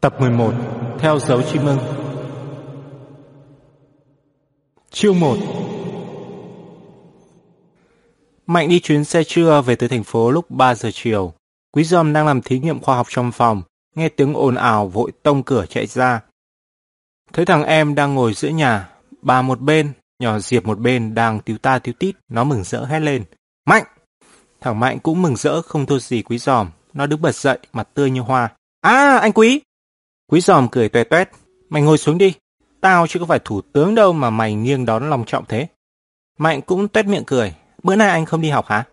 Tập 11 Theo dấu chim ưng Chương 1 Mạnh đi chuyến xe trưa về tới thành phố lúc 3 giờ chiều. Quý Dòm đang làm thí nghiệm khoa học trong phòng, nghe tiếng ồn ào vội tông cửa chạy ra. Thấy thằng em đang ngồi giữa nhà, bà một bên, nhỏ Diệp một bên đang tiếu ta tiếu tít, nó mừng rỡ hét lên. Mạnh! Thằng Mạnh cũng mừng rỡ không thua gì Quý Dòm, nó đứng bật dậy, mặt tươi như hoa. À, anh Quý! Quý giòm cười tuét tuét. Mày ngồi xuống đi. Tao chứ có phải thủ tướng đâu mà mày nghiêng đón lòng trọng thế. Mạnh cũng tuét miệng cười. Bữa nay anh không đi học hả?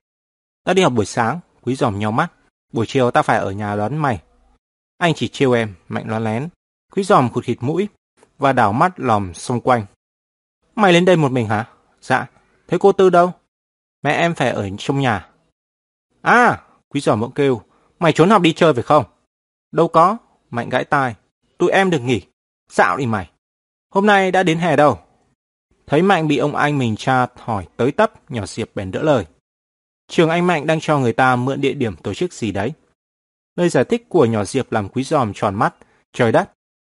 Tao đi học buổi sáng. Quý giòm nhau mắt. Buổi chiều tao phải ở nhà đón mày. Anh chỉ trêu em. Mạnh lo lén. Quý giòm khụt khịt mũi. Và đảo mắt lòm xung quanh. Mày lên đây một mình hả? Dạ. Thế cô Tư đâu? Mẹ em phải ở trong nhà. À! Quý giòm bỗng kêu. Mày trốn học đi chơi phải không? Đâu có. Mạnh gãi tai tụi em được nghỉ. Dạo đi mày. Hôm nay đã đến hè đâu. Thấy Mạnh bị ông anh mình cha hỏi tới tấp, nhỏ Diệp bèn đỡ lời. Trường anh Mạnh đang cho người ta mượn địa điểm tổ chức gì đấy. Lời giải thích của nhỏ Diệp làm quý giòm tròn mắt. Trời đất,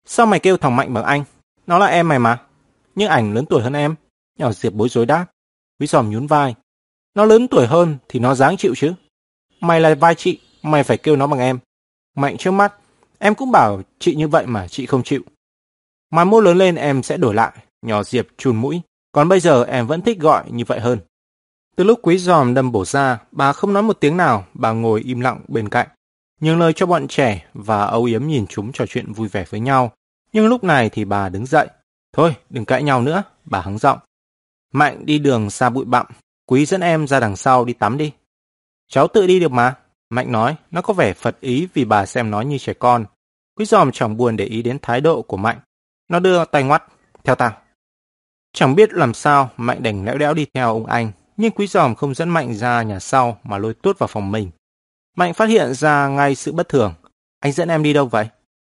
sao mày kêu thằng Mạnh bằng anh? Nó là em mày mà. Nhưng ảnh lớn tuổi hơn em. Nhỏ Diệp bối rối đáp. Quý giòm nhún vai. Nó lớn tuổi hơn thì nó dáng chịu chứ. Mày là vai chị, mày phải kêu nó bằng em. Mạnh trước mắt, Em cũng bảo chị như vậy mà chị không chịu. Mai mốt lớn lên em sẽ đổi lại, nhỏ Diệp chùn mũi. Còn bây giờ em vẫn thích gọi như vậy hơn. Từ lúc quý giòm đâm bổ ra, bà không nói một tiếng nào, bà ngồi im lặng bên cạnh. Nhường lời cho bọn trẻ và âu yếm nhìn chúng trò chuyện vui vẻ với nhau. Nhưng lúc này thì bà đứng dậy. Thôi, đừng cãi nhau nữa, bà hắng giọng. Mạnh đi đường xa bụi bặm, quý dẫn em ra đằng sau đi tắm đi. Cháu tự đi được mà. Mạnh nói, nó có vẻ phật ý vì bà xem nó như trẻ con. Quý giòm chẳng buồn để ý đến thái độ của Mạnh. Nó đưa tay ngoắt, theo tao. Chẳng biết làm sao, Mạnh đành lẽo đẽo đi theo ông anh. Nhưng quý giòm không dẫn Mạnh ra nhà sau mà lôi tuốt vào phòng mình. Mạnh phát hiện ra ngay sự bất thường. Anh dẫn em đi đâu vậy?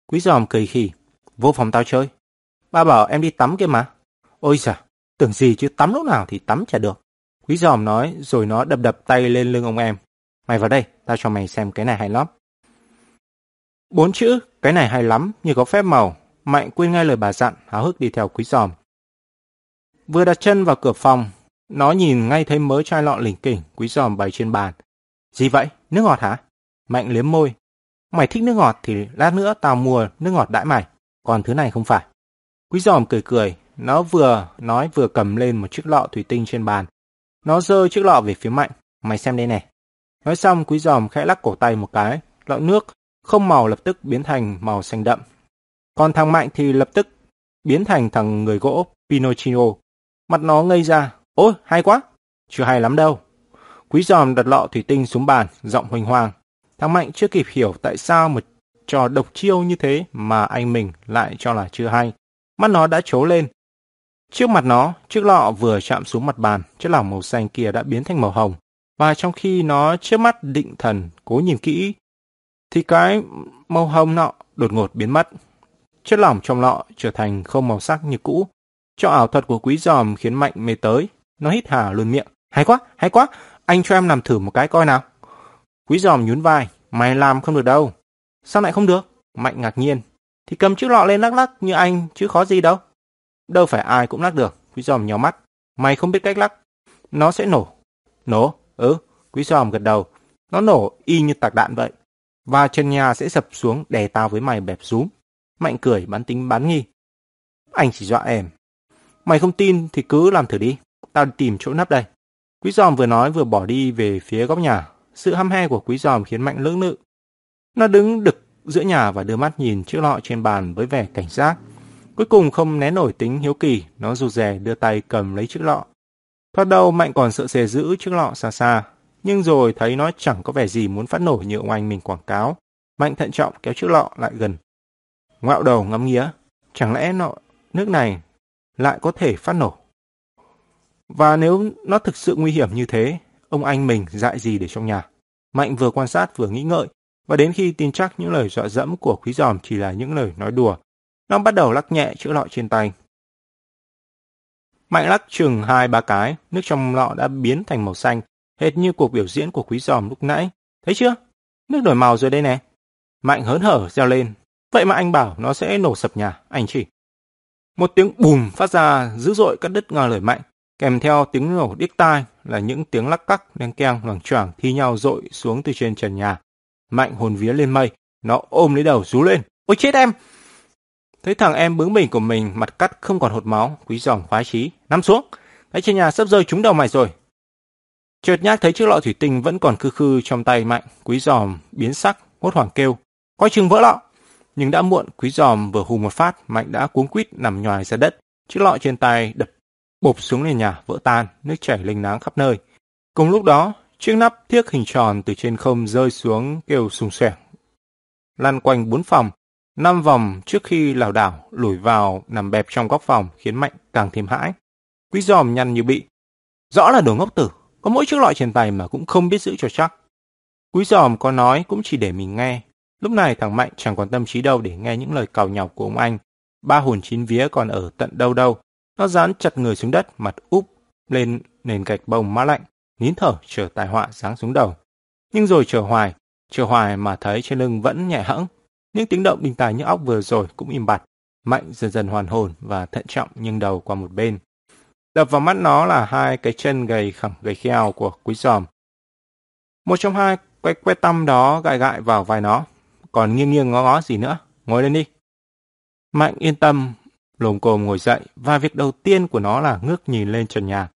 Quý giòm cười khỉ. Vô phòng tao chơi. Ba bảo em đi tắm kia mà. Ôi giời, tưởng gì chứ tắm lúc nào thì tắm chả được. Quý giòm nói rồi nó đập đập tay lên lưng ông em. Mày vào đây, tao cho mày xem cái này hay lắm. Bốn chữ, cái này hay lắm, như có phép màu. Mạnh quên ngay lời bà dặn, háo hức đi theo quý giòm. Vừa đặt chân vào cửa phòng, nó nhìn ngay thấy mớ chai lọ lỉnh kỉnh, quý giòm bày trên bàn. Gì vậy? Nước ngọt hả? Mạnh liếm môi. Mày thích nước ngọt thì lát nữa tao mua nước ngọt đãi mày. Còn thứ này không phải. Quý giòm cười cười, nó vừa nói vừa cầm lên một chiếc lọ thủy tinh trên bàn. Nó giơ chiếc lọ về phía Mạnh. Mày xem đây này. Nói xong quý giòm khẽ lắc cổ tay một cái, lọ nước không màu lập tức biến thành màu xanh đậm. Còn thằng Mạnh thì lập tức biến thành thằng người gỗ Pinocchio. Mặt nó ngây ra, ôi hay quá, chưa hay lắm đâu. Quý giòm đặt lọ thủy tinh xuống bàn, giọng hoành hoàng. Thằng Mạnh chưa kịp hiểu tại sao một trò độc chiêu như thế mà anh mình lại cho là chưa hay. Mắt nó đã trố lên. Trước mặt nó, chiếc lọ vừa chạm xuống mặt bàn, chiếc lỏng màu xanh kia đã biến thành màu hồng và trong khi nó trước mắt định thần cố nhìn kỹ, thì cái màu hồng nọ đột ngột biến mất. Chất lỏng trong lọ trở thành không màu sắc như cũ. Cho ảo thuật của quý giòm khiến Mạnh mê tới. Nó hít hà luôn miệng. Hay quá, hay quá, anh cho em làm thử một cái coi nào. Quý giòm nhún vai, mày làm không được đâu. Sao lại không được? Mạnh ngạc nhiên. Thì cầm chiếc lọ lên lắc lắc như anh chứ khó gì đâu. Đâu phải ai cũng lắc được. Quý giòm nhỏ mắt. Mày không biết cách lắc. Nó sẽ nổ. Nổ? Ừ, quý giòm gật đầu. Nó nổ y như tạc đạn vậy. Và chân nhà sẽ sập xuống đè tao với mày bẹp rúm. Mạnh cười bán tính bán nghi. Anh chỉ dọa em. Mày không tin thì cứ làm thử đi. Tao đi tìm chỗ nấp đây. Quý giòm vừa nói vừa bỏ đi về phía góc nhà. Sự hăm he của quý giòm khiến Mạnh lưỡng lự. Nó đứng đực giữa nhà và đưa mắt nhìn chiếc lọ trên bàn với vẻ cảnh giác. Cuối cùng không né nổi tính hiếu kỳ, nó rụt rè đưa tay cầm lấy chiếc lọ. Thoát đầu Mạnh còn sợ sề giữ chiếc lọ xa xa, nhưng rồi thấy nó chẳng có vẻ gì muốn phát nổ như ông anh mình quảng cáo. Mạnh thận trọng kéo chiếc lọ lại gần. Ngoạo đầu ngắm nghía, chẳng lẽ nọ nước này lại có thể phát nổ. Và nếu nó thực sự nguy hiểm như thế, ông anh mình dại gì để trong nhà. Mạnh vừa quan sát vừa nghĩ ngợi, và đến khi tin chắc những lời dọa dẫm của quý giòm chỉ là những lời nói đùa, nó bắt đầu lắc nhẹ chữ lọ trên tay. Mạnh lắc chừng hai ba cái, nước trong lọ đã biến thành màu xanh, hệt như cuộc biểu diễn của quý giòm lúc nãy. Thấy chưa? Nước đổi màu rồi đây nè. Mạnh hớn hở reo lên. Vậy mà anh bảo nó sẽ nổ sập nhà, anh chỉ. Một tiếng bùm phát ra dữ dội cắt đứt ngang lời Mạnh, kèm theo tiếng nổ điếc tai là những tiếng lắc cắc, đen keng, loảng choảng thi nhau dội xuống từ trên trần nhà. Mạnh hồn vía lên mây, nó ôm lấy đầu rú lên. Ôi chết em! Thấy thằng em bướng bỉnh của mình mặt cắt không còn hột máu, quý giòm khoái chí. nắm xuống! Cái trên nhà sắp rơi trúng đầu mày rồi. Chợt nhác thấy chiếc lọ thủy tinh vẫn còn khư khư trong tay Mạnh, quý giòm biến sắc, hốt hoảng kêu. Coi chừng vỡ lọ! Nhưng đã muộn, quý giòm vừa hù một phát, Mạnh đã cuống quýt nằm nhòi ra đất. Chiếc lọ trên tay đập bụp xuống nền nhà, vỡ tan, nước chảy linh láng khắp nơi. Cùng lúc đó, chiếc nắp thiếc hình tròn từ trên không rơi xuống kêu sùng xoẹng. Lăn quanh bốn phòng, năm vòng trước khi lảo đảo lùi vào nằm bẹp trong góc phòng khiến Mạnh càng thêm hãi. Quý giòm nhăn như bị. Rõ là đồ ngốc tử, có mỗi chiếc loại trên tay mà cũng không biết giữ cho chắc. Quý giòm có nói cũng chỉ để mình nghe. Lúc này thằng Mạnh chẳng còn tâm trí đâu để nghe những lời cào nhọc của ông anh. Ba hồn chín vía còn ở tận đâu đâu. Nó dán chặt người xuống đất, mặt úp lên nền gạch bông mát lạnh, nín thở chờ tai họa giáng xuống đầu. Nhưng rồi chờ hoài, chờ hoài mà thấy trên lưng vẫn nhẹ hẫng. Những tiếng động bình tài như óc vừa rồi cũng im bặt. Mạnh dần dần hoàn hồn và thận trọng nghiêng đầu qua một bên. Đập vào mắt nó là hai cái chân gầy khẳng gầy kheo của quý giòm. Một trong hai quay que tăm đó gại gại vào vai nó. Còn nghiêng nghiêng ngó ngó gì nữa. Ngồi lên đi. Mạnh yên tâm, lồm cồm ngồi dậy và việc đầu tiên của nó là ngước nhìn lên trần nhà.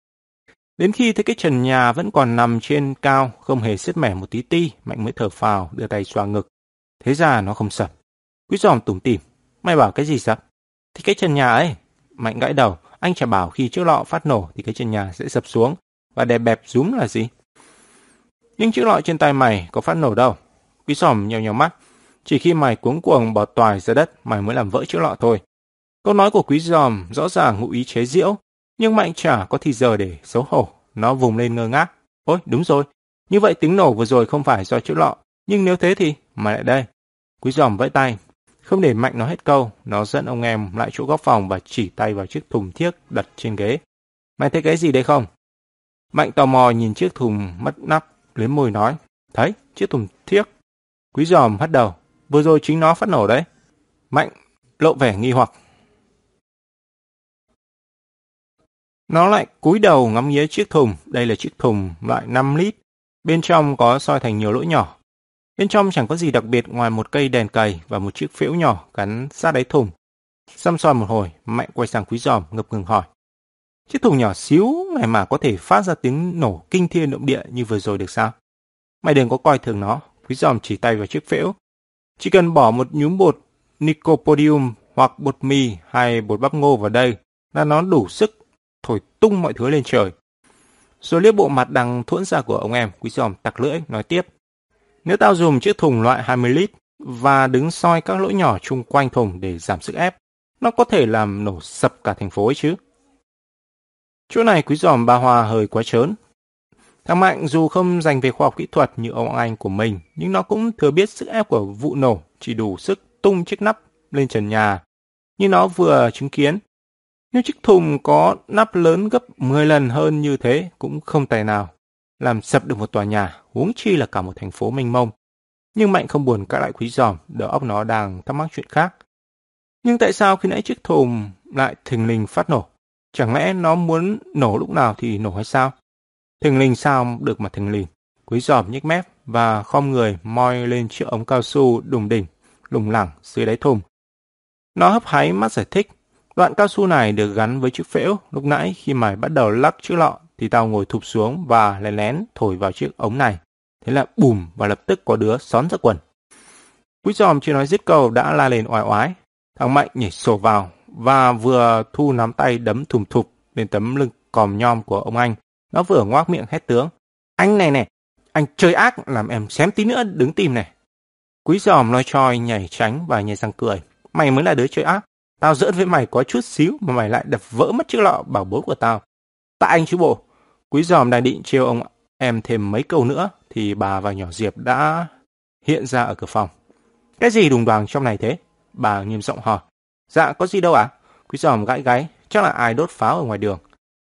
Đến khi thấy cái trần nhà vẫn còn nằm trên cao, không hề sứt mẻ một tí ti, Mạnh mới thở phào, đưa tay xoa ngực. Thế ra nó không sập. Quý giòm tủm tỉm, mày bảo cái gì sập? Thì cái trần nhà ấy. Mạnh gãi đầu, anh chả bảo khi chiếc lọ phát nổ thì cái chân nhà sẽ sập xuống và đè bẹp rúm là gì. Nhưng chiếc lọ trên tay mày có phát nổ đâu. Quý giòm nhèo nhèo mắt. Chỉ khi mày cuống cuồng bỏ toài ra đất mày mới làm vỡ chiếc lọ thôi. Câu nói của quý giòm rõ ràng ngụ ý chế giễu, nhưng Mạnh chả có thì giờ để xấu hổ. Nó vùng lên ngơ ngác. Ôi, đúng rồi. Như vậy tiếng nổ vừa rồi không phải do chiếc lọ. Nhưng nếu thế thì, mày lại đây. Quý giòm vẫy tay, không để Mạnh nói hết câu, nó dẫn ông em lại chỗ góc phòng và chỉ tay vào chiếc thùng thiếc đặt trên ghế. Mày thấy cái gì đây không? Mạnh tò mò nhìn chiếc thùng mất nắp, liếm môi nói. Thấy, chiếc thùng thiếc. Quý giòm hất đầu. Vừa rồi chính nó phát nổ đấy. Mạnh lộ vẻ nghi hoặc. Nó lại cúi đầu ngắm nghía chiếc thùng. Đây là chiếc thùng loại 5 lít. Bên trong có soi thành nhiều lỗ nhỏ. Bên trong chẳng có gì đặc biệt ngoài một cây đèn cầy và một chiếc phễu nhỏ gắn sát đáy thùng. Xăm soi một hồi, Mạnh quay sang quý giòm ngập ngừng hỏi. Chiếc thùng nhỏ xíu này mà có thể phát ra tiếng nổ kinh thiên động địa như vừa rồi được sao? Mày đừng có coi thường nó, quý giòm chỉ tay vào chiếc phễu. Chỉ cần bỏ một nhúm bột nicopodium hoặc bột mì hay bột bắp ngô vào đây là nó đủ sức thổi tung mọi thứ lên trời. Rồi liếc bộ mặt đang thuẫn ra của ông em, quý giòm tặc lưỡi, nói tiếp. Nếu tao dùng chiếc thùng loại 20 lít và đứng soi các lỗ nhỏ chung quanh thùng để giảm sức ép, nó có thể làm nổ sập cả thành phố ấy chứ. Chỗ này quý giòm bà hoa hơi quá trớn. Thằng Mạnh dù không dành về khoa học kỹ thuật như ông anh của mình, nhưng nó cũng thừa biết sức ép của vụ nổ chỉ đủ sức tung chiếc nắp lên trần nhà. Như nó vừa chứng kiến, nếu chiếc thùng có nắp lớn gấp 10 lần hơn như thế cũng không tài nào làm sập được một tòa nhà, huống chi là cả một thành phố mênh mông. Nhưng Mạnh không buồn các lại quý giòm, đầu óc nó đang thắc mắc chuyện khác. Nhưng tại sao khi nãy chiếc thùng lại thình lình phát nổ? Chẳng lẽ nó muốn nổ lúc nào thì nổ hay sao? Thình lình sao được mà thình lình? Quý giòm nhếch mép và khom người moi lên chiếc ống cao su đùng đỉnh, lủng lẳng dưới đáy thùng. Nó hấp háy mắt giải thích. Đoạn cao su này được gắn với chiếc phễu lúc nãy khi mày bắt đầu lắc chiếc lọ thì tao ngồi thụp xuống và lén lén thổi vào chiếc ống này. Thế là bùm và lập tức có đứa xón ra quần. Quý giòm chưa nói dứt câu đã la lên oai oái. Thằng Mạnh nhảy sổ vào và vừa thu nắm tay đấm thùm thụp lên tấm lưng còm nhom của ông anh. Nó vừa ngoác miệng hét tướng. Anh này nè, anh chơi ác làm em xém tí nữa đứng tìm này. Quý giòm loi choi nhảy tránh và nhảy răng cười. Mày mới là đứa chơi ác. Tao giỡn với mày có chút xíu mà mày lại đập vỡ mất chiếc lọ bảo bối của tao. Tại anh chứ bộ. Quý giòm đang định trêu ông em thêm mấy câu nữa thì bà và nhỏ Diệp đã hiện ra ở cửa phòng. Cái gì đùng đoàn trong này thế? Bà nghiêm giọng hỏi. Dạ có gì đâu ạ? À? Quý giòm gãi gáy, chắc là ai đốt pháo ở ngoài đường.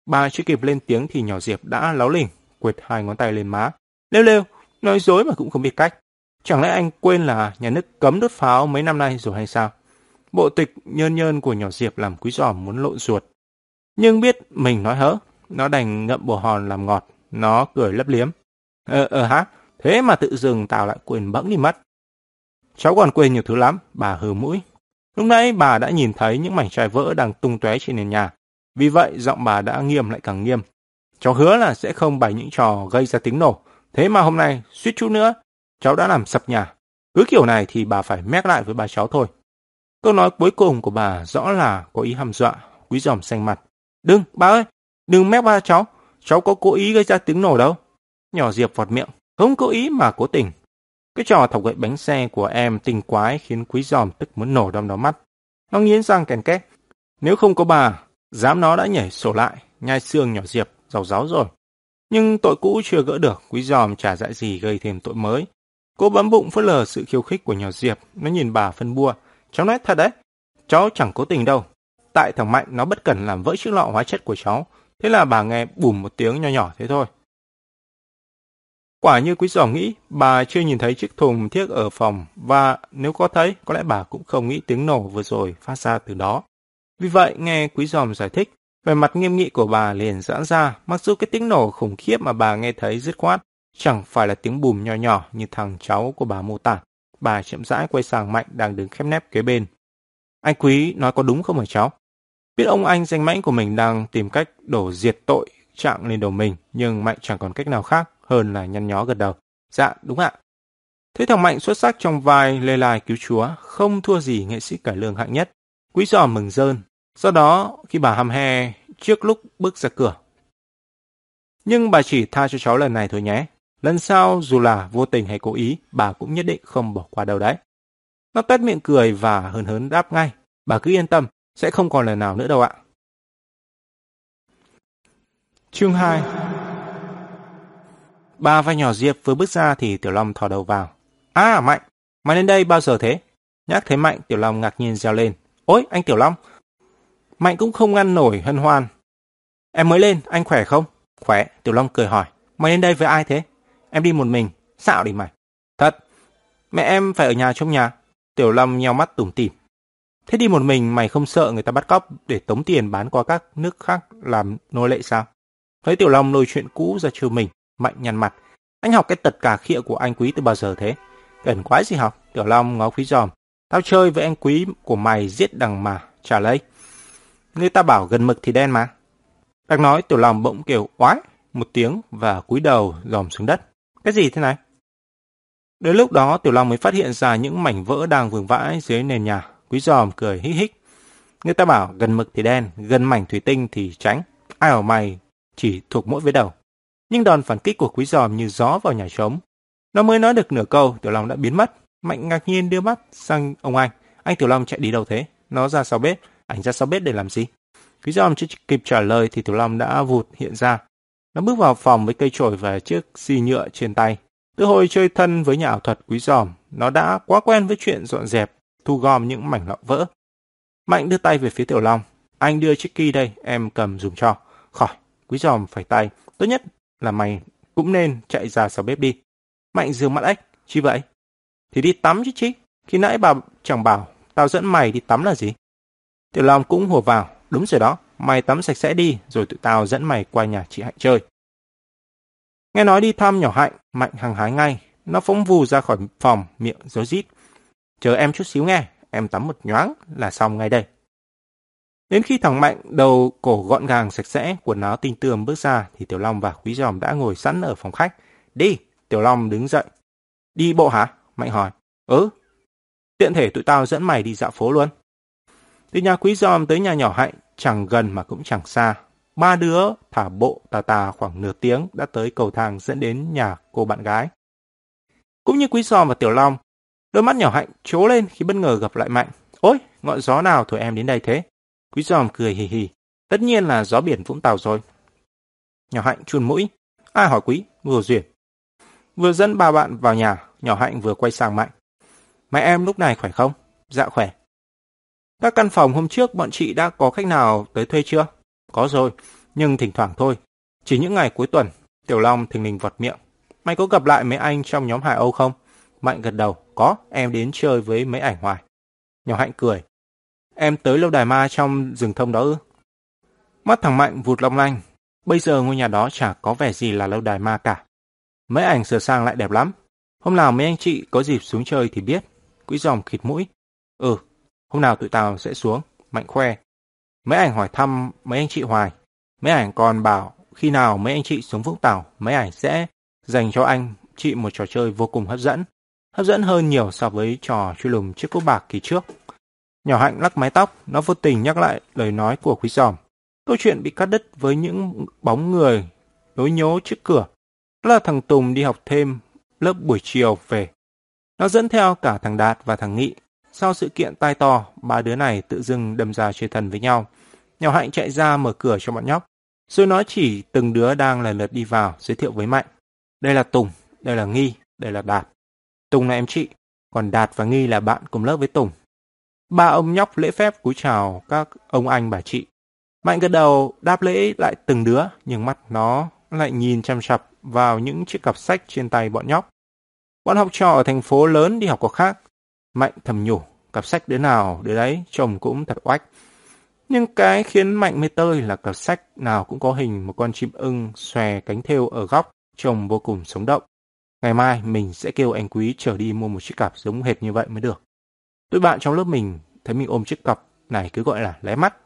Bà chưa kịp lên tiếng thì nhỏ Diệp đã láo lỉnh, quệt hai ngón tay lên má. Lêu lêu, nói dối mà cũng không biết cách. Chẳng lẽ anh quên là nhà nước cấm đốt pháo mấy năm nay rồi hay sao? Bộ tịch nhơn nhơn của nhỏ Diệp làm quý giòm muốn lộn ruột. Nhưng biết mình nói hỡ nó đành ngậm bồ hòn làm ngọt, nó cười lấp liếm. Ờ, ờ hả? Thế mà tự dưng tao lại quên bẫng đi mất. Cháu còn quên nhiều thứ lắm, bà hừ mũi. Lúc nãy bà đã nhìn thấy những mảnh chai vỡ đang tung tóe trên nền nhà. Vì vậy giọng bà đã nghiêm lại càng nghiêm. Cháu hứa là sẽ không bày những trò gây ra tiếng nổ. Thế mà hôm nay, suýt chút nữa, cháu đã làm sập nhà. Cứ kiểu này thì bà phải mét lại với bà cháu thôi. Câu nói cuối cùng của bà rõ là có ý hăm dọa, quý giòm xanh mặt. Đừng, bà ơi, đừng mép ba cháu, cháu có cố ý gây ra tiếng nổ đâu. Nhỏ Diệp vọt miệng, không cố ý mà cố tình. Cái trò thọc gậy bánh xe của em tinh quái khiến quý giòm tức muốn nổ đom đó mắt. Nó nghiến răng kèn két. Nếu không có bà, dám nó đã nhảy sổ lại, nhai xương nhỏ Diệp, giàu giáo rồi. Nhưng tội cũ chưa gỡ được, quý giòm trả dại gì gây thêm tội mới. Cô bấm bụng phớt lờ sự khiêu khích của nhỏ Diệp, nó nhìn bà phân bua. Cháu nói thật đấy, cháu chẳng cố tình đâu. Tại thằng Mạnh nó bất cẩn làm vỡ chiếc lọ hóa chất của cháu, thế là bà nghe bùm một tiếng nho nhỏ thế thôi. Quả như quý giòm nghĩ, bà chưa nhìn thấy chiếc thùng thiếc ở phòng và nếu có thấy, có lẽ bà cũng không nghĩ tiếng nổ vừa rồi phát ra từ đó. Vì vậy, nghe quý giòm giải thích, về mặt nghiêm nghị của bà liền giãn ra, mặc dù cái tiếng nổ khủng khiếp mà bà nghe thấy dứt khoát, chẳng phải là tiếng bùm nhỏ nhỏ như thằng cháu của bà mô tả. Bà chậm rãi quay sang Mạnh đang đứng khép nép kế bên. Anh Quý nói có đúng không hả cháu? Biết ông anh danh mãnh của mình đang tìm cách đổ diệt tội trạng lên đầu mình, nhưng Mạnh chẳng còn cách nào khác hơn là nhăn nhó gật đầu. Dạ, đúng ạ. Thế thằng Mạnh xuất sắc trong vai Lê Lai cứu chúa, không thua gì nghệ sĩ cải lương hạng nhất. Quý giò mừng rơn. Sau đó, khi bà hăm he trước lúc bước ra cửa. Nhưng bà chỉ tha cho cháu lần này thôi nhé. Lần sau, dù là vô tình hay cố ý, bà cũng nhất định không bỏ qua đâu đấy. Nó tét miệng cười và hớn hớn đáp ngay. Bà cứ yên tâm, sẽ không còn lần nào nữa đâu ạ. Chương 2 Ba vai nhỏ Diệp vừa bước ra thì Tiểu Long thò đầu vào. À, Mạnh, mày lên đây bao giờ thế? Nhắc thấy Mạnh, Tiểu Long ngạc nhiên reo lên. Ôi, anh Tiểu Long. Mạnh cũng không ngăn nổi hân hoan. Em mới lên, anh khỏe không? Khỏe, Tiểu Long cười hỏi. Mày lên đây với ai thế? Em đi một mình. Xạo đi mày. Thật. Mẹ em phải ở nhà trong nhà. Tiểu Long nheo mắt tủm tỉm. Thế đi một mình mày không sợ người ta bắt cóc để tống tiền bán qua các nước khác làm nô lệ sao? Thấy Tiểu Long lôi chuyện cũ ra trêu mình, Mạnh nhăn mặt. Anh học cái tật cả khịa của anh Quý từ bao giờ thế? Cần quái gì học? Tiểu Long ngó Quý giòm. Tao chơi với anh Quý của mày giết đằng mà. Trả lấy. Người ta bảo gần mực thì đen mà. Đang nói Tiểu Long bỗng kêu oái một tiếng và cúi đầu dòm xuống đất. Cái gì thế này? Đến lúc đó Tiểu Long mới phát hiện ra những mảnh vỡ đang vương vãi dưới nền nhà. Quý giòm cười hít hít. Người ta bảo gần mực thì đen, gần mảnh thủy tinh thì tránh. Ai ở mày chỉ thuộc mỗi với đầu. Nhưng đòn phản kích của quý giòm như gió vào nhà trống. Nó mới nói được nửa câu, Tiểu Long đã biến mất. Mạnh ngạc nhiên đưa mắt sang ông anh. Anh Tiểu Long chạy đi đâu thế? Nó ra sau bếp. Anh ra sau bếp để làm gì? Quý giòm chưa kịp trả lời thì Tiểu Long đã vụt hiện ra. Nó bước vào phòng với cây chổi và chiếc xi nhựa trên tay. Từ hồi chơi thân với nhà ảo thuật quý giòm, nó đã quá quen với chuyện dọn dẹp, thu gom những mảnh lọ vỡ. Mạnh đưa tay về phía Tiểu Long. Anh đưa chiếc kỳ đây, em cầm dùng cho. Khỏi, quý giòm phải tay. Tốt nhất là mày cũng nên chạy ra sau bếp đi. Mạnh dương mắt ếch, chi vậy? Thì đi tắm chứ chứ. Khi nãy bà chẳng bảo, tao dẫn mày đi tắm là gì? Tiểu Long cũng hùa vào, đúng rồi đó, mày tắm sạch sẽ đi, rồi tụi tao dẫn mày qua nhà chị Hạnh chơi. Nghe nói đi thăm nhỏ Hạnh, Mạnh hằng hái ngay, nó phóng vù ra khỏi phòng, miệng rối rít. Chờ em chút xíu nghe, em tắm một nhoáng là xong ngay đây. Đến khi thằng Mạnh đầu cổ gọn gàng sạch sẽ, quần áo tinh tươm bước ra thì Tiểu Long và Quý Giòm đã ngồi sẵn ở phòng khách. Đi, Tiểu Long đứng dậy. Đi bộ hả? Mạnh hỏi. Ừ. Tiện thể tụi tao dẫn mày đi dạo phố luôn. Từ nhà Quý Giòm tới nhà nhỏ Hạnh, chẳng gần mà cũng chẳng xa. Ba đứa thả bộ tà tà khoảng nửa tiếng đã tới cầu thang dẫn đến nhà cô bạn gái. Cũng như Quý Giòm và Tiểu Long, đôi mắt nhỏ Hạnh trố lên khi bất ngờ gặp lại Mạnh. Ôi, ngọn gió nào thổi em đến đây thế? Quý giòm cười hì hì. Tất nhiên là gió biển Vũng Tàu rồi. Nhỏ hạnh chun mũi. Ai hỏi quý, vừa duyệt. Vừa dẫn ba bạn vào nhà, nhỏ hạnh vừa quay sang mạnh. Mẹ em lúc này khỏe không? Dạ khỏe. Các căn phòng hôm trước bọn chị đã có khách nào tới thuê chưa? Có rồi, nhưng thỉnh thoảng thôi. Chỉ những ngày cuối tuần, Tiểu Long thình lình vọt miệng. Mày có gặp lại mấy anh trong nhóm Hải Âu không? Mạnh gật đầu, có, em đến chơi với mấy ảnh hoài. Nhỏ Hạnh cười. Em tới lâu đài ma trong rừng thông đó ư? Mắt thằng Mạnh vụt long lanh. Bây giờ ngôi nhà đó chả có vẻ gì là lâu đài ma cả. Mấy ảnh sửa sang lại đẹp lắm. Hôm nào mấy anh chị có dịp xuống chơi thì biết. Quý dòng khịt mũi. Ừ, hôm nào tụi tao sẽ xuống. Mạnh khoe. Mấy ảnh hỏi thăm mấy anh chị hoài. Mấy ảnh còn bảo khi nào mấy anh chị xuống Vũng Tàu, mấy ảnh sẽ dành cho anh chị một trò chơi vô cùng hấp dẫn. Hấp dẫn hơn nhiều so với trò truy lùng chiếc cúp bạc kỳ trước. Nhỏ Hạnh lắc mái tóc, nó vô tình nhắc lại lời nói của Quý Giòm. Câu chuyện bị cắt đứt với những bóng người nối nhố trước cửa. Đó là thằng Tùng đi học thêm lớp buổi chiều về. Nó dẫn theo cả thằng Đạt và thằng Nghị. Sau sự kiện tai to, ba đứa này tự dưng đâm ra chơi thần với nhau. Nhỏ Hạnh chạy ra mở cửa cho bọn nhóc. Rồi nó chỉ từng đứa đang lần lượt đi vào giới thiệu với Mạnh. Đây là Tùng, đây là Nghi, đây là Đạt. Tùng là em chị, còn Đạt và Nghi là bạn cùng lớp với Tùng. Ba ông nhóc lễ phép cúi chào các ông anh bà chị. Mạnh gật đầu đáp lễ lại từng đứa, nhưng mắt nó lại nhìn chăm chập vào những chiếc cặp sách trên tay bọn nhóc. Bọn học trò ở thành phố lớn đi học có khác. Mạnh thầm nhủ, cặp sách đứa nào đứa đấy chồng cũng thật oách. Nhưng cái khiến Mạnh mê tơi là cặp sách nào cũng có hình một con chim ưng xòe cánh thêu ở góc, trông vô cùng sống động. Ngày mai mình sẽ kêu anh Quý trở đi mua một chiếc cặp giống hệt như vậy mới được. Tụi bạn trong lớp mình thấy mình ôm chiếc cặp này cứ gọi là lé mắt.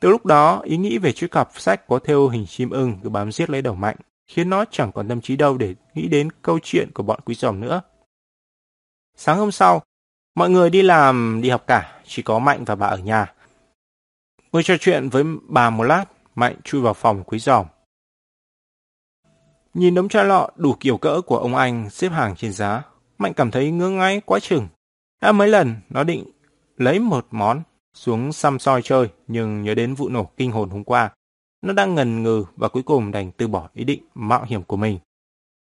Từ lúc đó, ý nghĩ về chiếc cặp sách có theo hình chim ưng cứ bám giết lấy đầu Mạnh, khiến nó chẳng còn tâm trí đâu để nghĩ đến câu chuyện của bọn quý giòm nữa. Sáng hôm sau, mọi người đi làm đi học cả, chỉ có Mạnh và bà ở nhà. Ngồi trò chuyện với bà một lát, Mạnh chui vào phòng quý giòm. Nhìn đống chai lọ đủ kiểu cỡ của ông anh xếp hàng trên giá, Mạnh cảm thấy ngứa ngáy quá chừng. Đã mấy lần nó định lấy một món xuống xăm soi chơi nhưng nhớ đến vụ nổ kinh hồn hôm qua. Nó đang ngần ngừ và cuối cùng đành từ bỏ ý định mạo hiểm của mình.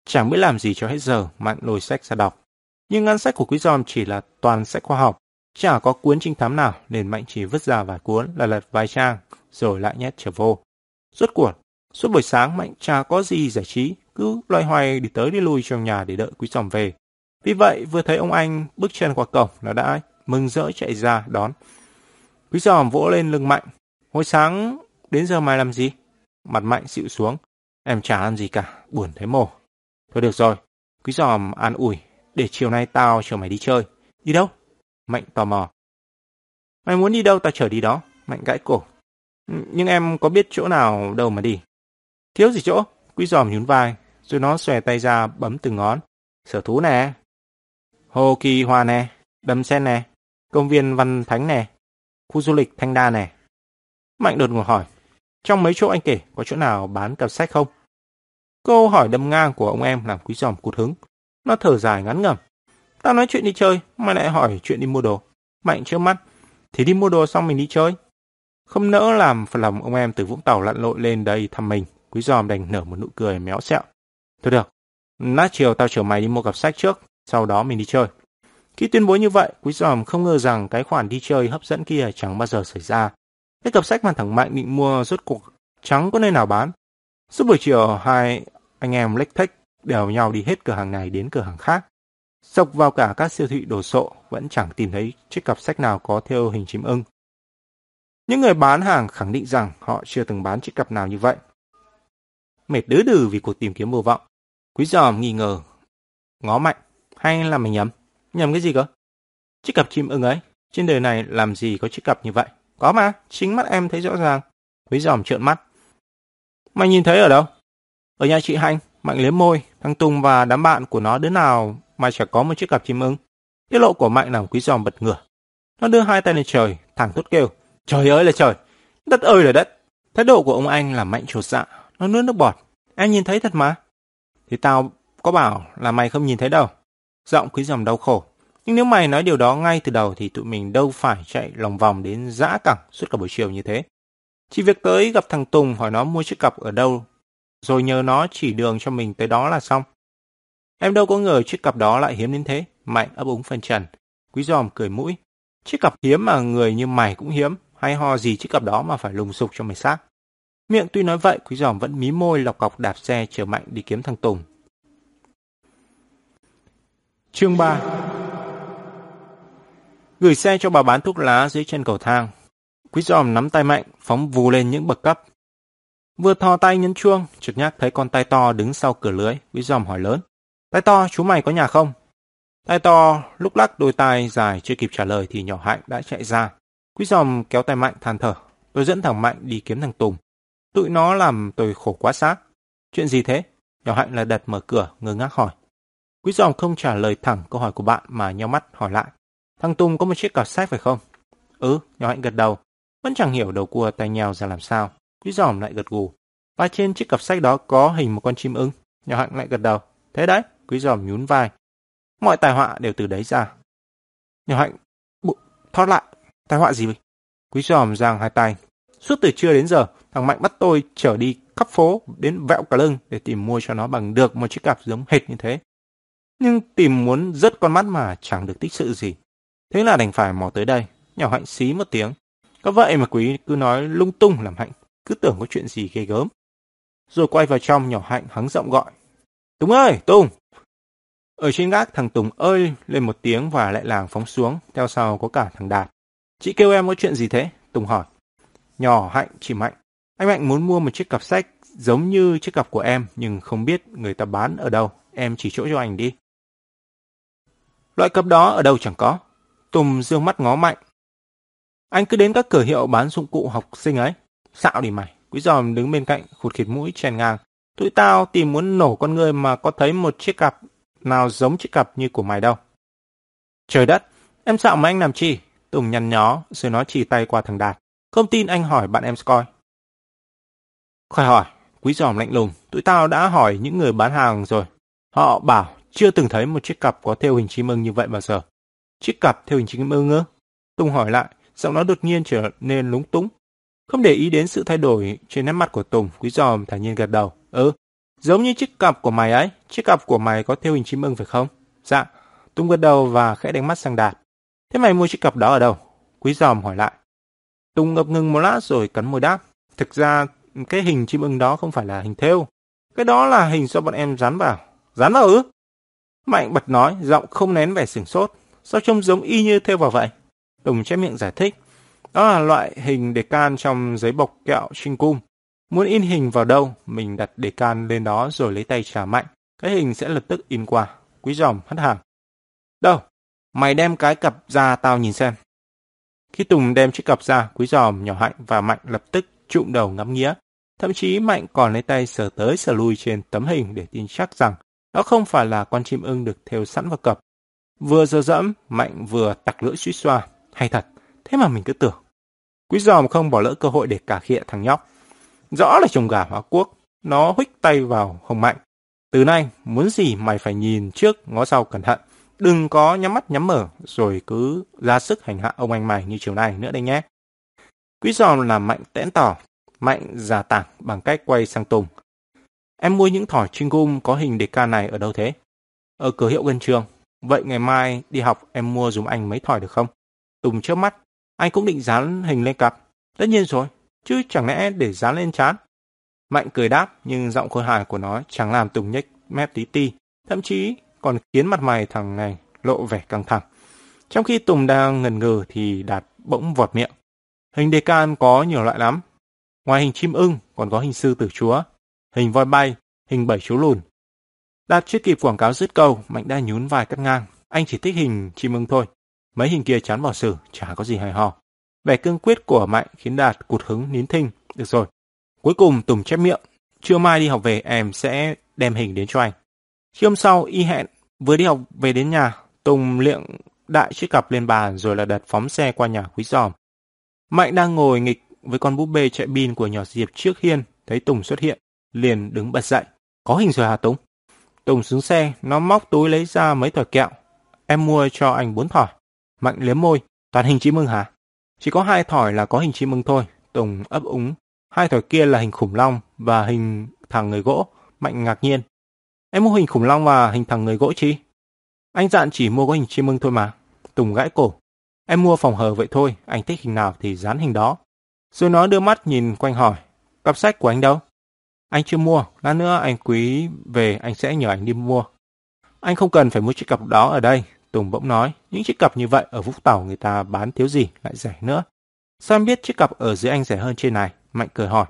Chẳng biết làm gì cho hết giờ, Mạnh lôi sách ra đọc. Nhưng ngăn sách của Quý Giòm chỉ là toàn sách khoa học, chả có cuốn trinh thám nào nên Mạnh chỉ vứt ra vài cuốn là lật vài trang rồi lại nhét trở vô. Rốt cuộc, suốt buổi sáng Mạnh chả có gì giải trí, cứ loay hoay đi tới đi lui trong nhà để đợi Quý Giòm về. Vì vậy, vừa thấy ông anh bước chân qua cổng nó đã mừng rỡ chạy ra đón. Quý giòm vỗ lên lưng Mạnh. Hồi sáng đến giờ mày làm gì? Mặt Mạnh xịu xuống. Em chả làm gì cả, buồn thấy mồ. Thôi được rồi, quý giòm an ủi, để chiều nay tao chở mày đi chơi. Đi đâu? Mạnh tò mò. Mày muốn đi đâu tao chở đi đó. Mạnh gãi cổ. Nhưng em có biết chỗ nào đâu mà đi. Thiếu gì chỗ? Quý giòm nhún vai, rồi nó xòe tay ra bấm từng ngón. Sở thú nè. Hồ kỳ hòa nè. Đầm sen nè. Công viên văn thánh nè khu du lịch Thanh Đa nè. Mạnh đột ngột hỏi, trong mấy chỗ anh kể có chỗ nào bán cặp sách không? Câu hỏi đâm ngang của ông em làm quý giòm cụt hứng. Nó thở dài ngắn ngẩm. Tao nói chuyện đi chơi, mà lại hỏi chuyện đi mua đồ. Mạnh trước mắt, thì đi mua đồ xong mình đi chơi. Không nỡ làm phần lòng ông em từ Vũng Tàu lặn lội lên đây thăm mình. Quý giòm đành nở một nụ cười méo xẹo. Thôi được, nát chiều tao chở mày đi mua cặp sách trước, sau đó mình đi chơi. Khi tuyên bố như vậy, Quý Giòm không ngờ rằng cái khoản đi chơi hấp dẫn kia chẳng bao giờ xảy ra. Cái cặp sách mà thằng Mạnh định mua rốt cuộc chẳng có nơi nào bán. Suốt buổi chiều, hai anh em lách thách đèo nhau đi hết cửa hàng này đến cửa hàng khác. Sọc vào cả các siêu thị đồ sộ vẫn chẳng tìm thấy chiếc cặp sách nào có theo hình chim ưng. Những người bán hàng khẳng định rằng họ chưa từng bán chiếc cặp nào như vậy. Mệt đứ đừ vì cuộc tìm kiếm vô vọng. Quý giòm nghi ngờ. Ngó mạnh, hay là mình nhầm? Nhầm cái gì cơ? Chiếc cặp chim ưng ấy, trên đời này làm gì có chiếc cặp như vậy? Có mà, chính mắt em thấy rõ ràng. Quý giòm trợn mắt. Mày nhìn thấy ở đâu? Ở nhà chị Hạnh, Mạnh liếm môi, thằng Tùng và đám bạn của nó đứa nào mà chả có một chiếc cặp chim ưng. Tiết lộ của Mạnh làm quý giòm bật ngửa. Nó đưa hai tay lên trời, thẳng thốt kêu. Trời ơi là trời, đất ơi là đất. Thái độ của ông anh làm Mạnh trột dạ, nó nuốt nước bọt. Em nhìn thấy thật mà. Thì tao có bảo là mày không nhìn thấy đâu. Giọng quý dòng đau khổ. Nhưng nếu mày nói điều đó ngay từ đầu thì tụi mình đâu phải chạy lòng vòng đến dã cẳng suốt cả buổi chiều như thế. Chỉ việc tới gặp thằng Tùng hỏi nó mua chiếc cặp ở đâu, rồi nhờ nó chỉ đường cho mình tới đó là xong. Em đâu có ngờ chiếc cặp đó lại hiếm đến thế. Mạnh ấp úng phân trần. Quý giòm cười mũi. Chiếc cặp hiếm mà người như mày cũng hiếm. Hay ho gì chiếc cặp đó mà phải lùng sục cho mày xác. Miệng tuy nói vậy, quý giòm vẫn mí môi lọc cọc đạp xe chở Mạnh đi kiếm thằng Tùng. Chương 3 Gửi xe cho bà bán thuốc lá dưới chân cầu thang. Quý giòm nắm tay mạnh, phóng vù lên những bậc cấp. Vừa thò tay nhấn chuông, chợt nhắc thấy con tay to đứng sau cửa lưới. Quý giòm hỏi lớn. Tay to, chú mày có nhà không? Tay to lúc lắc đôi tay dài chưa kịp trả lời thì nhỏ hạnh đã chạy ra. Quý giòm kéo tay mạnh than thở. Tôi dẫn thằng Mạnh đi kiếm thằng Tùng. Tụi nó làm tôi khổ quá xác. Chuyện gì thế? Nhỏ hạnh là đặt mở cửa, ngơ ngác hỏi. Quý giòm không trả lời thẳng câu hỏi của bạn mà nhau mắt hỏi lại. Thằng Tùng có một chiếc cặp sách phải không? Ừ, nhỏ hạnh gật đầu. Vẫn chẳng hiểu đầu cua tay nhau ra làm sao. Quý giòm lại gật gù. Và trên chiếc cặp sách đó có hình một con chim ưng. Nhỏ hạnh lại gật đầu. Thế đấy, quý giòm nhún vai. Mọi tài họa đều từ đấy ra. Nhỏ hạnh bụ, thoát lại. Tai họa gì vậy? Quý giòm giang hai tay. Suốt từ trưa đến giờ, thằng Mạnh bắt tôi trở đi khắp phố đến vẹo cả lưng để tìm mua cho nó bằng được một chiếc cặp giống hệt như thế. Nhưng tìm muốn rất con mắt mà chẳng được tích sự gì. Thế là đành phải mò tới đây. Nhỏ Hạnh xí một tiếng. Có vậy mà quý cứ nói lung tung làm Hạnh. Cứ tưởng có chuyện gì ghê gớm. Rồi quay vào trong nhỏ Hạnh hắng giọng gọi. Tùng ơi, Tùng! Ở trên gác thằng Tùng ơi lên một tiếng và lại làng phóng xuống. Theo sau có cả thằng Đạt. Chị kêu em có chuyện gì thế? Tùng hỏi. Nhỏ Hạnh chỉ Mạnh. Anh Mạnh muốn mua một chiếc cặp sách giống như chiếc cặp của em nhưng không biết người ta bán ở đâu. Em chỉ chỗ cho anh đi. Loại cặp đó ở đâu chẳng có. Tùng dương mắt ngó Mạnh. Anh cứ đến các cửa hiệu bán dụng cụ học sinh ấy. Xạo đi mày. Quý giòm đứng bên cạnh khụt khịt mũi chèn ngang. Tụi tao tìm muốn nổ con người mà có thấy một chiếc cặp nào giống chiếc cặp như của mày đâu. Trời đất, em xạo mà anh làm chi? Tùng nhăn nhó, rồi nó chỉ tay qua thằng Đạt. Không tin anh hỏi bạn em coi. Khỏi hỏi, quý giòm lạnh lùng, tụi tao đã hỏi những người bán hàng rồi. Họ bảo chưa từng thấy một chiếc cặp có theo hình chim ưng như vậy bao giờ. Chiếc cặp theo hình chim ưng ư? Tùng hỏi lại, giọng nó đột nhiên trở nên lúng túng. Không để ý đến sự thay đổi trên nét mặt của Tùng, quý giòm thản nhiên gật đầu. Ừ, giống như chiếc cặp của mày ấy, chiếc cặp của mày có theo hình chim ưng phải không? Dạ, Tùng gật đầu và khẽ đánh mắt sang Đạt. Thế mày mua chiếc cặp đó ở đâu? Quý giòm hỏi lại. Tùng ngập ngừng một lát rồi cắn môi đáp. Thực ra cái hình chim ưng đó không phải là hình thêu. Cái đó là hình do bọn em dán vào. Dán vào ư? Mạnh bật nói, giọng không nén vẻ sửng sốt. Sao trông giống y như thêu vào vậy? Tùng chép miệng giải thích. Đó là loại hình đề can trong giấy bọc kẹo trinh cung. Muốn in hình vào đâu, mình đặt đề can lên đó rồi lấy tay trả mạnh. Cái hình sẽ lập tức in qua. Quý giòm hất hàng. Đâu? Mày đem cái cặp ra tao nhìn xem. Khi Tùng đem chiếc cặp ra, Quý Giòm, Nhỏ Hạnh và Mạnh lập tức trụm đầu ngắm nghĩa Thậm chí Mạnh còn lấy tay sờ tới sờ lui trên tấm hình để tin chắc rằng đó không phải là con chim ưng được thêu sẵn vào cặp. Vừa dơ dẫm, Mạnh vừa tặc lưỡi suýt xoa. Hay thật, thế mà mình cứ tưởng. Quý Giòm không bỏ lỡ cơ hội để cà khịa thằng nhóc. Rõ là chồng gà hóa quốc, nó huých tay vào hồng Mạnh. Từ nay, muốn gì mày phải nhìn trước, ngó sau cẩn thận. Đừng có nhắm mắt nhắm mở rồi cứ ra sức hành hạ ông anh mày như chiều nay nữa đây nhé. Quý giòm là mạnh tẽn tỏ, mạnh giả tảng bằng cách quay sang Tùng. Em mua những thỏi trinh gum có hình đề ca này ở đâu thế? Ở cửa hiệu gần trường. Vậy ngày mai đi học em mua dùm anh mấy thỏi được không? Tùng trước mắt, anh cũng định dán hình lên cặp. Tất nhiên rồi, chứ chẳng lẽ để dán lên chán. Mạnh cười đáp nhưng giọng khôi hài của nó chẳng làm Tùng nhếch mép tí ti, thậm chí còn khiến mặt mày thằng này lộ vẻ căng thẳng. Trong khi Tùng đang ngần ngừ thì Đạt bỗng vọt miệng. Hình đề can có nhiều loại lắm. Ngoài hình chim ưng còn có hình sư tử chúa, hình voi bay, hình bảy chú lùn. Đạt chưa kịp quảng cáo dứt câu, Mạnh đã nhún vai cắt ngang. Anh chỉ thích hình chim ưng thôi. Mấy hình kia chán bỏ sử, chả có gì hay ho. Vẻ cương quyết của Mạnh khiến Đạt cụt hứng nín thinh. Được rồi. Cuối cùng Tùng chép miệng. Trưa mai đi học về em sẽ đem hình đến cho anh. Khi hôm sau, y hẹn, vừa đi học về đến nhà, Tùng liệng đại chiếc cặp lên bàn rồi là đặt phóng xe qua nhà quý giòm. Mạnh đang ngồi nghịch với con búp bê chạy pin của nhỏ Diệp trước hiên, thấy Tùng xuất hiện, liền đứng bật dậy. Có hình rồi hả Tùng? Tùng xuống xe, nó móc túi lấy ra mấy thỏi kẹo. Em mua cho anh bốn thỏi. Mạnh liếm môi, toàn hình chim mừng hả? Chỉ có hai thỏi là có hình chim mừng thôi. Tùng ấp úng. Hai thỏi kia là hình khủng long và hình thằng người gỗ. Mạnh ngạc nhiên. Em mua hình khủng long và hình thằng người gỗ chi? Anh dặn chỉ mua có hình chim mưng thôi mà. Tùng gãi cổ. Em mua phòng hờ vậy thôi, anh thích hình nào thì dán hình đó. Rồi nó đưa mắt nhìn quanh hỏi. Cặp sách của anh đâu? Anh chưa mua, lát nữa anh quý về anh sẽ nhờ anh đi mua. anh không cần phải mua chiếc cặp đó ở đây. Tùng bỗng nói, những chiếc cặp như vậy ở Vũng Tàu người ta bán thiếu gì lại rẻ nữa. Sao em biết chiếc cặp ở dưới anh rẻ hơn trên này? Mạnh cười hỏi.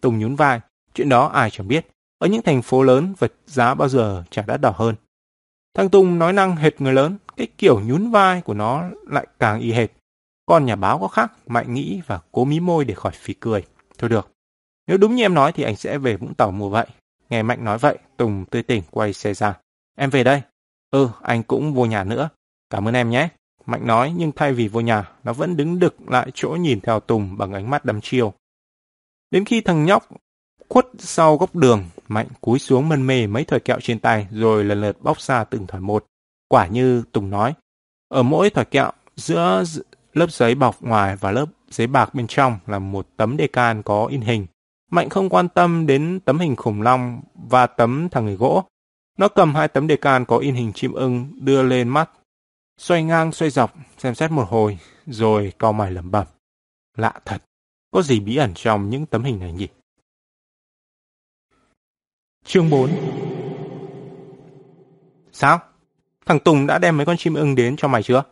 Tùng nhún vai, chuyện đó ai chẳng biết. Ở những thành phố lớn, vật giá bao giờ chả đắt đỏ hơn. Thằng Tùng nói năng hệt người lớn, cái kiểu nhún vai của nó lại càng y hệt. Con nhà báo có khác, Mạnh nghĩ và cố mí môi để khỏi phì cười. Thôi được, nếu đúng như em nói thì anh sẽ về Vũng Tàu mùa vậy. Nghe Mạnh nói vậy, Tùng tươi tỉnh quay xe ra. Em về đây. Ừ, anh cũng vô nhà nữa. Cảm ơn em nhé. Mạnh nói nhưng thay vì vô nhà, nó vẫn đứng đực lại chỗ nhìn theo Tùng bằng ánh mắt đăm chiêu. Đến khi thằng nhóc khuất sau góc đường, Mạnh cúi xuống mân mê mấy thỏi kẹo trên tay rồi lần lượt bóc ra từng thỏi một. Quả như Tùng nói, ở mỗi thỏi kẹo giữa lớp giấy bọc ngoài và lớp giấy bạc bên trong là một tấm đề can có in hình. Mạnh không quan tâm đến tấm hình khủng long và tấm thằng người gỗ. Nó cầm hai tấm đề can có in hình chim ưng đưa lên mắt. Xoay ngang xoay dọc, xem xét một hồi, rồi cau mày lẩm bẩm. Lạ thật, có gì bí ẩn trong những tấm hình này nhỉ? Chương 4 Sao? Thằng Tùng đã đem mấy con chim ưng đến cho mày chưa?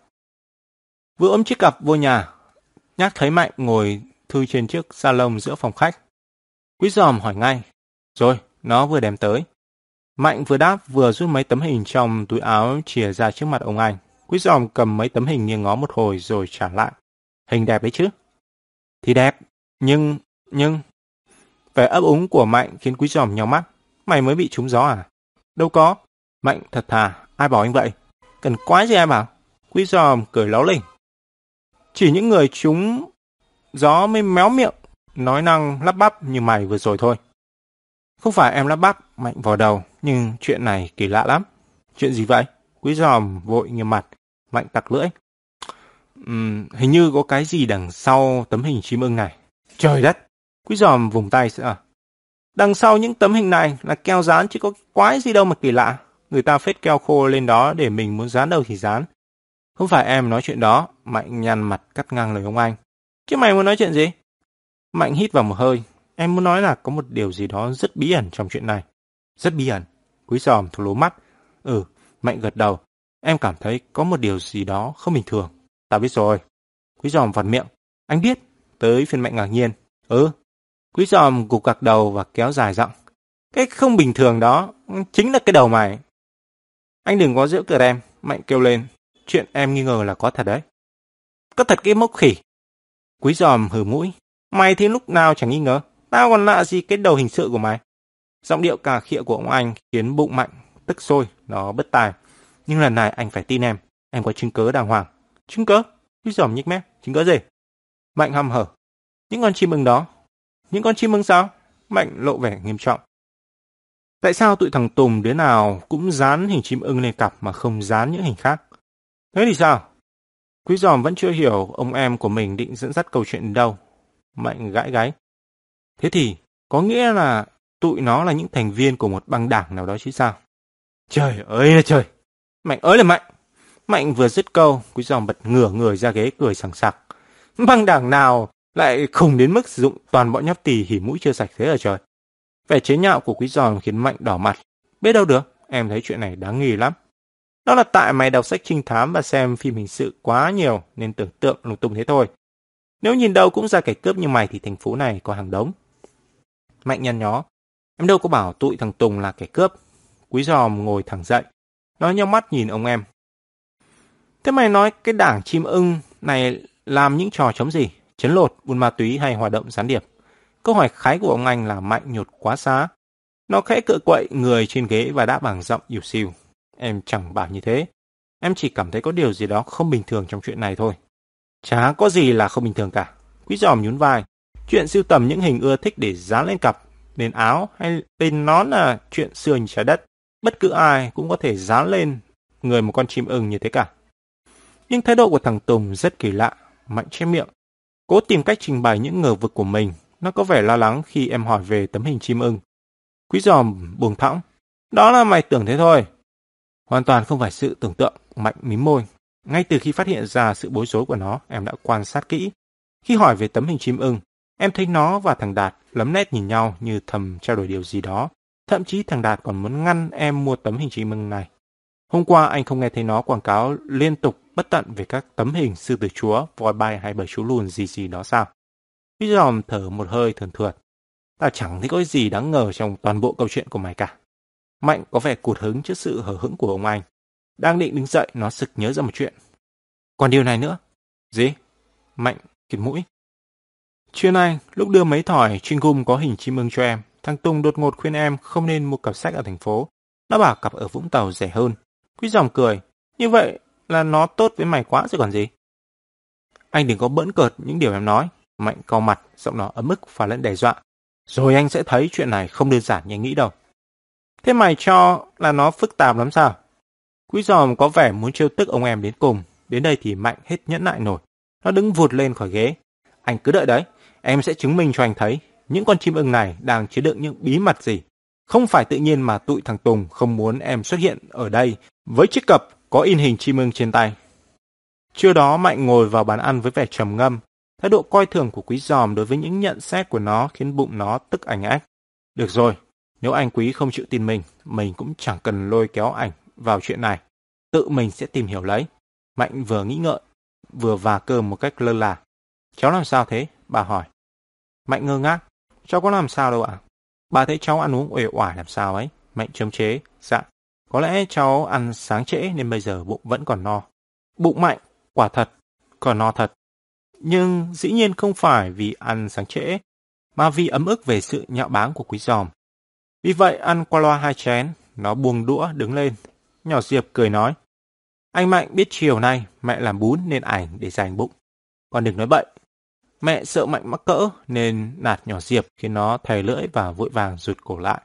Vừa ôm chiếc cặp vô nhà, nhắc thấy Mạnh ngồi thư trên chiếc salon giữa phòng khách. Quý giòm hỏi ngay. Rồi, nó vừa đem tới. Mạnh vừa đáp vừa rút mấy tấm hình trong túi áo chìa ra trước mặt ông anh. Quý giòm cầm mấy tấm hình nghiêng ngó một hồi rồi trả lại. Hình đẹp đấy chứ? Thì đẹp, nhưng, nhưng... Vẻ ấp úng của Mạnh khiến quý giòm nhau mắt. Mày mới bị trúng gió à? Đâu có. Mạnh thật thà, ai bảo anh vậy? Cần quái gì em bảo? Quý giòm cười láo lỉnh. Chỉ những người chúng gió mới méo miệng, nói năng lắp bắp như mày vừa rồi thôi. Không phải em lắp bắp, Mạnh vào đầu, nhưng chuyện này kỳ lạ lắm. Chuyện gì vậy? Quý giòm vội nghiêm mặt, Mạnh tặc lưỡi. Uhm, hình như có cái gì đằng sau tấm hình chim ưng này. Trời đất! Quý giòm vùng tay à? Đằng sau những tấm hình này là keo dán chứ có quái gì đâu mà kỳ lạ. Người ta phết keo khô lên đó để mình muốn dán đâu thì dán. Không phải em nói chuyện đó, Mạnh nhăn mặt cắt ngang lời ông anh. Chứ mày muốn nói chuyện gì? Mạnh hít vào một hơi. Em muốn nói là có một điều gì đó rất bí ẩn trong chuyện này. Rất bí ẩn. Quý giòm thổ lố mắt. Ừ, Mạnh gật đầu. Em cảm thấy có một điều gì đó không bình thường. Ta biết rồi. Quý giòm vặt miệng. Anh biết. Tới phiên Mạnh ngạc nhiên. Ừ. Quý giòm gục gạc đầu và kéo dài giọng. Cái không bình thường đó chính là cái đầu mày. Anh đừng có giễu cửa em. Mạnh kêu lên. Chuyện em nghi ngờ là có thật đấy. Có thật cái mốc khỉ. Quý giòm hừ mũi. Mày thì lúc nào chẳng nghi ngờ. Tao còn lạ gì cái đầu hình sự của mày. Giọng điệu cà khịa của ông anh khiến bụng mạnh, tức sôi, nó bất tài. Nhưng lần này anh phải tin em. Em có chứng cớ đàng hoàng. Chứng cớ? Quý giòm nhích mép. Chứng cớ gì? Mạnh hăm hở. Những con chim ưng đó. Những con chim ưng sao? Mạnh lộ vẻ nghiêm trọng. Tại sao tụi thằng Tùng đứa nào cũng dán hình chim ưng lên cặp mà không dán những hình khác? Thế thì sao? Quý giòm vẫn chưa hiểu ông em của mình định dẫn dắt câu chuyện đâu. Mạnh gãi gáy. Thế thì, có nghĩa là tụi nó là những thành viên của một băng đảng nào đó chứ sao? Trời ơi là trời! Mạnh ơi là mạnh! Mạnh vừa dứt câu, quý giòm bật ngửa người ra ghế cười sảng sặc. Băng đảng nào lại khùng đến mức sử dụng toàn bọn nhóc tỳ hỉ mũi chưa sạch thế ở trời? Vẻ chế nhạo của quý giòm khiến Mạnh đỏ mặt. Biết đâu được, em thấy chuyện này đáng nghi lắm. Đó là tại mày đọc sách trinh thám và xem phim hình sự quá nhiều nên tưởng tượng lung tung thế thôi. Nếu nhìn đâu cũng ra kẻ cướp như mày thì thành phố này có hàng đống. Mạnh nhăn nhó. Em đâu có bảo tụi thằng Tùng là kẻ cướp. Quý giòm ngồi thẳng dậy. Nó nhau mắt nhìn ông em. Thế mày nói cái đảng chim ưng này làm những trò chống gì? Chấn lột, buôn ma túy hay hoạt động gián điệp? Câu hỏi khái của ông anh là mạnh nhột quá xa. Nó khẽ cựa quậy người trên ghế và đã bằng giọng yếu siêu. Em chẳng bảo như thế. Em chỉ cảm thấy có điều gì đó không bình thường trong chuyện này thôi. Chả có gì là không bình thường cả. Quý giòm nhún vai. Chuyện siêu tầm những hình ưa thích để dán lên cặp, lên áo hay lên nón là chuyện xưa như trái đất. Bất cứ ai cũng có thể dán lên người một con chim ưng như thế cả. Nhưng thái độ của thằng Tùng rất kỳ lạ, mạnh che miệng. Cố tìm cách trình bày những ngờ vực của mình. Nó có vẻ lo lắng khi em hỏi về tấm hình chim ưng. Quý giòm buông thõng. Đó là mày tưởng thế thôi. Hoàn toàn không phải sự tưởng tượng, Mạnh mím môi. Ngay từ khi phát hiện ra sự bối rối của nó, em đã quan sát kỹ. Khi hỏi về tấm hình chim ưng, em thấy nó và thằng Đạt lấm nét nhìn nhau như thầm trao đổi điều gì đó. Thậm chí thằng Đạt còn muốn ngăn em mua tấm hình chim ưng này. Hôm qua anh không nghe thấy nó quảng cáo liên tục bất tận về các tấm hình sư tử chúa, voi bay hay bầy chú lùn gì gì đó sao? Quý dòm thở một hơi thườn thượt. Tao chẳng thấy có gì đáng ngờ trong toàn bộ câu chuyện của mày cả. Mạnh có vẻ cụt hứng trước sự hở hững của ông anh. Đang định đứng dậy, nó sực nhớ ra một chuyện. Còn điều này nữa. Gì? Mạnh kịt mũi. chuyên anh lúc đưa mấy thỏi chuyên gum có hình chim ưng cho em, thằng Tùng đột ngột khuyên em không nên mua cặp sách ở thành phố. Nó bảo cặp ở Vũng Tàu rẻ hơn. Quý dòng cười. Như vậy là nó tốt với mày quá rồi còn gì. Anh đừng có bỡn cợt những điều em nói. Mạnh co mặt, giọng nó ấm ức và lẫn đe dọa. Rồi anh sẽ thấy chuyện này không đơn giản như anh nghĩ đâu. Thế mày cho là nó phức tạp lắm sao? Quý giòm có vẻ muốn trêu tức ông em đến cùng. Đến đây thì Mạnh hết nhẫn nại nổi. Nó đứng vụt lên khỏi ghế. Anh cứ đợi đấy. Em sẽ chứng minh cho anh thấy những con chim ưng này đang chứa đựng những bí mật gì. Không phải tự nhiên mà tụi thằng Tùng không muốn em xuất hiện ở đây với chiếc cặp có in hình chim ưng trên tay. Trưa đó Mạnh ngồi vào bàn ăn với vẻ trầm ngâm. Thái độ coi thường của quý giòm đối với những nhận xét của nó khiến bụng nó tức ảnh ách. Được rồi, nếu anh quý không chịu tin mình, mình cũng chẳng cần lôi kéo ảnh vào chuyện này. Tự mình sẽ tìm hiểu lấy. Mạnh vừa nghĩ ngợi, vừa và cơm một cách lơ là. Cháu làm sao thế? Bà hỏi. Mạnh ngơ ngác. Cháu có làm sao đâu ạ? Bà thấy cháu ăn uống uể oải làm sao ấy? Mạnh chấm chế. Dạ. Có lẽ cháu ăn sáng trễ nên bây giờ bụng vẫn còn no. Bụng mạnh, quả thật, còn no thật. Nhưng dĩ nhiên không phải vì ăn sáng trễ, mà vì ấm ức về sự nhạo báng của quý giòm. Vì vậy ăn qua loa hai chén, nó buông đũa đứng lên. Nhỏ Diệp cười nói. Anh Mạnh biết chiều nay mẹ làm bún nên ảnh để dành bụng. Còn đừng nói bậy. Mẹ sợ Mạnh mắc cỡ nên nạt nhỏ Diệp khiến nó thè lưỡi và vội vàng rụt cổ lại.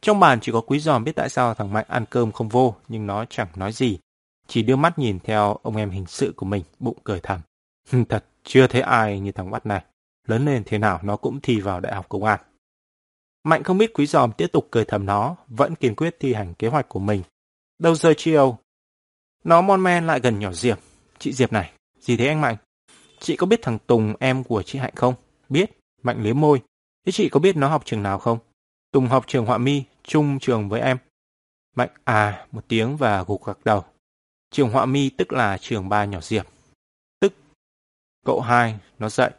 Trong bàn chỉ có quý giòm biết tại sao thằng Mạnh ăn cơm không vô nhưng nó chẳng nói gì. Chỉ đưa mắt nhìn theo ông em hình sự của mình, bụng cười thầm. Thật, chưa thấy ai như thằng bắt này. Lớn lên thế nào nó cũng thi vào đại học công an. Mạnh không biết quý giòm tiếp tục cười thầm nó, vẫn kiên quyết thi hành kế hoạch của mình. Đầu giờ chiều, nó mon men lại gần nhỏ Diệp. Chị Diệp này, gì thế anh Mạnh? Chị có biết thằng Tùng em của chị Hạnh không? Biết. Mạnh liếm môi. Thế chị có biết nó học trường nào không? Tùng học trường họa mi, chung trường với em. Mạnh à một tiếng và gục gặc đầu. Trường họa mi tức là trường ba nhỏ Diệp. Cậu hai nó dậy.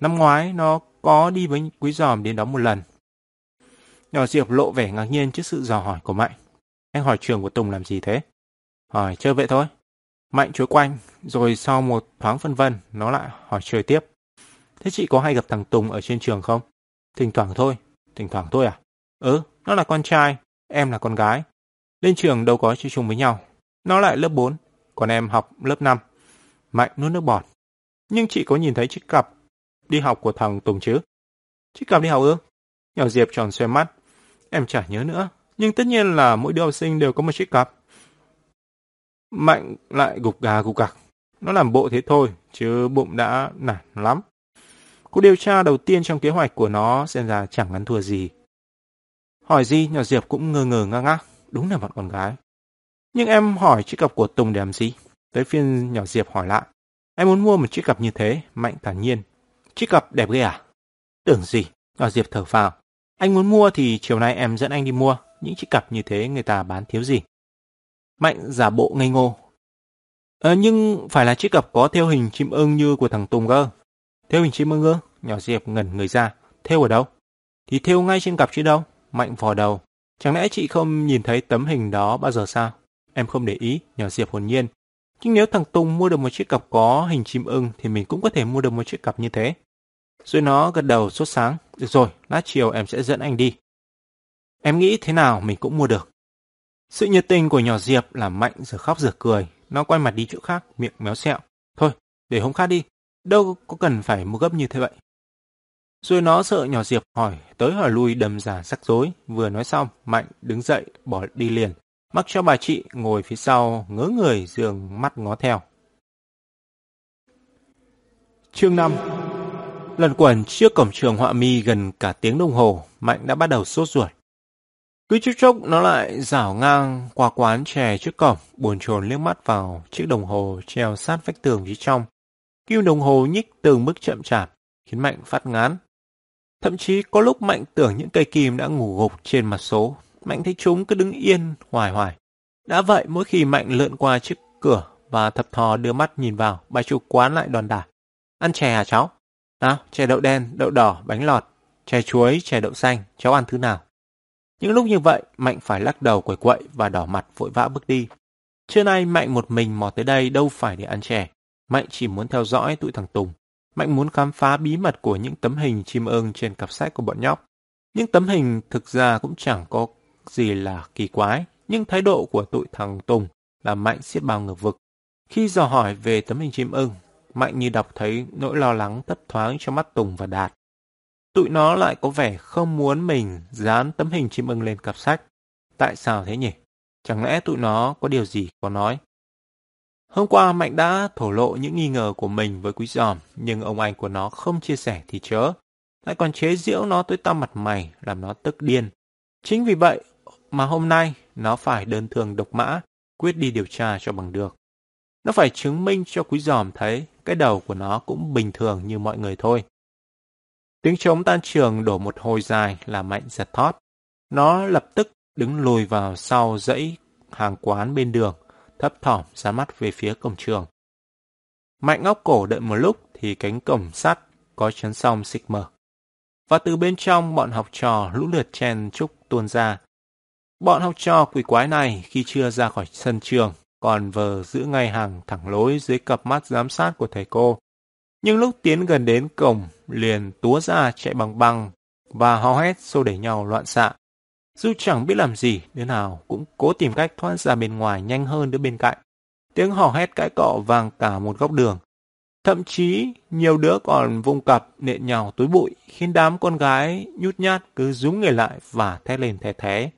Năm ngoái nó có đi với quý giòm đến đó một lần. Nhỏ Diệp lộ vẻ ngạc nhiên trước sự dò hỏi của Mạnh. Anh hỏi trường của Tùng làm gì thế? Hỏi chơi vậy thôi. Mạnh chối quanh, rồi sau một thoáng phân vân, nó lại hỏi chơi tiếp. Thế chị có hay gặp thằng Tùng ở trên trường không? Thỉnh thoảng thôi. Thỉnh thoảng thôi à? Ừ, nó là con trai, em là con gái. Lên trường đâu có chơi chung với nhau. Nó lại lớp 4, còn em học lớp 5. Mạnh nuốt nước bọt. Nhưng chị có nhìn thấy chiếc cặp đi học của thằng Tùng chứ? Chiếc cặp đi học ư? Nhỏ Diệp tròn xoe mắt. Em chả nhớ nữa. Nhưng tất nhiên là mỗi đứa học sinh đều có một chiếc cặp. Mạnh lại gục gà gục gặc. Nó làm bộ thế thôi, chứ bụng đã nản lắm. Cuộc điều tra đầu tiên trong kế hoạch của nó xem ra chẳng ăn thua gì. Hỏi gì, nhỏ Diệp cũng ngơ ngơ ngác ngác. Đúng là bọn con gái. Nhưng em hỏi chiếc cặp của Tùng để làm gì? Tới phiên nhỏ Diệp hỏi lại. Em muốn mua một chiếc cặp như thế, Mạnh thản nhiên. Chiếc cặp đẹp ghê à? Tưởng gì? Nhỏ Diệp thở phào. Anh muốn mua thì chiều nay em dẫn anh đi mua. Những chiếc cặp như thế người ta bán thiếu gì? Mạnh giả bộ ngây ngô. À, nhưng phải là chiếc cặp có theo hình chim ưng như của thằng Tùng cơ. Theo hình chim ưng ư? Nhỏ Diệp ngẩn người ra. Theo ở đâu? Thì theo ngay trên cặp chứ đâu. Mạnh vò đầu. Chẳng lẽ chị không nhìn thấy tấm hình đó bao giờ sao? Em không để ý, nhỏ Diệp hồn nhiên. Nhưng nếu thằng Tùng mua được một chiếc cặp có hình chim ưng thì mình cũng có thể mua được một chiếc cặp như thế. Rồi nó gật đầu sốt sáng. Được rồi, lát chiều em sẽ dẫn anh đi. Em nghĩ thế nào mình cũng mua được. Sự nhiệt tình của nhỏ Diệp làm Mạnh giờ khóc giờ cười. Nó quay mặt đi chỗ khác, miệng méo xẹo. Thôi, để hôm khác đi. Đâu có cần phải mua gấp như thế vậy. Rồi nó sợ nhỏ Diệp hỏi, tới hỏi lui đầm giả rắc rối. Vừa nói xong, Mạnh đứng dậy, bỏ đi liền. Mắc cho bà chị ngồi phía sau, ngớ người, dường mắt ngó theo. Chương 5 Lần quẩn trước cổng trường họa mi gần cả tiếng đồng hồ, Mạnh đã bắt đầu sốt ruột. Cứ chút chốc nó lại rảo ngang qua quán chè trước cổng, buồn chồn liếc mắt vào chiếc đồng hồ treo sát vách tường phía trong. Kim đồng hồ nhích từng bước chậm chạp, khiến Mạnh phát ngán. Thậm chí có lúc Mạnh tưởng những cây kim đã ngủ gục trên mặt số. Mạnh thấy chúng cứ đứng yên, hoài hoài. Đã vậy, mỗi khi Mạnh lượn qua trước cửa và thập thò đưa mắt nhìn vào, bà chủ quán lại đòn đả. Ăn chè hả cháu? Nào, chè đậu đen, đậu đỏ, bánh lọt, chè chuối, chè đậu xanh, cháu ăn thứ nào? Những lúc như vậy, Mạnh phải lắc đầu quẩy quậy và đỏ mặt vội vã bước đi. Trưa nay Mạnh một mình mò tới đây đâu phải để ăn chè. Mạnh chỉ muốn theo dõi tụi thằng Tùng. Mạnh muốn khám phá bí mật của những tấm hình chim ưng trên cặp sách của bọn nhóc. Những tấm hình thực ra cũng chẳng có gì là kỳ quái, nhưng thái độ của tụi thằng Tùng là Mạnh siết bao ngờ vực. Khi dò hỏi về tấm hình chim ưng, Mạnh như đọc thấy nỗi lo lắng thấp thoáng trong mắt Tùng và Đạt. Tụi nó lại có vẻ không muốn mình dán tấm hình chim ưng lên cặp sách. Tại sao thế nhỉ? Chẳng lẽ tụi nó có điều gì có nói? Hôm qua Mạnh đã thổ lộ những nghi ngờ của mình với Quý Giòm, nhưng ông anh của nó không chia sẻ thì chớ. Lại còn chế giễu nó tới tăm mặt mày, làm nó tức điên. Chính vì vậy mà hôm nay nó phải đơn thường độc mã, quyết đi điều tra cho bằng được. Nó phải chứng minh cho Quý Giòm thấy cái đầu của nó cũng bình thường như mọi người thôi. Tiếng trống tan trường đổ một hồi dài là Mạnh giật thót. Nó lập tức đứng lùi vào sau dãy hàng quán bên đường, thấp thỏm ra mắt về phía cổng trường. Mạnh ngóc cổ đợi một lúc thì cánh cổng sắt có chấn song xịch mở. Và từ bên trong bọn học trò lũ lượt chen trúc tuôn ra. Bọn học trò quỷ quái này khi chưa ra khỏi sân trường còn vờ giữ ngay hàng thẳng lối dưới cặp mắt giám sát của thầy cô. Nhưng lúc tiến gần đến cổng liền túa ra chạy bằng băng và hò hét xô đẩy nhau loạn xạ. Dù chẳng biết làm gì, đứa nào cũng cố tìm cách thoát ra bên ngoài nhanh hơn đứa bên cạnh. Tiếng hò hét cãi cọ vang cả một góc đường. Thậm chí, nhiều đứa còn vung cặp nện nhào túi bụi, khiến đám con gái nhút nhát cứ rúng người lại và thét lên thè thé.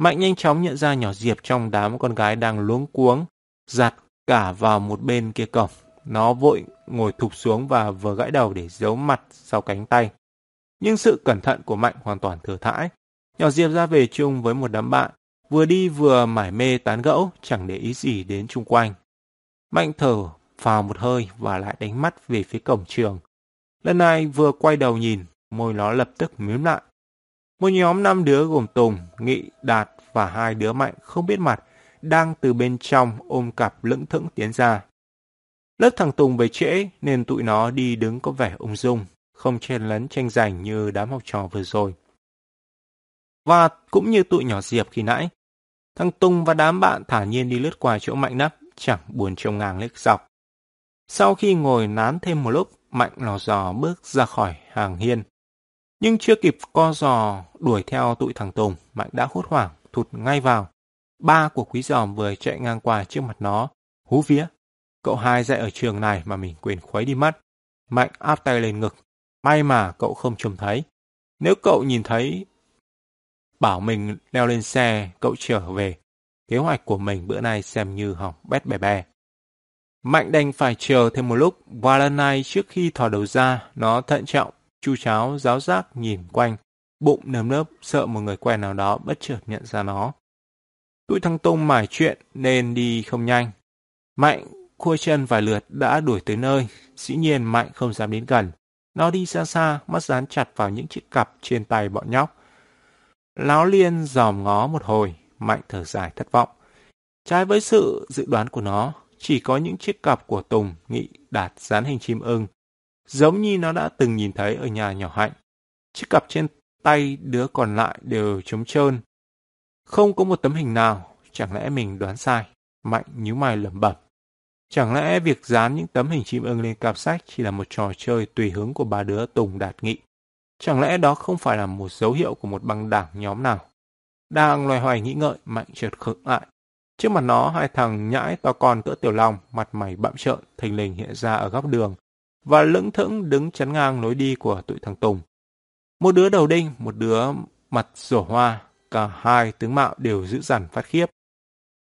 Mạnh nhanh chóng nhận ra nhỏ Diệp trong đám con gái đang luống cuống, giặt cả vào một bên kia cổng. Nó vội ngồi thụp xuống và vừa gãi đầu để giấu mặt sau cánh tay. Nhưng sự cẩn thận của Mạnh hoàn toàn thừa thãi. Nhỏ Diệp ra về chung với một đám bạn, vừa đi vừa mải mê tán gẫu, chẳng để ý gì đến chung quanh. Mạnh thở vào một hơi và lại đánh mắt về phía cổng trường. Lần này vừa quay đầu nhìn, môi nó lập tức mím lại. Một nhóm năm đứa gồm Tùng, Nghị, Đạt và hai đứa Mạnh không biết mặt, đang từ bên trong ôm cặp lững thững tiến ra. Lớp thằng Tùng về trễ nên tụi nó đi đứng có vẻ ung dung, không chen lấn tranh giành như đám học trò vừa rồi. Và cũng như tụi nhỏ Diệp khi nãy, thằng Tùng và đám bạn thả nhiên đi lướt qua chỗ Mạnh nắp, chẳng buồn trông ngang lếch dọc. Sau khi ngồi nán thêm một lúc, Mạnh lò dò bước ra khỏi hàng hiên. Nhưng chưa kịp co giò đuổi theo tụi thằng Tùng, Mạnh đã hốt hoảng, thụt ngay vào. Ba của quý giòm vừa chạy ngang qua trước mặt nó, hú vía. Cậu hai dạy ở trường này mà mình quên khuấy đi mất. Mạnh áp tay lên ngực. May mà cậu không trông thấy. Nếu cậu nhìn thấy, bảo mình leo lên xe, cậu trở về. Kế hoạch của mình bữa nay xem như hỏng bét bè bè. Mạnh đành phải chờ thêm một lúc, và lần này trước khi thò đầu ra, nó thận trọng, chu cháo, giáo giác nhìn quanh, bụng nấm nớp sợ một người quen nào đó bất chợt nhận ra nó. Tụi thằng tông mải chuyện nên đi không nhanh. Mạnh khua chân vài lượt đã đuổi tới nơi, dĩ nhiên Mạnh không dám đến gần. Nó đi xa xa, mắt dán chặt vào những chiếc cặp trên tay bọn nhóc. Láo liên dòm ngó một hồi, Mạnh thở dài thất vọng. Trái với sự dự đoán của nó, chỉ có những chiếc cặp của Tùng, Nghị đạt dán hình chim ưng, giống như nó đã từng nhìn thấy ở nhà nhỏ hạnh. Chiếc cặp trên tay đứa còn lại đều trống trơn. Không có một tấm hình nào, chẳng lẽ mình đoán sai? Mạnh nhíu mày lẩm bẩm. Chẳng lẽ việc dán những tấm hình chim ưng lên cặp sách chỉ là một trò chơi tùy hứng của ba đứa Tùng Đạt Nghị? Chẳng lẽ đó không phải là một dấu hiệu của một băng đảng nhóm nào? Đang loài hoài nghĩ ngợi, Mạnh chợt khựng lại. Trước mặt nó, hai thằng nhãi to con cỡ tiểu long, mặt mày bặm trợn, thình lình hiện ra ở góc đường, và lững thững đứng chắn ngang lối đi của tụi thằng Tùng. Một đứa đầu đinh, một đứa mặt rổ hoa, cả hai tướng mạo đều dữ dằn phát khiếp.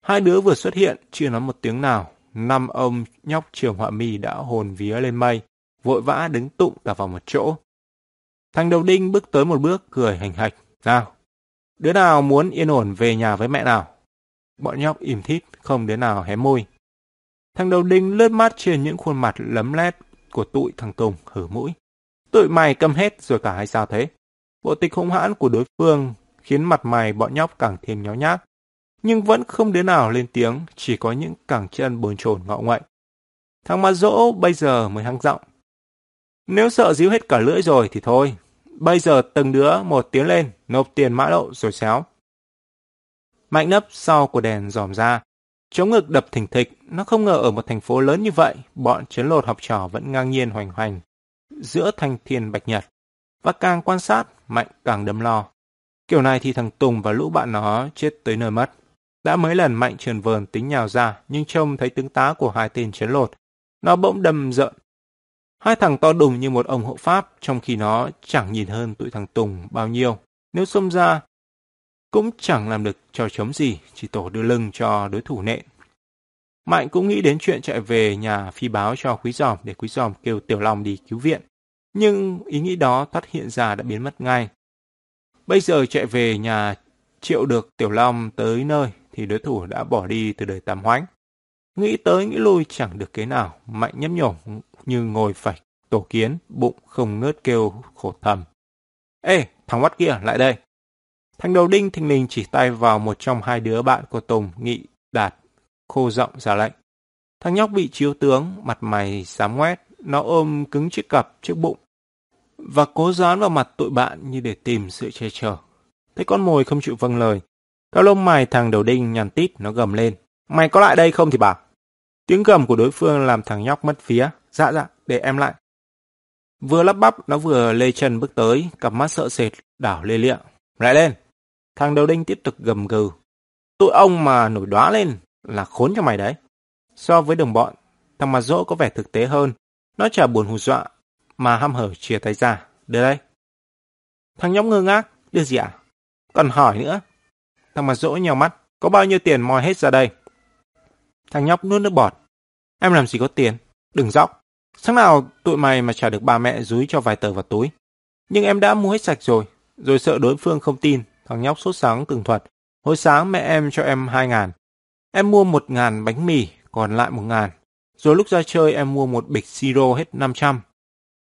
Hai đứa vừa xuất hiện, chưa nói một tiếng nào, năm ông nhóc trường họa mi đã hồn vía lên mây, vội vã đứng tụng cả vào một chỗ. Thằng đầu đinh bước tới một bước, cười hành hạch. Nào, đứa nào muốn yên ổn về nhà với mẹ nào? Bọn nhóc im thít, không đứa nào hé môi. Thằng đầu đinh lướt mắt trên những khuôn mặt lấm lét của tụi thằng Tùng hở mũi. Tụi mày câm hết rồi cả hay sao thế? Bộ tịch hung hãn của đối phương khiến mặt mày bọn nhóc càng thêm nhó nhác. Nhưng vẫn không đứa nào lên tiếng, chỉ có những cẳng chân bồn chồn ngọ ngoậy. Thằng mặt dỗ bây giờ mới hăng giọng. Nếu sợ díu hết cả lưỡi rồi thì thôi. Bây giờ từng đứa một tiếng lên, nộp tiền mã lộ rồi xéo. Mạnh nấp sau của đèn dòm ra. Chống ngực đập thình thịch, nó không ngờ ở một thành phố lớn như vậy, bọn chấn lột học trò vẫn ngang nhiên hoành hoành giữa thanh thiên bạch nhật. Và càng quan sát, Mạnh càng đâm lo. Kiểu này thì thằng Tùng và lũ bạn nó chết tới nơi mất. Đã mấy lần Mạnh trườn vờn tính nhào ra, nhưng trông thấy tướng tá của hai tên chấn lột. Nó bỗng đâm giận. Hai thằng to đùng như một ông hộ pháp, trong khi nó chẳng nhìn hơn tụi thằng Tùng bao nhiêu. Nếu xông ra, cũng chẳng làm được trò chống gì, chỉ tổ đưa lưng cho đối thủ nện. Mạnh cũng nghĩ đến chuyện chạy về nhà phi báo cho Quý Giòm để Quý Giòm kêu Tiểu Long đi cứu viện. Nhưng ý nghĩ đó thoát hiện ra đã biến mất ngay. Bây giờ chạy về nhà triệu được Tiểu Long tới nơi thì đối thủ đã bỏ đi từ đời tam hoánh. Nghĩ tới nghĩ lui chẳng được kế nào, Mạnh nhấp nhổm như ngồi phải tổ kiến, bụng không ngớt kêu khổ thầm. Ê, thằng mắt kia, lại đây. Thằng đầu đinh thình lình chỉ tay vào một trong hai đứa bạn của Tùng, Nghị, Đạt, khô giọng ra lệnh. Thằng nhóc bị chiếu tướng, mặt mày xám ngoét, nó ôm cứng chiếc cặp trước bụng và cố dán vào mặt tụi bạn như để tìm sự che chở. Thấy con mồi không chịu vâng lời. Cao lông mày thằng đầu đinh nhằn tít nó gầm lên. Mày có lại đây không thì bảo. Tiếng gầm của đối phương làm thằng nhóc mất phía. Dạ dạ, để em lại. Vừa lắp bắp, nó vừa lê chân bước tới, cặp mắt sợ sệt, đảo lê lịa. Lại lên. Thằng đầu đinh tiếp tục gầm gừ. Tụi ông mà nổi đóa lên là khốn cho mày đấy. So với đồng bọn, thằng mặt dỗ có vẻ thực tế hơn. Nó chả buồn hù dọa, mà ham hở chia tay ra. Đưa đây. Thằng nhóc ngơ ngác. Đưa gì ạ? À? Còn hỏi nữa. Thằng mặt dỗ nhèo mắt. Có bao nhiêu tiền moi hết ra đây? Thằng nhóc nuốt nước bọt. Em làm gì có tiền? Đừng dóc. Sáng nào tụi mày mà trả được ba mẹ dúi cho vài tờ vào túi. Nhưng em đã mua hết sạch rồi. Rồi sợ đối phương không tin. Thằng nhóc sốt sáng tường thuật. Hồi sáng mẹ em cho em hai ngàn. Em mua một ngàn bánh mì, còn lại một ngàn. Rồi lúc ra chơi em mua một bịch siro hết 500.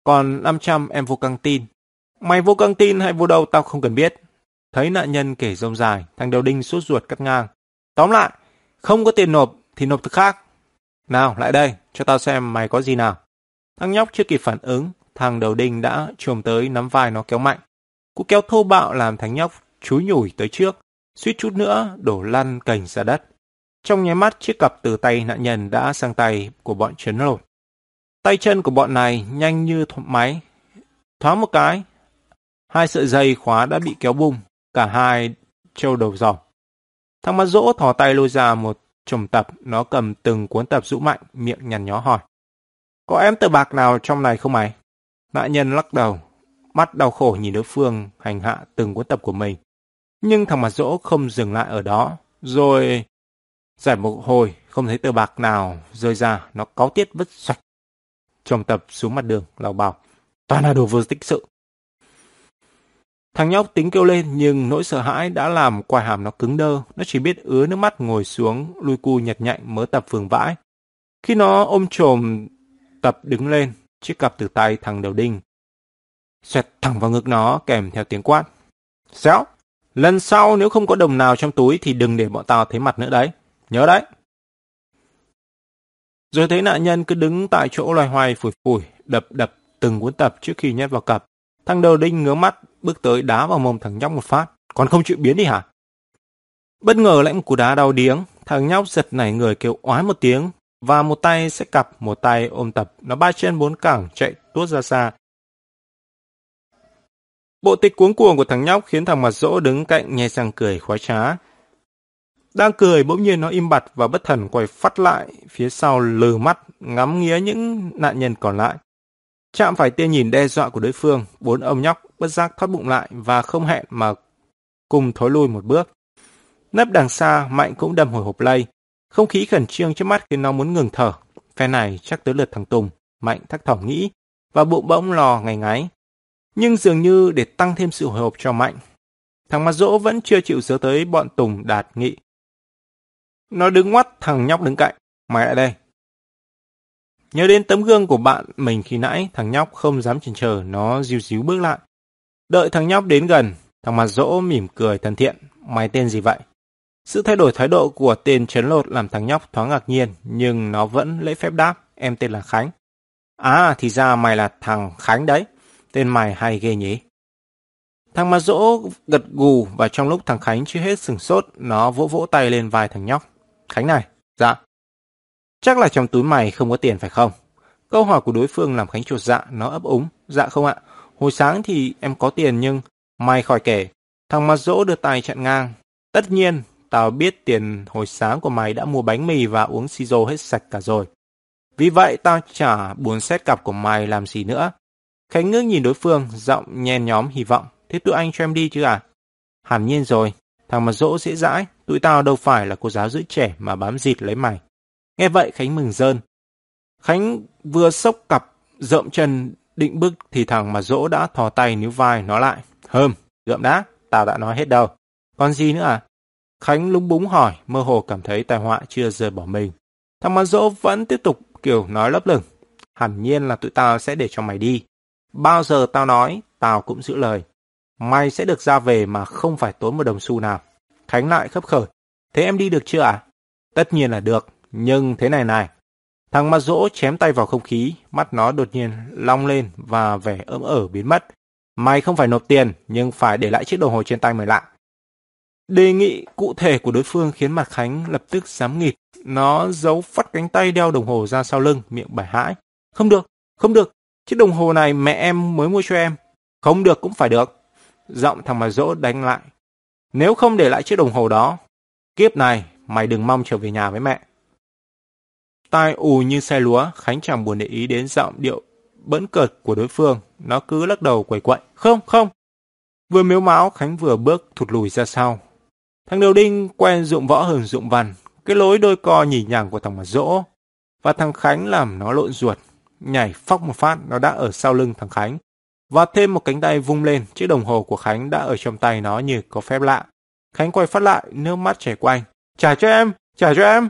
Còn 500 em vô căng tin. Mày vô căng tin hay vô đâu tao không cần biết. Thấy nạn nhân kể rông dài, thằng đầu đinh sốt ruột cắt ngang. Tóm lại, không có tiền nộp thì nộp thứ khác. Nào, lại đây, cho tao xem mày có gì nào. Thằng nhóc chưa kịp phản ứng, thằng đầu đinh đã trồm tới nắm vai nó kéo mạnh. Cú kéo thô bạo làm thằng nhóc chúi nhủi tới trước, suýt chút nữa đổ lăn cành ra đất. Trong nháy mắt, chiếc cặp từ tay nạn nhân đã sang tay của bọn chấn lột. Tay chân của bọn này nhanh như máy. Thoáng một cái, hai sợi dây khóa đã bị kéo bung, cả hai trâu đầu dòng. Thằng mắt dỗ thò tay lôi ra một chồng tập, nó cầm từng cuốn tập rũ mạnh, miệng nhằn nhó hỏi. Có em tờ bạc nào trong này không mày? Nạn nhân lắc đầu, mắt đau khổ nhìn đối phương hành hạ từng cuốn tập của mình. Nhưng thằng mặt dỗ không dừng lại ở đó, rồi giải một hồi không thấy tờ bạc nào rơi ra, nó cáu tiết vứt xoạch chồng tập xuống mặt đường, lào bảo. Toàn là đồ vô tích sự. Thằng nhóc tính kêu lên nhưng nỗi sợ hãi đã làm quai hàm nó cứng đơ. Nó chỉ biết ứa nước mắt ngồi xuống, lui cu nhặt nhạnh mớ tập phường vãi. Khi nó ôm trồm tập đứng lên, chiếc cặp từ tay thằng đầu đinh. Xoẹt thẳng vào ngực nó kèm theo tiếng quát. Xéo, lần sau nếu không có đồng nào trong túi thì đừng để bọn tao thấy mặt nữa đấy. Nhớ đấy. Rồi thấy nạn nhân cứ đứng tại chỗ loài hoài phủi phủi, đập đập từng cuốn tập trước khi nhét vào cặp. Thằng đầu đinh ngớ mắt, bước tới đá vào mông thằng nhóc một phát. Còn không chịu biến đi hả? Bất ngờ lãnh một cú đá đau điếng, thằng nhóc giật nảy người kêu oái một tiếng, và một tay sẽ cặp, một tay ôm tập, nó ba chân bốn cẳng chạy tuốt ra xa. Bộ tịch cuống cuồng của thằng nhóc khiến thằng mặt rỗ đứng cạnh nghe sang cười khoái trá. Đang cười bỗng nhiên nó im bặt và bất thần quay phát lại phía sau lừ mắt ngắm nghía những nạn nhân còn lại. Chạm phải tia nhìn đe dọa của đối phương, bốn ông nhóc bất giác thoát bụng lại và không hẹn mà cùng thối lui một bước. Nấp đằng xa, Mạnh cũng đâm hồi hộp lây. Không khí khẩn trương trước mắt khiến nó muốn ngừng thở. Phe này chắc tới lượt thằng Tùng, Mạnh thắc thỏm nghĩ, và bụng bỗng lò ngày ngáy. Nhưng dường như để tăng thêm sự hồi hộp cho Mạnh, thằng mặt dỗ vẫn chưa chịu sớ tới bọn Tùng đạt nghị nó đứng ngoắt thằng nhóc đứng cạnh. Mày lại đây. Nhớ đến tấm gương của bạn mình khi nãy, thằng nhóc không dám chần chờ, nó diu díu bước lại. Đợi thằng nhóc đến gần, thằng mặt dỗ mỉm cười thân thiện. Mày tên gì vậy? Sự thay đổi thái độ của tên chấn lột làm thằng nhóc thoáng ngạc nhiên, nhưng nó vẫn lễ phép đáp, em tên là Khánh. À, thì ra mày là thằng Khánh đấy. Tên mày hay ghê nhỉ? Thằng Ma dỗ gật gù và trong lúc thằng Khánh chưa hết sừng sốt, nó vỗ vỗ tay lên vai thằng nhóc. Khánh này, dạ. Chắc là trong túi mày không có tiền phải không? Câu hỏi của đối phương làm Khánh chuột dạ, nó ấp úng. Dạ không ạ, hồi sáng thì em có tiền nhưng... Mày khỏi kể. Thằng Ma dỗ đưa tay chặn ngang. Tất nhiên, tao biết tiền hồi sáng của mày đã mua bánh mì và uống siro hết sạch cả rồi. Vì vậy tao chả buồn xét cặp của mày làm gì nữa. Khánh ngước nhìn đối phương, giọng nhen nhóm hy vọng. Thế tụi anh cho em đi chứ à? Hẳn nhiên rồi, thằng mà dỗ dễ dãi, tụi tao đâu phải là cô giáo giữ trẻ mà bám dịt lấy mày. Nghe vậy Khánh mừng rơn. Khánh vừa sốc cặp, rộng chân, định bước thì thằng mà dỗ đã thò tay níu vai nó lại. Hơm, gượm đã, tao đã nói hết đâu. Còn gì nữa à? Khánh lúng búng hỏi, mơ hồ cảm thấy tai họa chưa rời bỏ mình. Thằng mà dỗ vẫn tiếp tục kiểu nói lấp lửng. Hẳn nhiên là tụi tao sẽ để cho mày đi. Bao giờ tao nói, tao cũng giữ lời. Mày sẽ được ra về mà không phải tốn một đồng xu nào. Khánh lại khấp khởi. Thế em đi được chưa ạ? À? Tất nhiên là được, nhưng thế này này. Thằng mặt dỗ chém tay vào không khí, mắt nó đột nhiên long lên và vẻ ấm ở biến mất. Mày không phải nộp tiền, nhưng phải để lại chiếc đồng hồ trên tay mày lại. Đề nghị cụ thể của đối phương khiến mặt Khánh lập tức dám nghịt. Nó giấu phát cánh tay đeo đồng hồ ra sau lưng, miệng bài hãi. Không được, không được, chiếc đồng hồ này mẹ em mới mua cho em. Không được cũng phải được. Giọng thằng mà dỗ đánh lại. Nếu không để lại chiếc đồng hồ đó, kiếp này mày đừng mong trở về nhà với mẹ. Tai ù như xe lúa, Khánh chẳng buồn để ý đến giọng điệu bẫn cợt của đối phương. Nó cứ lắc đầu quẩy quậy. Không, không. Vừa miếu máu, Khánh vừa bước thụt lùi ra sau. Thằng Đầu Đinh quen dụng võ hơn dụng văn. Cái lối đôi co nhỉ nhàng của thằng mà dỗ. Và thằng Khánh làm nó lộn ruột. Nhảy phóc một phát, nó đã ở sau lưng thằng Khánh. Và thêm một cánh tay vung lên, chiếc đồng hồ của Khánh đã ở trong tay nó như có phép lạ. Khánh quay phát lại, nước mắt chảy quanh. Trả cho em, trả cho em.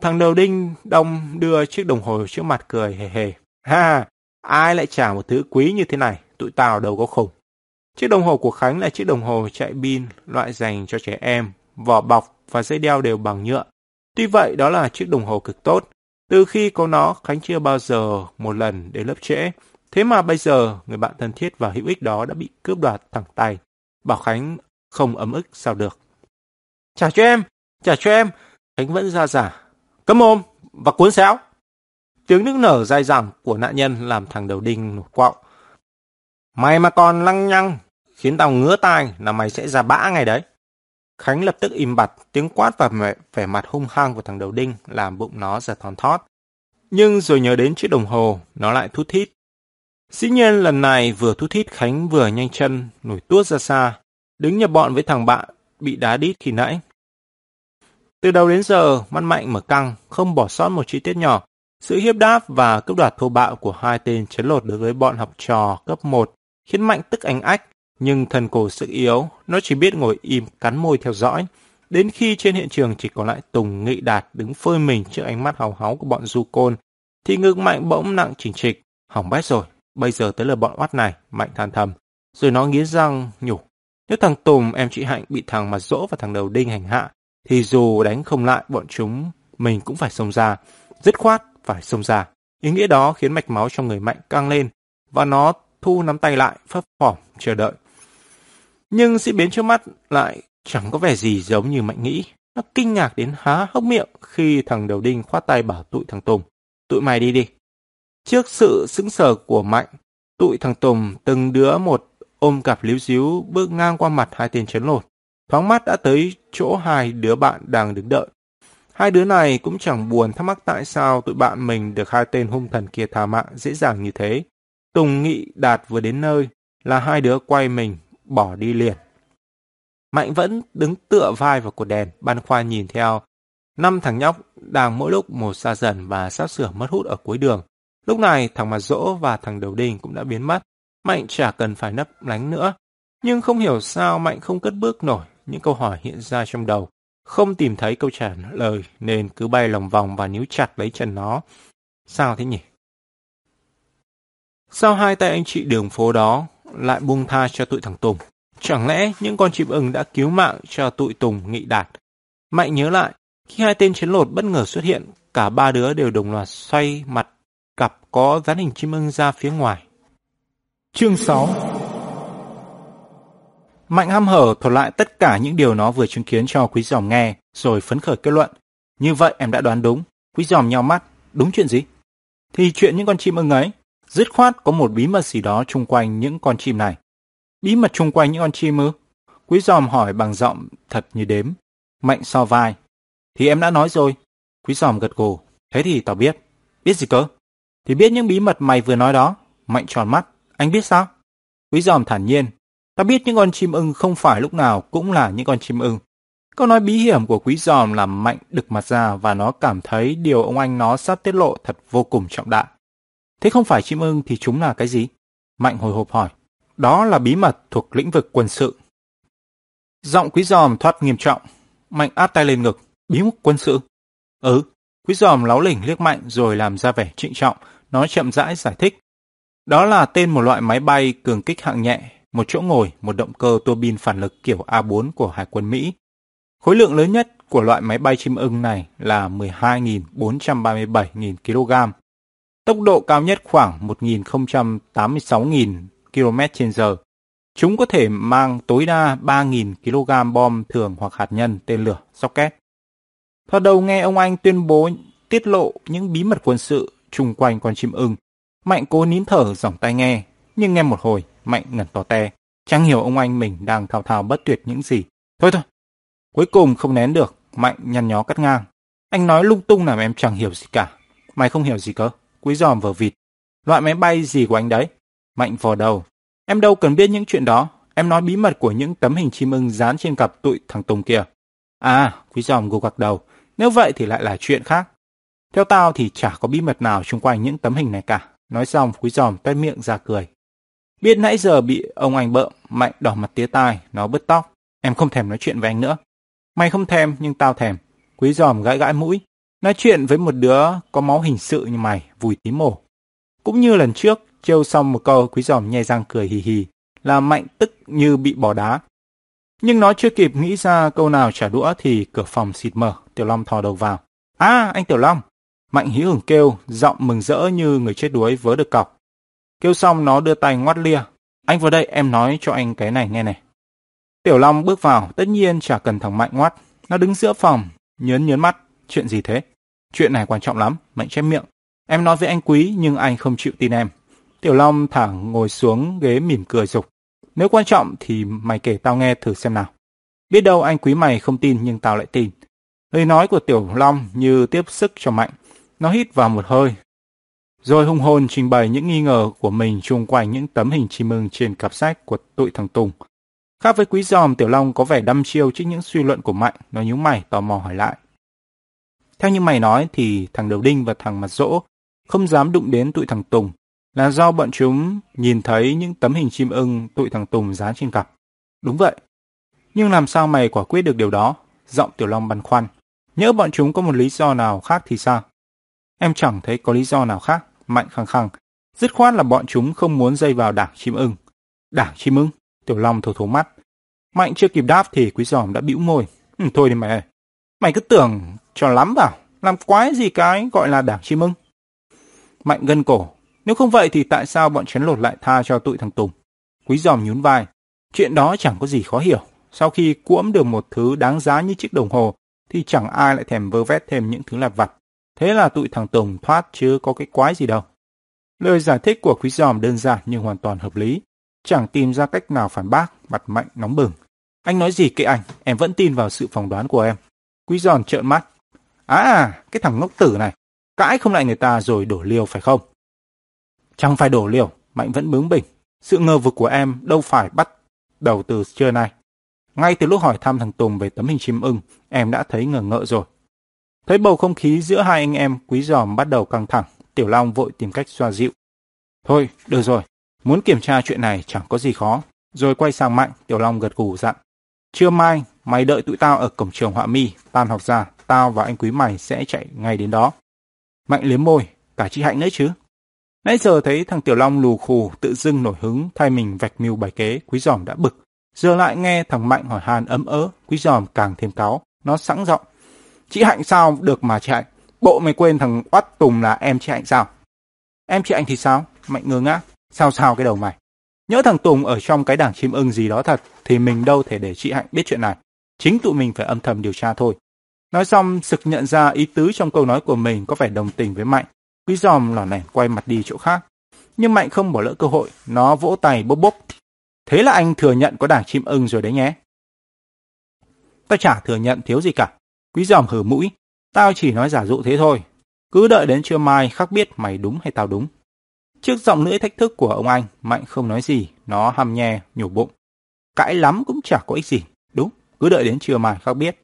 Thằng đầu đinh đông đưa chiếc đồng hồ trước mặt cười hề hề. Ha, ai lại trả một thứ quý như thế này, tụi tao đâu có khùng. Chiếc đồng hồ của Khánh là chiếc đồng hồ chạy pin loại dành cho trẻ em, vỏ bọc và dây đeo đều bằng nhựa. Tuy vậy đó là chiếc đồng hồ cực tốt. Từ khi có nó, Khánh chưa bao giờ một lần đến lớp trễ. Thế mà bây giờ, người bạn thân thiết và hữu ích đó đã bị cướp đoạt thẳng tay. Bảo Khánh không ấm ức sao được. Trả cho em, trả cho em. Khánh vẫn ra giả. Cấm mồm và cuốn xéo. Tiếng nước nở dai dẳng của nạn nhân làm thằng đầu đinh nổi quạo. Mày mà còn lăng nhăng, khiến tao ngứa tai là mày sẽ ra bã ngày đấy. Khánh lập tức im bặt, tiếng quát và vẻ mặt hung hăng của thằng đầu đinh làm bụng nó giật thon thót. Nhưng rồi nhớ đến chiếc đồng hồ, nó lại thút thít. Dĩ nhiên lần này vừa thút thít Khánh vừa nhanh chân nổi tuốt ra xa, đứng nhập bọn với thằng bạn bị đá đít khi nãy. Từ đầu đến giờ, mắt mạnh mở căng, không bỏ sót một chi tiết nhỏ. Sự hiếp đáp và cướp đoạt thô bạo của hai tên chấn lột đối với bọn học trò cấp 1 khiến Mạnh tức ánh ách, nhưng thần cổ sức yếu, nó chỉ biết ngồi im cắn môi theo dõi. Đến khi trên hiện trường chỉ còn lại Tùng Nghị Đạt đứng phơi mình trước ánh mắt hào háo của bọn du côn, thì ngực Mạnh bỗng nặng chỉnh trịch. Hỏng bét rồi, bây giờ tới lượt bọn oát này, Mạnh than thầm. Rồi nó nghiến răng, nhủ. Nếu thằng Tùng, em chị Hạnh bị thằng mặt dỗ và thằng đầu đinh hành hạ, thì dù đánh không lại bọn chúng, mình cũng phải xông ra. Dứt khoát, phải xông ra. Ý nghĩa đó khiến mạch máu trong người Mạnh căng lên, và nó thu nắm tay lại, phấp phỏng, chờ đợi. Nhưng diễn biến trước mắt lại chẳng có vẻ gì giống như Mạnh nghĩ. Nó kinh ngạc đến há hốc miệng khi thằng đầu đinh khoát tay bảo tụi thằng Tùng. Tụi mày đi đi. Trước sự sững sờ của Mạnh, tụi thằng Tùng từng đứa một ôm cặp líu díu bước ngang qua mặt hai tên chấn lột. Thoáng mắt đã tới chỗ hai đứa bạn đang đứng đợi. Hai đứa này cũng chẳng buồn thắc mắc tại sao tụi bạn mình được hai tên hung thần kia thả mạng dễ dàng như thế. Tùng Nghị Đạt vừa đến nơi là hai đứa quay mình, bỏ đi liền. Mạnh vẫn đứng tựa vai vào cột đèn, băn khoăn nhìn theo. Năm thằng nhóc đang mỗi lúc một xa dần và sắp sửa mất hút ở cuối đường. Lúc này thằng mặt dỗ và thằng đầu đình cũng đã biến mất. Mạnh chả cần phải nấp lánh nữa. Nhưng không hiểu sao Mạnh không cất bước nổi những câu hỏi hiện ra trong đầu. Không tìm thấy câu trả lời nên cứ bay lòng vòng và níu chặt lấy chân nó. Sao thế nhỉ? Sao hai tay anh chị đường phố đó lại buông tha cho tụi thằng Tùng? Chẳng lẽ những con chim ưng đã cứu mạng cho tụi Tùng nghị đạt? Mạnh nhớ lại, khi hai tên chiến lột bất ngờ xuất hiện, cả ba đứa đều đồng loạt xoay mặt cặp có dán hình chim ưng ra phía ngoài. Chương 6 Mạnh hăm hở thuật lại tất cả những điều nó vừa chứng kiến cho quý giòm nghe, rồi phấn khởi kết luận. Như vậy em đã đoán đúng. Quý giòm nhau mắt. Đúng chuyện gì? Thì chuyện những con chim ưng ấy. Dứt khoát có một bí mật gì đó chung quanh những con chim này. Bí mật chung quanh những con chim ư? Quý giòm hỏi bằng giọng thật như đếm. Mạnh so vai. Thì em đã nói rồi. Quý giòm gật gù. Thế thì tao biết. Biết gì cơ? Thì biết những bí mật mày vừa nói đó. Mạnh tròn mắt. Anh biết sao? Quý giòm thản nhiên. Tao biết những con chim ưng không phải lúc nào cũng là những con chim ưng. Câu nói bí hiểm của quý giòm làm Mạnh đực mặt ra và nó cảm thấy điều ông anh nó sắp tiết lộ thật vô cùng trọng đại. Thế không phải chim ưng thì chúng là cái gì? Mạnh hồi hộp hỏi. Đó là bí mật thuộc lĩnh vực quân sự. Giọng quý giòm thoát nghiêm trọng. Mạnh áp tay lên ngực. Bí mật quân sự? Ừ. Quý giòm láo lỉnh liếc Mạnh rồi làm ra vẻ trịnh trọng. Nó chậm rãi giải thích. Đó là tên một loại máy bay cường kích hạng nhẹ, một chỗ ngồi, một động cơ tua bin phản lực kiểu A4 của Hải quân Mỹ. Khối lượng lớn nhất của loại máy bay chim ưng này là 12.437.000 kg. Tốc độ cao nhất khoảng 1.086.000 km h Chúng có thể mang tối đa 3.000 kg bom thường hoặc hạt nhân tên lửa rocket. Thoạt đầu nghe ông Anh tuyên bố tiết lộ những bí mật quân sự chung quanh con chim ưng. Mạnh cố nín thở dòng tai nghe, nhưng nghe một hồi, Mạnh ngẩn to te. Chẳng hiểu ông anh mình đang thao thao bất tuyệt những gì. Thôi thôi. Cuối cùng không nén được, Mạnh nhăn nhó cắt ngang. Anh nói lung tung làm em chẳng hiểu gì cả. Mày không hiểu gì cơ. Quý giòm vờ vịt. Loại máy bay gì của anh đấy? Mạnh vò đầu. Em đâu cần biết những chuyện đó. Em nói bí mật của những tấm hình chim ưng dán trên cặp tụi thằng Tùng kia. À, quý giòm gục gặc đầu. Nếu vậy thì lại là chuyện khác. Theo tao thì chả có bí mật nào xung quanh những tấm hình này cả. Nói xong, quý giòm tuét miệng ra cười. Biết nãy giờ bị ông anh bợm, Mạnh đỏ mặt tía tai, nó bứt tóc. Em không thèm nói chuyện với anh nữa. Mày không thèm, nhưng tao thèm. Quý giòm gãi gãi mũi. Nói chuyện với một đứa có máu hình sự như mày, vùi tí mổ. Cũng như lần trước, trêu xong một câu quý giòm nhe răng cười hì hì, là Mạnh tức như bị bỏ đá. Nhưng nó chưa kịp nghĩ ra câu nào trả đũa thì cửa phòng xịt mở, Tiểu Long thò đầu vào. À, anh Tiểu Long! Mạnh hí hưởng kêu, giọng mừng rỡ như người chết đuối vớ được cọc. Kêu xong nó đưa tay ngoắt lia. Anh vào đây em nói cho anh cái này nghe này. Tiểu Long bước vào, tất nhiên chả cần thằng Mạnh ngoắt. Nó đứng giữa phòng, nhớn nhớn mắt. Chuyện gì thế? Chuyện này quan trọng lắm, Mạnh chép miệng. Em nói với anh Quý nhưng anh không chịu tin em. Tiểu Long thẳng ngồi xuống ghế mỉm cười dục. Nếu quan trọng thì mày kể tao nghe thử xem nào. Biết đâu anh Quý mày không tin nhưng tao lại tin. Lời nói của Tiểu Long như tiếp sức cho Mạnh. Nó hít vào một hơi, rồi hung hồn trình bày những nghi ngờ của mình chung quanh những tấm hình chim mừng trên cặp sách của tụi thằng Tùng. Khác với quý giòm, Tiểu Long có vẻ đăm chiêu trước những suy luận của Mạnh, nó nhíu mày tò mò hỏi lại. Theo như mày nói thì thằng Đầu Đinh và thằng Mặt Dỗ không dám đụng đến tụi thằng Tùng là do bọn chúng nhìn thấy những tấm hình chim ưng tụi thằng Tùng dán trên cặp. Đúng vậy. Nhưng làm sao mày quả quyết được điều đó? Giọng Tiểu Long băn khoăn. Nhớ bọn chúng có một lý do nào khác thì sao? Em chẳng thấy có lý do nào khác. Mạnh khăng khăng. Dứt khoát là bọn chúng không muốn dây vào đảng chim ưng. Đảng chim ưng? Tiểu Long thổ thố mắt. Mạnh chưa kịp đáp thì quý giòm đã bĩu môi. Ừ, thôi đi mày Mày cứ tưởng cho lắm vào. Làm quái gì cái gọi là đảng chim ưng. Mạnh gân cổ. Nếu không vậy thì tại sao bọn chén lột lại tha cho tụi thằng Tùng? Quý giòm nhún vai. Chuyện đó chẳng có gì khó hiểu. Sau khi cuỗm được một thứ đáng giá như chiếc đồng hồ, thì chẳng ai lại thèm vơ vét thêm những thứ lặt vặt. Thế là tụi thằng Tùng thoát chứ có cái quái gì đâu. Lời giải thích của quý giòm đơn giản nhưng hoàn toàn hợp lý. Chẳng tìm ra cách nào phản bác, mặt mạnh nóng bừng. Anh nói gì kệ anh, em vẫn tin vào sự phỏng đoán của em. Quý giòn trợn mắt. À, à, cái thằng ngốc tử này, cãi không lại người ta rồi đổ liều phải không? Chẳng phải đổ liều, Mạnh vẫn bướng bỉnh. Sự ngờ vực của em đâu phải bắt đầu từ trưa nay. Ngay từ lúc hỏi thăm thằng Tùng về tấm hình chim ưng, em đã thấy ngờ ngợ rồi. Thấy bầu không khí giữa hai anh em quý giòm bắt đầu căng thẳng, Tiểu Long vội tìm cách xoa dịu. Thôi, được rồi, muốn kiểm tra chuyện này chẳng có gì khó. Rồi quay sang Mạnh, Tiểu Long gật gù dặn. Trưa mai, mày đợi tụi tao ở cổng trường họa mi, tan học ra, tao và anh quý mày sẽ chạy ngay đến đó. Mạnh liếm môi, cả chị Hạnh nữa chứ. Nãy giờ thấy thằng Tiểu Long lù khù, tự dưng nổi hứng, thay mình vạch mưu bài kế, quý giòm đã bực. Giờ lại nghe thằng Mạnh hỏi han ấm ớ, quý giòm càng thêm cáo. Nó sẵn giọng. Chị Hạnh sao được mà chị Hạnh? Bộ mày quên thằng Oát Tùng là em chị Hạnh sao? Em chị Hạnh thì sao? Mạnh ngơ ngác. Sao sao cái đầu mày? Nhớ thằng Tùng ở trong cái đảng chim ưng gì đó thật, thì mình đâu thể để chị Hạnh biết chuyện này. Chính tụi mình phải âm thầm điều tra thôi. Nói xong, sực nhận ra ý tứ trong câu nói của mình có vẻ đồng tình với Mạnh. Quý giòm lỏ lẻn quay mặt đi chỗ khác. Nhưng Mạnh không bỏ lỡ cơ hội, nó vỗ tay bốc bốc. Thế là anh thừa nhận có đảng chim ưng rồi đấy nhé. Tao chả thừa nhận thiếu gì cả. Quý giòm hử mũi. Tao chỉ nói giả dụ thế thôi. Cứ đợi đến trưa mai khắc biết mày đúng hay tao đúng. Trước giọng lưỡi thách thức của ông anh, Mạnh không nói gì, nó hầm nhe, nhủ bụng. Cãi lắm cũng chả có ích gì. Cứ đợi đến trưa mai khác biết.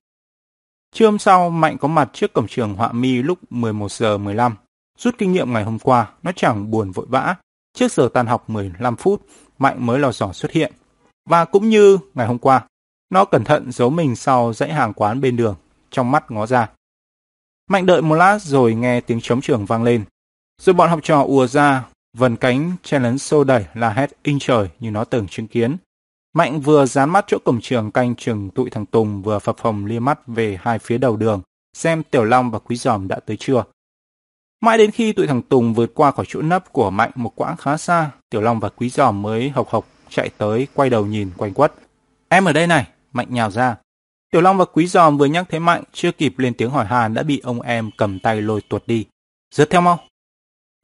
Trưa hôm sau, Mạnh có mặt trước cổng trường Họa Mi lúc 11 giờ 15. Rút kinh nghiệm ngày hôm qua, nó chẳng buồn vội vã. Trước giờ tan học 15 phút, Mạnh mới lò dò xuất hiện. Và cũng như ngày hôm qua, nó cẩn thận giấu mình sau dãy hàng quán bên đường, trong mắt ngó ra. Mạnh đợi một lát rồi nghe tiếng chống trường vang lên. Rồi bọn học trò ùa ra, vần cánh chen lấn xô đẩy là hét in trời như nó từng chứng kiến. Mạnh vừa dán mắt chỗ cổng trường canh chừng tụi thằng Tùng vừa phập phồng lia mắt về hai phía đầu đường, xem Tiểu Long và Quý Giòm đã tới chưa. Mãi đến khi tụi thằng Tùng vượt qua khỏi chỗ nấp của Mạnh một quãng khá xa, Tiểu Long và Quý Giòm mới hộc hộc chạy tới quay đầu nhìn quanh quất. Em ở đây này, Mạnh nhào ra. Tiểu Long và Quý Giòm vừa nhắc thấy Mạnh, chưa kịp lên tiếng hỏi hàn đã bị ông em cầm tay lôi tuột đi. Rớt theo mau.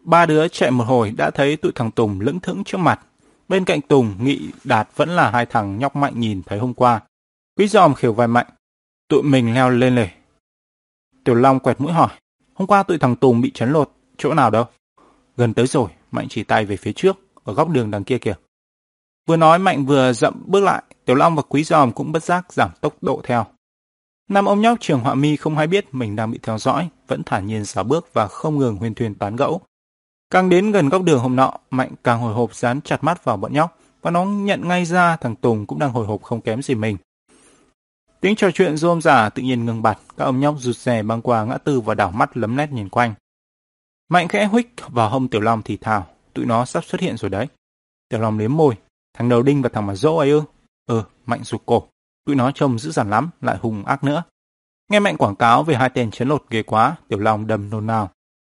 Ba đứa chạy một hồi đã thấy tụi thằng Tùng lững thững trước mặt. Bên cạnh Tùng, Nghị, Đạt vẫn là hai thằng nhóc Mạnh nhìn thấy hôm qua. Quý Giòm khều vai Mạnh. Tụi mình leo lên lề. Tiểu Long quẹt mũi hỏi. Hôm qua tụi thằng Tùng bị chấn lột, chỗ nào đâu? Gần tới rồi, Mạnh chỉ tay về phía trước, ở góc đường đằng kia kìa. Vừa nói Mạnh vừa dậm bước lại, Tiểu Long và Quý Giòm cũng bất giác giảm tốc độ theo. Năm ông nhóc trường họa mi không hay biết mình đang bị theo dõi, vẫn thản nhiên xả bước và không ngừng huyên thuyên tán gẫu. Càng đến gần góc đường hôm nọ, Mạnh càng hồi hộp dán chặt mắt vào bọn nhóc, và nó nhận ngay ra thằng Tùng cũng đang hồi hộp không kém gì mình. Tiếng trò chuyện rôm rả tự nhiên ngừng bặt, các ông nhóc rụt rè băng qua ngã tư và đảo mắt lấm lét nhìn quanh. Mạnh khẽ huých vào hông Tiểu Long thì thào, tụi nó sắp xuất hiện rồi đấy. Tiểu Long liếm môi, thằng đầu đinh và thằng mặt dỗ ấy ư. Ừ, Mạnh rụt cổ, tụi nó trông dữ dằn lắm, lại hùng ác nữa. Nghe Mạnh quảng cáo về hai tên chấn lột ghê quá, Tiểu Long đầm nôn nào.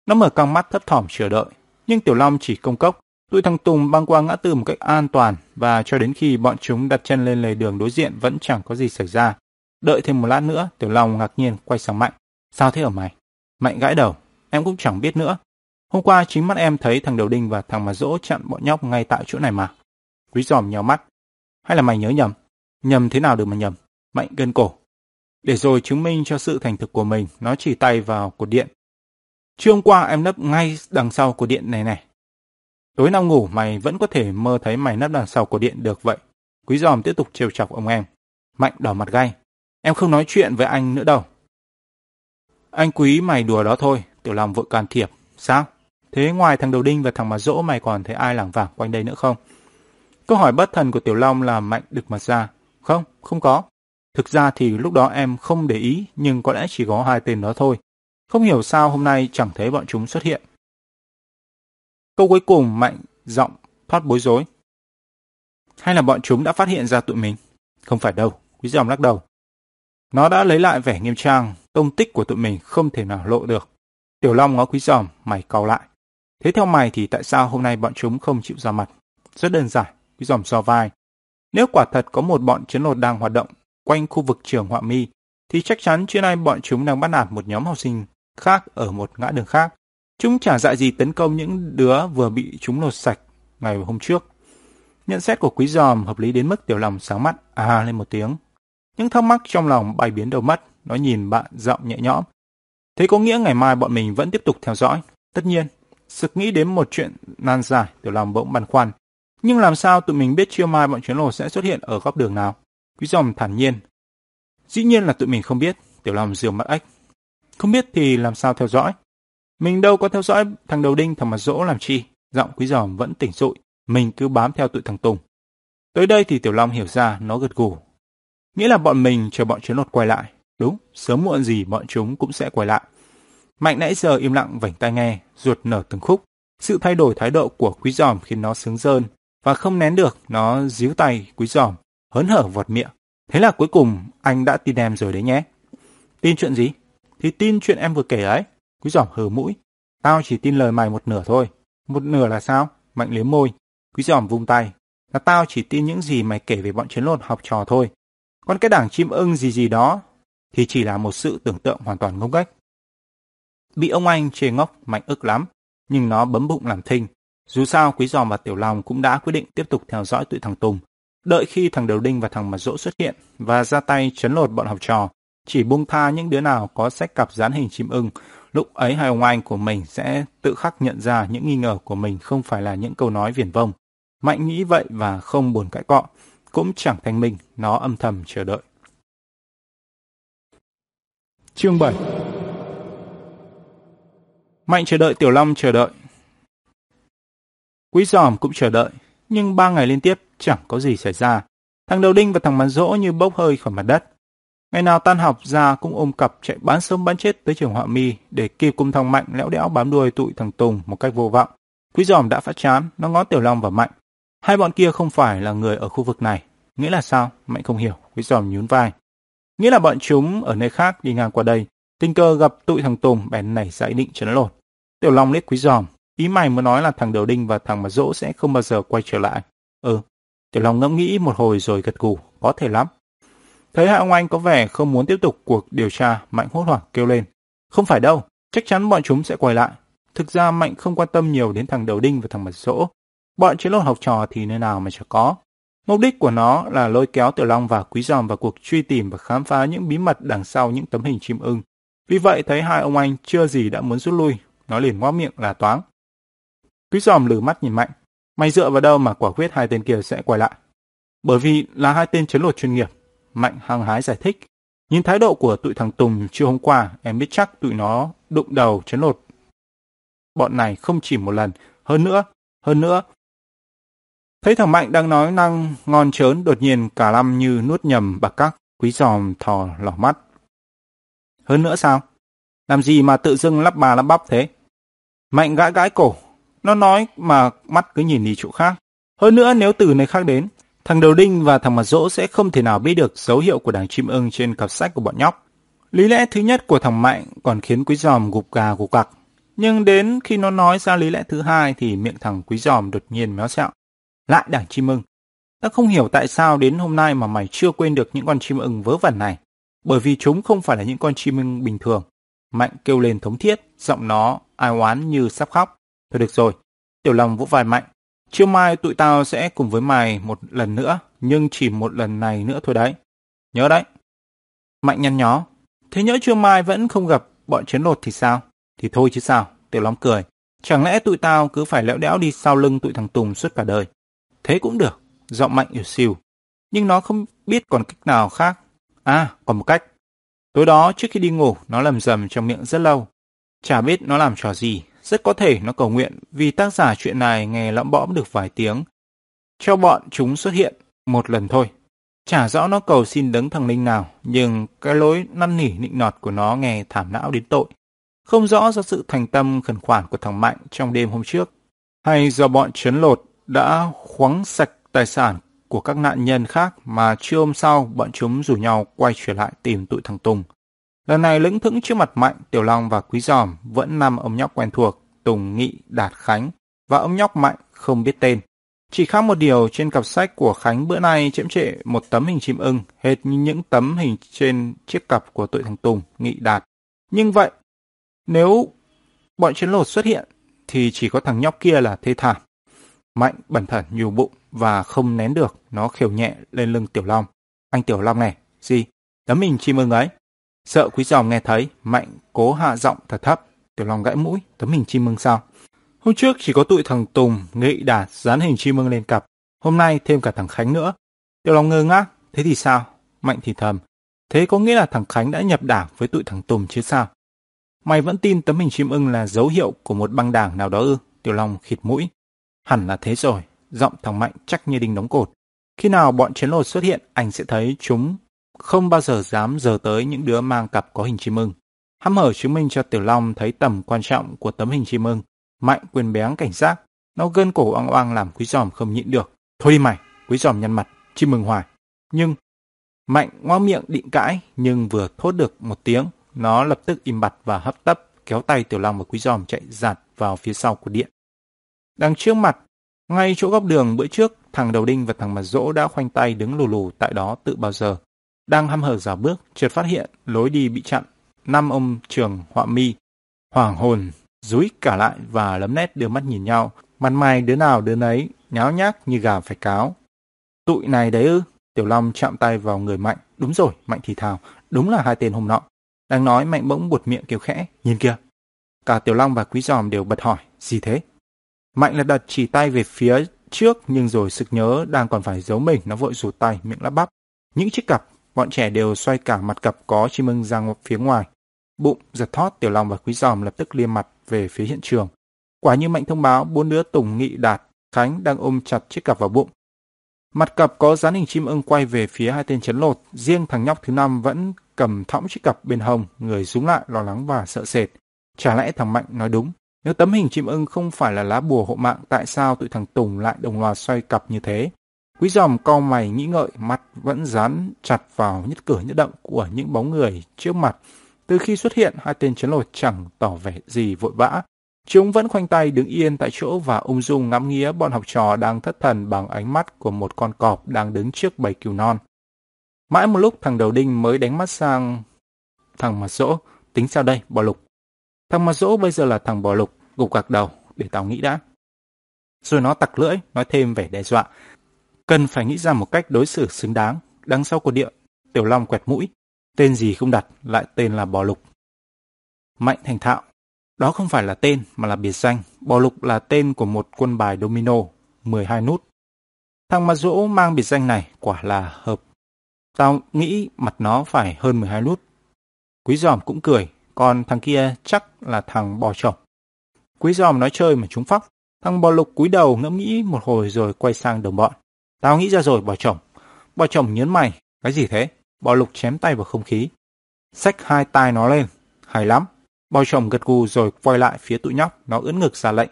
Nó mở căng mắt thấp thỏm chờ đợi, nhưng Tiểu Long chỉ công cốc. Tụi thằng Tùng băng qua ngã tư một cách an toàn và cho đến khi bọn chúng đặt chân lên lề đường đối diện vẫn chẳng có gì xảy ra. Đợi thêm một lát nữa, Tiểu Long ngạc nhiên quay sang Mạnh. Sao thế ở mày? Mạnh gãi đầu. Em cũng chẳng biết nữa. Hôm qua chính mắt em thấy thằng Đầu Đinh và thằng mà dỗ chặn bọn nhóc ngay tại chỗ này mà. Quý giòm nhéo mắt. Hay là mày nhớ nhầm? Nhầm thế nào được mà nhầm? Mạnh gân cổ. Để rồi chứng minh cho sự thành thực của mình, nó chỉ tay vào cột điện. Trưa hôm qua em nấp ngay đằng sau của điện này này. Tối nào ngủ mày vẫn có thể mơ thấy mày nấp đằng sau của điện được vậy. Quý giòm tiếp tục trêu chọc ông em. Mạnh đỏ mặt gay. Em không nói chuyện với anh nữa đâu. Anh quý mày đùa đó thôi, Tiểu Long vội can thiệp. Sao? Thế ngoài thằng Đầu Đinh và thằng Mà Dỗ mày còn thấy ai lảng vảng quanh đây nữa không? Câu hỏi bất thần của Tiểu Long làm Mạnh được mặt ra. Không, không có. Thực ra thì lúc đó em không để ý, nhưng có lẽ chỉ có hai tên đó thôi. Không hiểu sao hôm nay chẳng thấy bọn chúng xuất hiện. Câu cuối cùng Mạnh giọng thoát bối rối. Hay là bọn chúng đã phát hiện ra tụi mình? Không phải đâu, quý dòng lắc đầu. Nó đã lấy lại vẻ nghiêm trang, tông tích của tụi mình không thể nào lộ được. Tiểu Long ngó quý giòm, mày cau lại. Thế theo mày thì tại sao hôm nay bọn chúng không chịu ra mặt? Rất đơn giản, quý giòm so vai. Nếu quả thật có một bọn chiến lột đang hoạt động quanh khu vực trường họa mi, thì chắc chắn trưa nay bọn chúng đang bắt nạt một nhóm học sinh khác ở một ngã đường khác. Chúng chả dại gì tấn công những đứa vừa bị chúng lột sạch ngày hôm trước. Nhận xét của quý giòm hợp lý đến mức tiểu lòng sáng mắt à lên một tiếng. Những thắc mắc trong lòng bay biến đầu mất, nó nhìn bạn giọng nhẹ nhõm. Thế có nghĩa ngày mai bọn mình vẫn tiếp tục theo dõi. Tất nhiên, sực nghĩ đến một chuyện nan giải, tiểu lòng bỗng băn khoăn. Nhưng làm sao tụi mình biết chiều mai bọn chuyến lồ sẽ xuất hiện ở góc đường nào? Quý giòm thản nhiên. Dĩ nhiên là tụi mình không biết, tiểu lòng dường mắt ếch. Không biết thì làm sao theo dõi? Mình đâu có theo dõi thằng đầu đinh thằng mặt dỗ làm chi. Giọng quý giòm vẫn tỉnh rụi, mình cứ bám theo tụi thằng Tùng. Tới đây thì Tiểu Long hiểu ra, nó gật gù. Nghĩa là bọn mình chờ bọn chiến lột quay lại. Đúng, sớm muộn gì bọn chúng cũng sẽ quay lại. Mạnh nãy giờ im lặng vảnh tai nghe, ruột nở từng khúc. Sự thay đổi thái độ của quý giòm khiến nó sướng rơn, và không nén được, nó díu tay quý giòm, hớn hở vọt miệng. Thế là cuối cùng anh đã tin em rồi đấy nhé. Tin chuyện gì? Thì tin chuyện em vừa kể ấy. Quý giỏm hừ mũi. Tao chỉ tin lời mày một nửa thôi. Một nửa là sao? Mạnh liếm môi. Quý giỏm vung tay. Là tao chỉ tin những gì mày kể về bọn chiến lột học trò thôi. Còn cái đảng chim ưng gì gì đó thì chỉ là một sự tưởng tượng hoàn toàn ngốc nghếch. Bị ông anh chê ngốc mạnh ức lắm, nhưng nó bấm bụng làm thinh. Dù sao Quý Giòm và Tiểu Long cũng đã quyết định tiếp tục theo dõi tụi thằng Tùng. Đợi khi thằng Đầu Đinh và thằng Mặt Dỗ xuất hiện và ra tay chấn lột bọn học trò, chỉ buông tha những đứa nào có sách cặp dán hình chim ưng, lúc ấy hai ông anh của mình sẽ tự khắc nhận ra những nghi ngờ của mình không phải là những câu nói viển vông. Mạnh nghĩ vậy và không buồn cãi cọ, cũng chẳng thanh minh, nó âm thầm chờ đợi. Chương 7 Mạnh chờ đợi Tiểu Long chờ đợi. Quý giòm cũng chờ đợi, nhưng ba ngày liên tiếp chẳng có gì xảy ra. Thằng Đầu Đinh và thằng mắn rỗ như bốc hơi khỏi mặt đất. Ngày nào tan học ra cũng ôm cặp chạy bán sống bán chết tới trường họa mi để kịp cùng thằng Mạnh lẽo đẽo bám đuôi tụi thằng Tùng một cách vô vọng. Quý giòm đã phát chán, nó ngó Tiểu Long và Mạnh. Hai bọn kia không phải là người ở khu vực này. Nghĩa là sao? Mạnh không hiểu. Quý giòm nhún vai. Nghĩa là bọn chúng ở nơi khác đi ngang qua đây. Tình cờ gặp tụi thằng Tùng bèn nảy ra ý định chấn lột. Tiểu Long liếc quý giòm. Ý mày muốn nói là thằng Đầu Đinh và thằng mà dỗ sẽ không bao giờ quay trở lại. Ừ. Tiểu Long ngẫm nghĩ một hồi rồi gật gù. Có thể lắm. Thấy hai ông anh có vẻ không muốn tiếp tục cuộc điều tra, Mạnh hốt hoảng kêu lên. Không phải đâu, chắc chắn bọn chúng sẽ quay lại. Thực ra Mạnh không quan tâm nhiều đến thằng Đầu Đinh và thằng Mật sỗ. Bọn chiến lột học trò thì nơi nào mà chả có. Mục đích của nó là lôi kéo Tiểu Long và Quý Giòm vào cuộc truy tìm và khám phá những bí mật đằng sau những tấm hình chim ưng. Vì vậy thấy hai ông anh chưa gì đã muốn rút lui, nó liền ngoác miệng là toáng. Quý Giòm lử mắt nhìn Mạnh. Mày dựa vào đâu mà quả quyết hai tên kia sẽ quay lại? Bởi vì là hai tên chấn lột chuyên nghiệp. Mạnh hăng hái giải thích. Nhìn thái độ của tụi thằng Tùng chiều hôm qua, em biết chắc tụi nó đụng đầu chấn lột. Bọn này không chỉ một lần. Hơn nữa, hơn nữa, Thấy thằng Mạnh đang nói năng ngon chớn đột nhiên cả lâm như nuốt nhầm bạc cắc, quý giòm thò lỏ mắt. Hơn nữa sao? Làm gì mà tự dưng lắp bà lắp bắp thế? Mạnh gãi gãi cổ. Nó nói mà mắt cứ nhìn đi chỗ khác. Hơn nữa nếu từ này khác đến, thằng Đầu Đinh và thằng Mặt Dỗ sẽ không thể nào biết được dấu hiệu của đảng chim ưng trên cặp sách của bọn nhóc. Lý lẽ thứ nhất của thằng Mạnh còn khiến quý giòm gục gà gục cặc Nhưng đến khi nó nói ra lý lẽ thứ hai thì miệng thằng quý giòm đột nhiên méo xẹo. Lại đảng chim ưng. Ta không hiểu tại sao đến hôm nay mà mày chưa quên được những con chim ưng vớ vẩn này. Bởi vì chúng không phải là những con chim ưng bình thường. Mạnh kêu lên thống thiết, giọng nó ai oán như sắp khóc. Thôi được rồi. Tiểu Long vỗ vai Mạnh. Chiều mai tụi tao sẽ cùng với mày một lần nữa, nhưng chỉ một lần này nữa thôi đấy. Nhớ đấy. Mạnh nhăn nhó. Thế nhớ trưa mai vẫn không gặp bọn chiến lột thì sao? Thì thôi chứ sao. Tiểu Long cười. Chẳng lẽ tụi tao cứ phải lẽo đẽo đi sau lưng tụi thằng Tùng suốt cả đời? Thế cũng được, giọng mạnh yếu xìu. Nhưng nó không biết còn cách nào khác. À, còn một cách. Tối đó trước khi đi ngủ, nó lầm rầm trong miệng rất lâu. Chả biết nó làm trò gì, rất có thể nó cầu nguyện vì tác giả chuyện này nghe lõm bõm được vài tiếng. Cho bọn chúng xuất hiện một lần thôi. Chả rõ nó cầu xin đấng thần linh nào, nhưng cái lối năn nỉ nịnh nọt của nó nghe thảm não đến tội. Không rõ do sự thành tâm khẩn khoản của thằng Mạnh trong đêm hôm trước, hay do bọn chấn lột đã khoáng sạch tài sản của các nạn nhân khác mà trưa hôm sau bọn chúng rủ nhau quay trở lại tìm tụi thằng Tùng. Lần này lững thững trước mặt Mạnh, Tiểu Long và Quý Giòm vẫn nằm ông nhóc quen thuộc, Tùng Nghị, Đạt Khánh và ông nhóc Mạnh không biết tên. Chỉ khác một điều trên cặp sách của Khánh bữa nay chễm trệ một tấm hình chim ưng, hệt như những tấm hình trên chiếc cặp của tụi thằng Tùng, Nghị Đạt. Nhưng vậy, nếu bọn chiến lột xuất hiện, thì chỉ có thằng nhóc kia là thê thảm. Mạnh bẩn thận nhiều bụng và không nén được, nó khều nhẹ lên lưng Tiểu Long. Anh Tiểu Long này, gì? Tấm hình chim ưng ấy. Sợ quý giòm nghe thấy, Mạnh cố hạ giọng thật thấp. Tiểu Long gãy mũi, tấm hình chim mưng sao? Hôm trước chỉ có tụi thằng Tùng, Nghị Đạt dán hình chim mưng lên cặp. Hôm nay thêm cả thằng Khánh nữa. Tiểu Long ngơ ngác, thế thì sao? Mạnh thì thầm. Thế có nghĩa là thằng Khánh đã nhập đảng với tụi thằng Tùng chứ sao? Mày vẫn tin tấm hình chim ưng là dấu hiệu của một băng đảng nào đó ư? Tiểu Long khịt mũi. Hẳn là thế rồi, giọng thằng Mạnh chắc như đinh đóng cột. Khi nào bọn chiến lột xuất hiện, anh sẽ thấy chúng không bao giờ dám giờ tới những đứa mang cặp có hình chim ưng. Hăm hở chứng minh cho Tiểu Long thấy tầm quan trọng của tấm hình chim ưng. Mạnh quyền béng cảnh giác, nó gân cổ oang oang làm quý giòm không nhịn được. Thôi đi mày, quý giòm nhăn mặt, chim ưng hoài. Nhưng, Mạnh ngoa miệng định cãi, nhưng vừa thốt được một tiếng, nó lập tức im bặt và hấp tấp kéo tay Tiểu Long và Quý Giòm chạy giạt vào phía sau của điện. Đằng trước mặt, ngay chỗ góc đường bữa trước, thằng Đầu Đinh và thằng Mặt Dỗ đã khoanh tay đứng lù lù tại đó tự bao giờ. Đang hăm hở dào bước, chợt phát hiện lối đi bị chặn. Năm ông trường họa mi, hoàng hồn, rúi cả lại và lấm nét đưa mắt nhìn nhau. Mặt mày đứa nào đứa nấy, nháo nhác như gà phải cáo. Tụi này đấy ư? Tiểu Long chạm tay vào người Mạnh. Đúng rồi, Mạnh thì thào. Đúng là hai tên hôm nọ. Đang nói Mạnh bỗng buột miệng kêu khẽ. Nhìn kìa. Cả Tiểu Long và Quý Giòm đều bật hỏi. Gì thế? Mạnh là đặt chỉ tay về phía trước nhưng rồi sực nhớ đang còn phải giấu mình. Nó vội rụt tay, miệng lắp bắp. Những chiếc cặp, bọn trẻ đều xoay cả mặt cặp có chim ưng ra phía ngoài. Bụng giật thót Tiểu Long và Quý Giòm lập tức liêm mặt về phía hiện trường. Quả như Mạnh thông báo bốn đứa Tùng Nghị Đạt Khánh đang ôm chặt chiếc cặp vào bụng. Mặt cặp có dán hình chim ưng quay về phía hai tên chấn lột, riêng thằng nhóc thứ năm vẫn cầm thõng chiếc cặp bên hông, người rúng lại lo lắng và sợ sệt. Chả lẽ thằng Mạnh nói đúng? Nếu tấm hình chim ưng không phải là lá bùa hộ mạng, tại sao tụi thằng Tùng lại đồng loạt xoay cặp như thế? Quý giòm cau mày nghĩ ngợi, mắt vẫn dán chặt vào nhất cử nhất động của những bóng người trước mặt. Từ khi xuất hiện, hai tên chiến lột chẳng tỏ vẻ gì vội vã, Chúng vẫn khoanh tay đứng yên tại chỗ và ung dung ngắm nghía bọn học trò đang thất thần bằng ánh mắt của một con cọp đang đứng trước bầy cừu non. Mãi một lúc thằng đầu đinh mới đánh mắt sang thằng mặt dỗ, tính sao đây, bò lục. Thằng mặt dỗ bây giờ là thằng bò lục, gục gạc đầu, để tao nghĩ đã. Rồi nó tặc lưỡi, nói thêm vẻ đe dọa. Cần phải nghĩ ra một cách đối xử xứng đáng. Đằng sau của địa, Tiểu Long quẹt mũi. Tên gì không đặt, lại tên là bò lục. Mạnh thành thạo, đó không phải là tên mà là biệt danh. Bò lục là tên của một quân bài domino, 12 nút. Thằng mặt dỗ mang biệt danh này quả là hợp. Tao nghĩ mặt nó phải hơn 12 nút. Quý giòm cũng cười, còn thằng kia chắc là thằng bò chồng. Quý giòm nói chơi mà chúng phóc. Thằng bò lục cúi đầu ngẫm nghĩ một hồi rồi quay sang đồng bọn. Tao nghĩ ra rồi bò chồng. Bò chồng nhớn mày. Cái gì thế? Bò lục chém tay vào không khí. Xách hai tay nó lên. Hay lắm. Bao chồng gật gù rồi quay lại phía tụi nhóc, nó ưỡn ngực ra lệnh.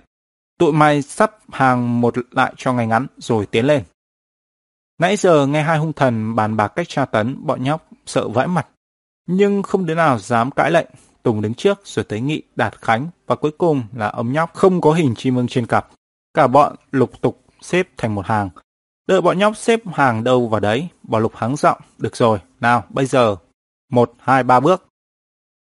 Tụi mày sắp hàng một lại cho ngày ngắn, rồi tiến lên. Nãy giờ nghe hai hung thần bàn bạc cách tra tấn, bọn nhóc sợ vãi mặt. Nhưng không đứa nào dám cãi lệnh. Tùng đứng trước rồi tới Nghị, Đạt Khánh và cuối cùng là ông nhóc không có hình chim ưng trên cặp. Cả bọn lục tục xếp thành một hàng. Đợi bọn nhóc xếp hàng đâu vào đấy, bảo lục hắng giọng. Được rồi, nào bây giờ, một, hai, ba bước.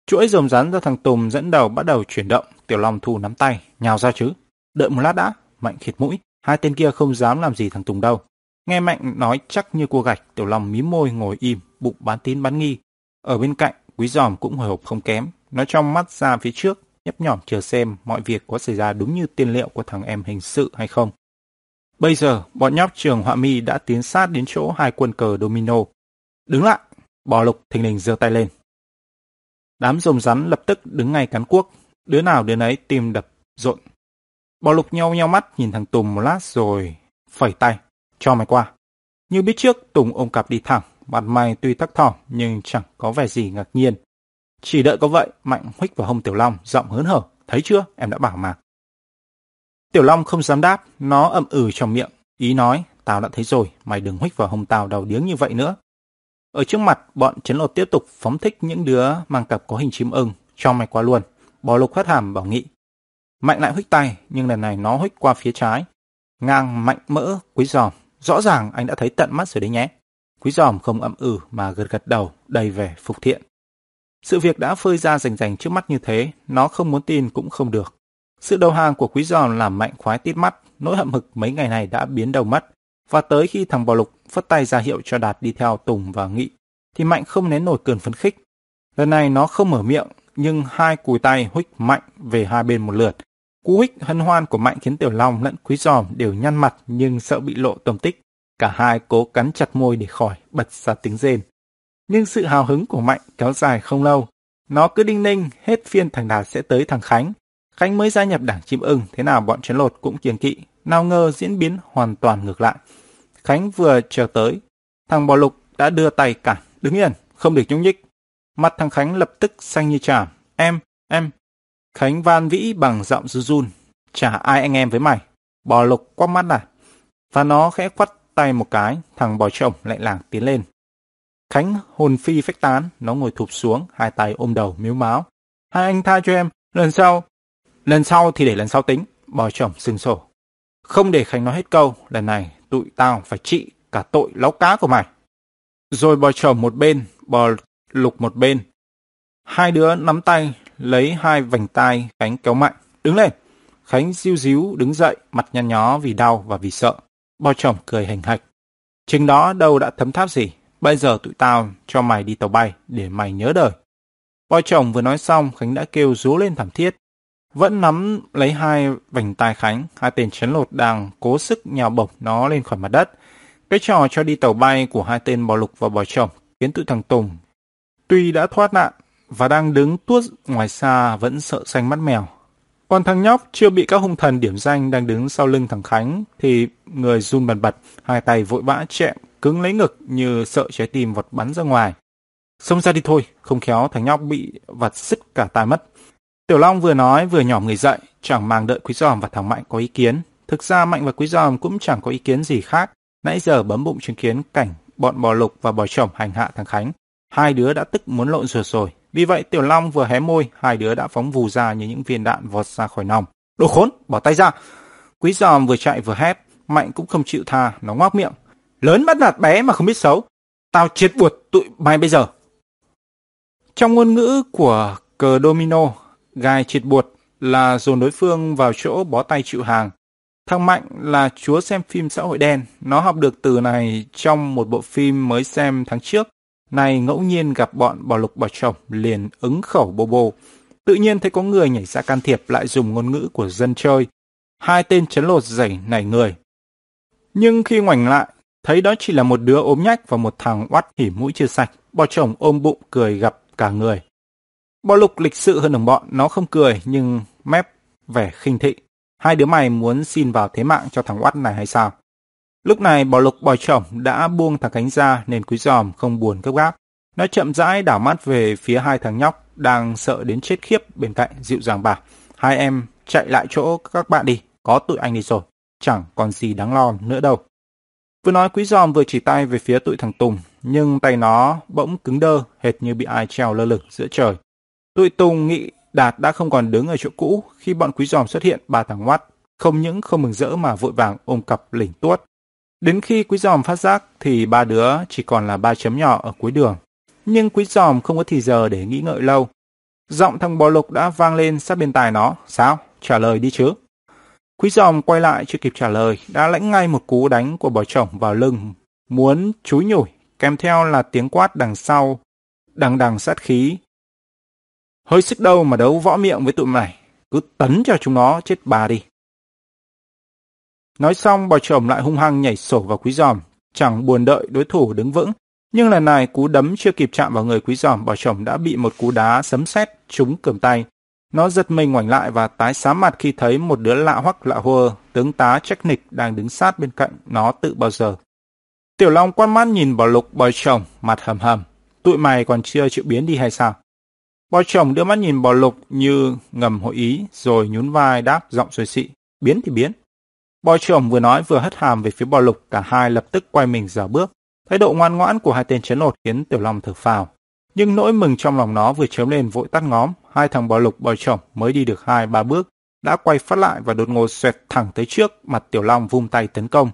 Chuỗi rồng rắn do thằng Tùng dẫn đầu bắt đầu chuyển động, Tiểu Long thu nắm tay, nhào ra chứ. Đợi một lát đã, Mạnh khịt mũi, hai tên kia không dám làm gì thằng Tùng đâu. Nghe Mạnh nói chắc như cua gạch, Tiểu Long mím môi ngồi im, bụng bán tín bán nghi. Ở bên cạnh, Quý Giòm cũng hồi hộp không kém, nó trong mắt ra phía trước, nhấp nhỏm chờ xem mọi việc có xảy ra đúng như tiên liệu của thằng em hình sự hay không. Bây giờ, bọn nhóc trường họa mi đã tiến sát đến chỗ hai quân cờ domino. Đứng lại, bò lục thình lình giơ tay lên. Đám rồng rắn lập tức đứng ngay cắn cuốc, đứa nào đứa nấy tim đập rộn. Bò lục nhau nhau mắt nhìn thằng Tùng một lát rồi phẩy tay, cho mày qua. Như biết trước, Tùng ôm cặp đi thẳng, mặt mày tuy thắc thỏm nhưng chẳng có vẻ gì ngạc nhiên. Chỉ đợi có vậy, Mạnh huých vào hông Tiểu Long, giọng hớn hở. Thấy chưa, em đã bảo mà. Tiểu Long không dám đáp, nó ậm ừ trong miệng. Ý nói, tao đã thấy rồi, mày đừng huých vào hông tao đầu điếng như vậy nữa. Ở trước mặt, bọn chấn lột tiếp tục phóng thích những đứa mang cặp có hình chim ưng, cho mày qua luôn. Bò lục hất hàm bảo nghị. Mạnh lại huých tay, nhưng lần này nó huých qua phía trái. Ngang mạnh mỡ, quý giòm. Rõ ràng anh đã thấy tận mắt rồi đấy nhé. Quý giòm không ậm ừ mà gật gật đầu, đầy vẻ phục thiện. Sự việc đã phơi ra rành rành trước mắt như thế, nó không muốn tin cũng không được. Sự đầu hàng của quý giòn làm mạnh khoái tít mắt, nỗi hậm hực mấy ngày này đã biến đầu mất. Và tới khi thằng bò lục phất tay ra hiệu cho Đạt đi theo Tùng và Nghị, thì Mạnh không nén nổi cơn phấn khích. Lần này nó không mở miệng, nhưng hai cùi tay huých Mạnh về hai bên một lượt. Cú huých hân hoan của Mạnh khiến Tiểu Long lẫn Quý Giòm đều nhăn mặt nhưng sợ bị lộ tầm tích. Cả hai cố cắn chặt môi để khỏi bật ra tiếng rên. Nhưng sự hào hứng của Mạnh kéo dài không lâu. Nó cứ đinh ninh, hết phiên thằng Đạt sẽ tới thằng Khánh. Khánh mới gia nhập đảng chim ưng, thế nào bọn chiến lột cũng kiêng kỵ. Nào ngờ diễn biến hoàn toàn ngược lại. Khánh vừa chờ tới, thằng bò lục đã đưa tay cản, đứng yên, không được nhúc nhích. Mặt thằng Khánh lập tức xanh như chàm. Em, em. Khánh van vĩ bằng giọng run run. Chả ai anh em với mày. Bò lục quắc mắt à. Và nó khẽ quắt tay một cái, thằng bò chồng lại làng tiến lên. Khánh hồn phi phách tán, nó ngồi thụp xuống, hai tay ôm đầu miếu máu. Hai anh tha cho em, lần sau, lần sau thì để lần sau tính, bò chồng sừng sổ. Không để Khánh nói hết câu, lần này tụi tao phải trị cả tội láo cá của mày. Rồi bò chồng một bên, bò lục một bên. Hai đứa nắm tay, lấy hai vành tay Khánh kéo mạnh. Đứng lên. Khánh diu díu đứng dậy, mặt nhăn nhó vì đau và vì sợ. Bò chồng cười hành hạch. Chừng đó đâu đã thấm tháp gì. Bây giờ tụi tao cho mày đi tàu bay để mày nhớ đời. Bò chồng vừa nói xong, Khánh đã kêu rú lên thảm thiết. Vẫn nắm lấy hai vành tai Khánh, hai tên chấn lột đang cố sức nhào bổng nó lên khỏi mặt đất. Cái trò cho đi tàu bay của hai tên bò lục và bò chồng khiến tụi thằng Tùng tuy đã thoát nạn và đang đứng tuốt ngoài xa vẫn sợ xanh mắt mèo. Còn thằng nhóc chưa bị các hung thần điểm danh đang đứng sau lưng thằng Khánh thì người run bần bật, hai tay vội vã chẹm cứng lấy ngực như sợ trái tim vọt bắn ra ngoài. Xông ra đi thôi, không khéo thằng nhóc bị vặt sứt cả tai mất. Tiểu Long vừa nói vừa nhỏ người dậy, chẳng màng đợi Quý Giòm và thằng Mạnh có ý kiến. Thực ra Mạnh và Quý Giòm cũng chẳng có ý kiến gì khác. Nãy giờ bấm bụng chứng kiến cảnh bọn bò lục và bò chồng hành hạ thằng Khánh. Hai đứa đã tức muốn lộn ruột rồi. Vì vậy Tiểu Long vừa hé môi, hai đứa đã phóng vù ra như những viên đạn vọt ra khỏi nòng. Đồ khốn, bỏ tay ra. Quý giòm vừa chạy vừa hét, Mạnh cũng không chịu tha, nó ngoác miệng. Lớn bắt nạt bé mà không biết xấu. Tao triệt buột tụi mày bây giờ. Trong ngôn ngữ của cờ domino, gai triệt buột là dồn đối phương vào chỗ bó tay chịu hàng. thăng Mạnh là chúa xem phim xã hội đen. Nó học được từ này trong một bộ phim mới xem tháng trước. Này ngẫu nhiên gặp bọn bò lục bò chồng liền ứng khẩu bô bô. Tự nhiên thấy có người nhảy ra can thiệp lại dùng ngôn ngữ của dân chơi. Hai tên chấn lột dày nảy người. Nhưng khi ngoảnh lại, thấy đó chỉ là một đứa ốm nhách và một thằng oắt hỉ mũi chưa sạch. Bò chồng ôm bụng cười gặp cả người. Bò lục lịch sự hơn đồng bọn, nó không cười nhưng mép vẻ khinh thị. Hai đứa mày muốn xin vào thế mạng cho thằng oắt này hay sao? Lúc này bò lục bò chồng đã buông thằng cánh ra nên quý giòm không buồn gấp gáp. Nó chậm rãi đảo mắt về phía hai thằng nhóc đang sợ đến chết khiếp bên cạnh dịu dàng bảo. Hai em chạy lại chỗ các bạn đi, có tụi anh đi rồi. Chẳng còn gì đáng lo nữa đâu. Vừa nói quý giòm vừa chỉ tay về phía tụi thằng Tùng, nhưng tay nó bỗng cứng đơ, hệt như bị ai treo lơ lửng giữa trời. Tụi Tùng nghĩ Đạt đã không còn đứng ở chỗ cũ khi bọn quý giòm xuất hiện ba thằng ngoắt, không những không mừng rỡ mà vội vàng ôm cặp lỉnh tuốt. Đến khi quý giòm phát giác thì ba đứa chỉ còn là ba chấm nhỏ ở cuối đường. Nhưng quý giòm không có thì giờ để nghĩ ngợi lâu. Giọng thằng bò lục đã vang lên sát bên tai nó. Sao? Trả lời đi chứ. Quý giòm quay lại chưa kịp trả lời, đã lãnh ngay một cú đánh của bò chồng vào lưng. Muốn chúi nhủi, kèm theo là tiếng quát đằng sau, đằng đằng sát khí. Hơi sức đâu mà đấu võ miệng với tụi mày, cứ tấn cho chúng nó chết bà đi. Nói xong bò chồng lại hung hăng nhảy sổ vào quý giòm, chẳng buồn đợi đối thủ đứng vững. Nhưng lần này cú đấm chưa kịp chạm vào người quý giòm bò chồng đã bị một cú đá sấm sét trúng cườm tay. Nó giật mình ngoảnh lại và tái xám mặt khi thấy một đứa lạ hoắc lạ hùa, tướng tá trách nịch đang đứng sát bên cạnh nó tự bao giờ. Tiểu Long quan mắt nhìn bò lục bò chồng, mặt hầm hầm. Tụi mày còn chưa chịu biến đi hay sao? Bò chồng đưa mắt nhìn bò lục như ngầm hội ý, rồi nhún vai đáp giọng xuôi xị. Biến thì biến. Bò chồng vừa nói vừa hất hàm về phía bò lục, cả hai lập tức quay mình dở bước. Thái độ ngoan ngoãn của hai tên chấn lột khiến Tiểu Long thở phào. Nhưng nỗi mừng trong lòng nó vừa chớm lên vội tắt ngóm, hai thằng bò lục bò chồng mới đi được hai ba bước, đã quay phát lại và đột ngột xoẹt thẳng tới trước, mặt Tiểu Long vung tay tấn công.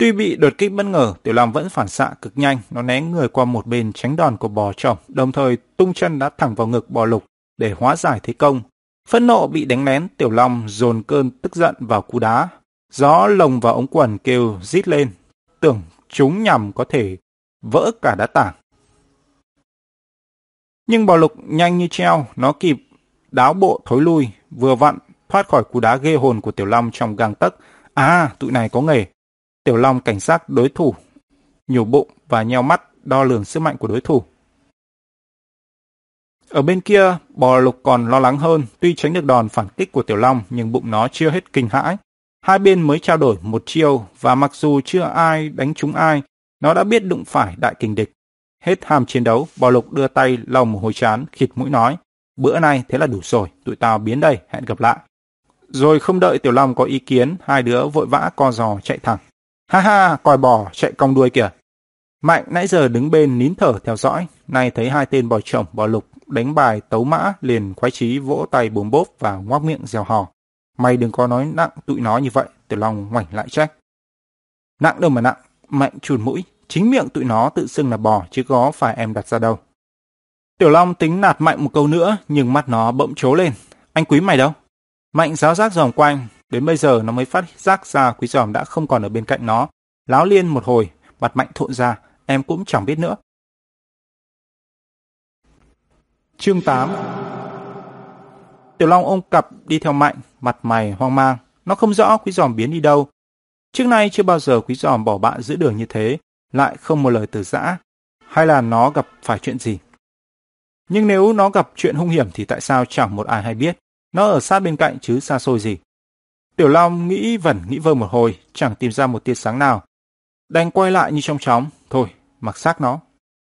Tuy bị đột kích bất ngờ, Tiểu Long vẫn phản xạ cực nhanh, nó né người qua một bên tránh đòn của bò chồng, đồng thời tung chân đá thẳng vào ngực bò lục để hóa giải thế công. Phẫn nộ bị đánh lén, Tiểu Long dồn cơn tức giận vào cú đá, Gió lồng vào ống quần kêu rít lên, tưởng chúng nhằm có thể vỡ cả đá tảng. Nhưng bò lục nhanh như treo, nó kịp đáo bộ thối lui, vừa vặn thoát khỏi cú đá ghê hồn của Tiểu Long trong gang tấc. À, tụi này có nghề. Tiểu Long cảnh giác đối thủ, nhổ bụng và nheo mắt đo lường sức mạnh của đối thủ. Ở bên kia, bò lục còn lo lắng hơn, tuy tránh được đòn phản kích của Tiểu Long nhưng bụng nó chưa hết kinh hãi. Hai bên mới trao đổi một chiêu và mặc dù chưa ai đánh trúng ai, nó đã biết đụng phải đại kình địch. Hết ham chiến đấu, bò lục đưa tay lau một hồi chán, khịt mũi nói, bữa nay thế là đủ rồi, tụi tao biến đây, hẹn gặp lại. Rồi không đợi Tiểu Long có ý kiến, hai đứa vội vã co giò chạy thẳng. Ha ha, coi bò, chạy cong đuôi kìa. Mạnh nãy giờ đứng bên nín thở theo dõi, nay thấy hai tên bò chồng bò lục đánh bài tấu mã liền khoái chí vỗ tay bùm bốp và ngoác miệng rèo hò. Mày đừng có nói nặng tụi nó như vậy, Tiểu Long ngoảnh lại trách. Nặng đâu mà nặng, Mạnh chùn mũi, chính miệng tụi nó tự xưng là bò chứ có phải em đặt ra đâu. Tiểu Long tính nạt Mạnh một câu nữa nhưng mắt nó bỗng trố lên. Anh quý mày đâu? Mạnh giáo giác dòm quanh, đến bây giờ nó mới phát giác ra quý giòm đã không còn ở bên cạnh nó. Láo liên một hồi, mặt Mạnh thộn ra, em cũng chẳng biết nữa. Chương 8 Tiểu Long ôm cặp đi theo Mạnh, mặt mày hoang mang. Nó không rõ quý giòm biến đi đâu. Trước nay chưa bao giờ quý giòm bỏ bạn giữa đường như thế, lại không một lời từ giã. Hay là nó gặp phải chuyện gì? Nhưng nếu nó gặp chuyện hung hiểm thì tại sao chẳng một ai hay biết? Nó ở sát bên cạnh chứ xa xôi gì. Tiểu Long nghĩ vẩn nghĩ vơ một hồi, chẳng tìm ra một tia sáng nào. Đành quay lại như trong chóng, thôi, mặc xác nó.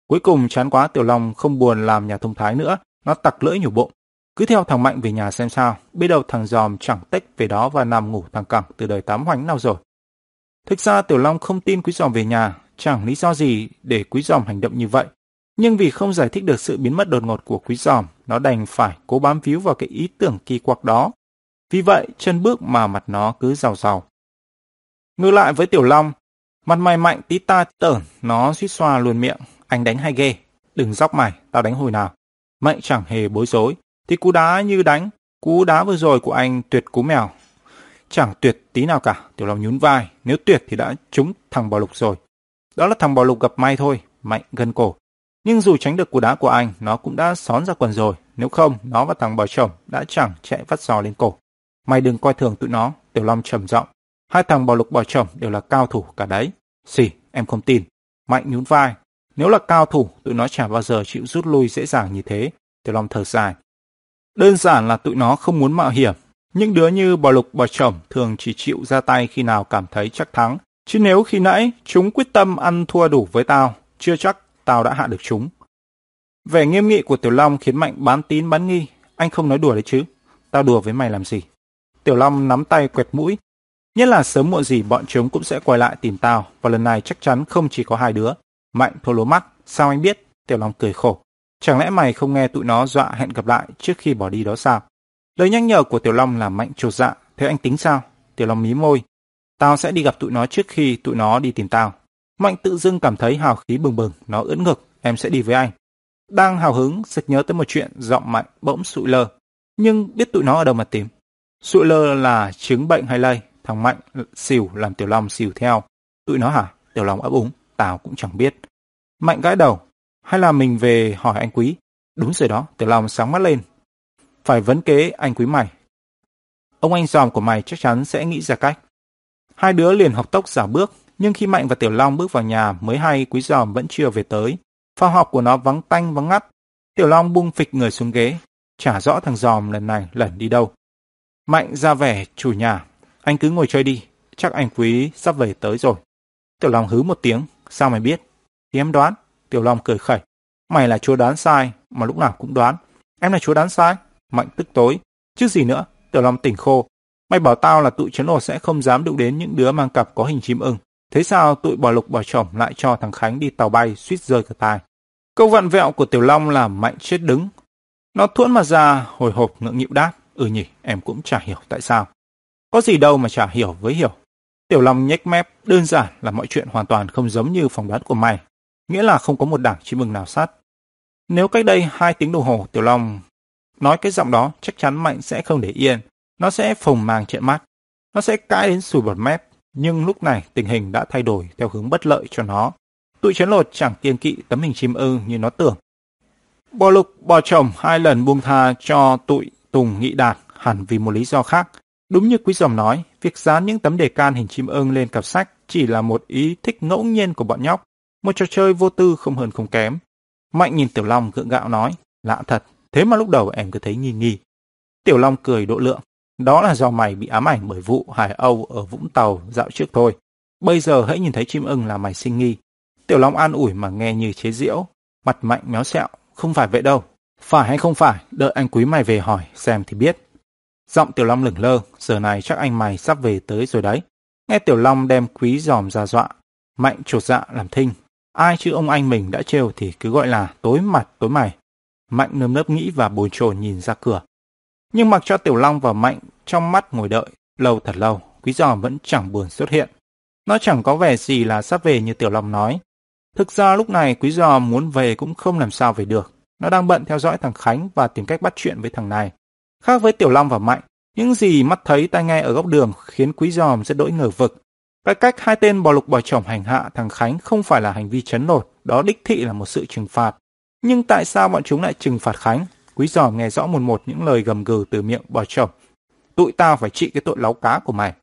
Cuối cùng chán quá Tiểu Long không buồn làm nhà thông thái nữa, nó tặc lưỡi nhủ bụng. Cứ theo thằng Mạnh về nhà xem sao, biết đâu thằng giòm chẳng tách về đó và nằm ngủ thằng cẳng từ đời tám hoánh nào rồi. Thực ra Tiểu Long không tin quý giòm về nhà, chẳng lý do gì để quý giòm hành động như vậy. Nhưng vì không giải thích được sự biến mất đột ngột của quý giòm, nó đành phải cố bám víu vào cái ý tưởng kỳ quặc đó. Vì vậy, chân bước mà mặt nó cứ rào rào. Ngược lại với Tiểu Long, mặt mày mạnh tí ta tởn, nó suýt xoa luôn miệng. Anh đánh hay ghê, đừng dóc mày, tao đánh hồi nào. Mạnh chẳng hề bối rối, thì cú đá như đánh, cú đá vừa rồi của anh tuyệt cú mèo. Chẳng tuyệt tí nào cả, Tiểu Long nhún vai, nếu tuyệt thì đã trúng thằng bò lục rồi. Đó là thằng bò lục gặp may thôi, Mạnh gân cổ. Nhưng dù tránh được cú đá của anh, nó cũng đã xón ra quần rồi. Nếu không, nó và thằng bò chồng đã chẳng chạy vắt giò lên cổ. Mày đừng coi thường tụi nó, Tiểu Long trầm giọng. Hai thằng bò lục bò chồng đều là cao thủ cả đấy. Xì, em không tin. Mạnh nhún vai. Nếu là cao thủ, tụi nó chả bao giờ chịu rút lui dễ dàng như thế. Tiểu Long thở dài. Đơn giản là tụi nó không muốn mạo hiểm. Những đứa như bò lục bò chồng thường chỉ chịu ra tay khi nào cảm thấy chắc thắng. Chứ nếu khi nãy chúng quyết tâm ăn thua đủ với tao, chưa chắc tao đã hạ được chúng. Vẻ nghiêm nghị của Tiểu Long khiến Mạnh bán tín bán nghi. Anh không nói đùa đấy chứ. Tao đùa với mày làm gì? Tiểu Long nắm tay quẹt mũi. Nhất là sớm muộn gì bọn chúng cũng sẽ quay lại tìm tao. Và lần này chắc chắn không chỉ có hai đứa. Mạnh thô lố mắt. Sao anh biết? Tiểu Long cười khổ. Chẳng lẽ mày không nghe tụi nó dọa hẹn gặp lại trước khi bỏ đi đó sao? Lời nhắc nhở của Tiểu Long làm Mạnh trột dạ. Thế anh tính sao? Tiểu Long mí môi. Tao sẽ đi gặp tụi nó trước khi tụi nó đi tìm tao. Mạnh tự dưng cảm thấy hào khí bừng bừng, nó ưỡn ngực, em sẽ đi với anh. Đang hào hứng, sực nhớ tới một chuyện, giọng mạnh bỗng sụi lơ. Nhưng biết tụi nó ở đâu mà tìm. Sụi lơ là chứng bệnh hay lây, thằng Mạnh xỉu làm Tiểu Long xỉu theo. Tụi nó hả? Tiểu Long ấp úng, tao cũng chẳng biết. Mạnh gãi đầu, hay là mình về hỏi anh Quý? Đúng rồi đó, Tiểu Long sáng mắt lên. Phải vấn kế anh Quý mày. Ông anh giòm của mày chắc chắn sẽ nghĩ ra cách. Hai đứa liền học tốc giả bước, nhưng khi Mạnh và Tiểu Long bước vào nhà mới hay Quý giòm vẫn chưa về tới. Phòng họp của nó vắng tanh vắng ngắt. Tiểu Long buông phịch người xuống ghế, chả rõ thằng giòm lần này lẩn đi đâu. Mạnh ra vẻ chủ nhà, anh cứ ngồi chơi đi, chắc anh Quý sắp về tới rồi. Tiểu Long hứ một tiếng, sao mày biết? Thì em đoán. Tiểu Long cười khẩy. Mày là chúa đoán sai, mà lúc nào cũng đoán. Em là chúa đoán sai. Mạnh tức tối. Chứ gì nữa? Tiểu Long tỉnh khô. Mày bảo tao là tụi chấn ổ sẽ không dám đụng đến những đứa mang cặp có hình chim ưng. Thế sao tụi bỏ lục bỏ chồng lại cho thằng Khánh đi tàu bay suýt rơi cả tai. Câu vặn vẹo của Tiểu Long làm Mạnh chết đứng. Nó thuẫn mà ra, hồi hộp ngượng nghịu đáp. Ừ nhỉ, em cũng chả hiểu tại sao. Có gì đâu mà chả hiểu với hiểu. Tiểu Long nhếch mép, đơn giản là mọi chuyện hoàn toàn không giống như phỏng đoán của mày. Nghĩa là không có một đảng chim mừng nào sát. Nếu cách đây hai tiếng đồng hồ Tiểu Long nói cái giọng đó chắc chắn Mạnh sẽ không để yên. Nó sẽ phồng màng trợn mắt. Nó sẽ cãi đến sùi bọt mép. Nhưng lúc này tình hình đã thay đổi theo hướng bất lợi cho nó. Tụi chấn lột chẳng kiên kỵ tấm hình chim ưng như nó tưởng. Bò lục, bò chồng hai lần buông tha cho tụi Tùng Nghị Đạt hẳn vì một lý do khác. Đúng như Quý Dòng nói, việc dán những tấm đề can hình chim ưng lên cặp sách chỉ là một ý thích ngẫu nhiên của bọn nhóc, một trò chơi vô tư không hơn không kém. Mạnh nhìn Tiểu Long gượng gạo nói, lạ thật, thế mà lúc đầu em cứ thấy nghi nghi. Tiểu Long cười độ lượng, đó là do mày bị ám ảnh bởi vụ Hải Âu ở Vũng Tàu dạo trước thôi. Bây giờ hãy nhìn thấy chim ưng là mày sinh nghi. Tiểu Long an ủi mà nghe như chế diễu, mặt mạnh méo xẹo, không phải vậy đâu. Phải hay không phải, đợi anh quý mày về hỏi xem thì biết. Giọng Tiểu Long lửng lơ, giờ này chắc anh mày sắp về tới rồi đấy. Nghe Tiểu Long đem quý giòm ra dọa, mạnh chột dạ làm thinh. Ai chứ ông anh mình đã trêu thì cứ gọi là tối mặt tối mày. Mạnh nơm nớp nghĩ và bồn chồn nhìn ra cửa. Nhưng mặc cho Tiểu Long và Mạnh trong mắt ngồi đợi, lâu thật lâu, Quý Giò vẫn chẳng buồn xuất hiện. Nó chẳng có vẻ gì là sắp về như Tiểu Long nói. Thực ra lúc này Quý Giò muốn về cũng không làm sao về được. Nó đang bận theo dõi thằng Khánh và tìm cách bắt chuyện với thằng này. Khác với Tiểu Long và Mạnh, những gì mắt thấy tai nghe ở góc đường khiến Quý Giòm rất đỗi ngờ vực. Cái cách hai tên bò lục bò chồng hành hạ thằng Khánh không phải là hành vi chấn nổi, đó đích thị là một sự trừng phạt. Nhưng tại sao bọn chúng lại trừng phạt Khánh? Quý giòm nghe rõ một một những lời gầm gừ từ miệng bò chồng. Tụi tao phải trị cái tội láo cá của mày.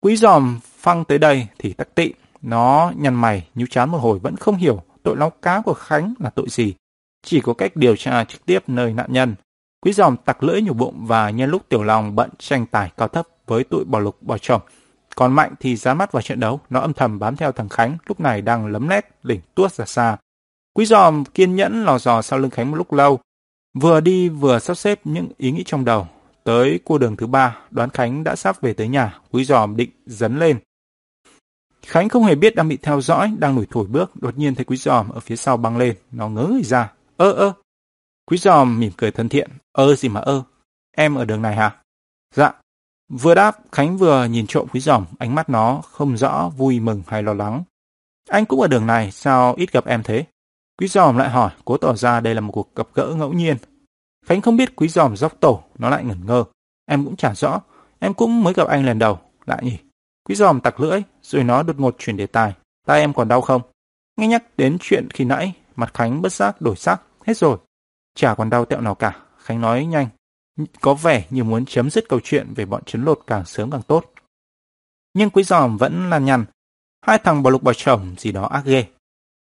Quý giòm phăng tới đây thì tắc tị. Nó nhăn mày, nhíu chán một hồi vẫn không hiểu tội láo cá của Khánh là tội gì. Chỉ có cách điều tra trực tiếp nơi nạn nhân. Quý giòm tặc lưỡi nhủ bụng và nhân lúc Tiểu Long bận tranh tài cao thấp với tụi bò lục bò chồng. Còn Mạnh thì dán mắt vào trận đấu, nó âm thầm bám theo thằng Khánh, lúc này đang lấm lét, đỉnh tuốt ra xa. Quý giòm kiên nhẫn lò dò sau lưng Khánh một lúc lâu, vừa đi vừa sắp xếp những ý nghĩ trong đầu. Tới cua đường thứ ba, đoán Khánh đã sắp về tới nhà, quý giòm định dấn lên. Khánh không hề biết đang bị theo dõi, đang lủi thổi bước, đột nhiên thấy quý giòm ở phía sau băng lên, nó ngớ người ra. Ơ ơ. Quý giòm mỉm cười thân thiện. Ơ gì mà ơ. Em ở đường này hả? Dạ. Vừa đáp, Khánh vừa nhìn trộm quý giòm, ánh mắt nó không rõ vui mừng hay lo lắng. Anh cũng ở đường này, sao ít gặp em thế? Quý giòm lại hỏi, cố tỏ ra đây là một cuộc gặp gỡ ngẫu nhiên. Khánh không biết quý giòm dốc tổ, nó lại ngẩn ngơ. Em cũng chả rõ, em cũng mới gặp anh lần đầu, lại nhỉ. Quý giòm tặc lưỡi, rồi nó đột ngột chuyển đề tài. Tai em còn đau không? Nghe nhắc đến chuyện khi nãy, mặt Khánh bất giác đổi sắc, hết rồi. Chả còn đau tẹo nào cả, Khánh nói nhanh. Có vẻ như muốn chấm dứt câu chuyện về bọn chấn lột càng sớm càng tốt. Nhưng quý giòm vẫn là nhằn. Hai thằng bò lục bò chồng gì đó ác ghê.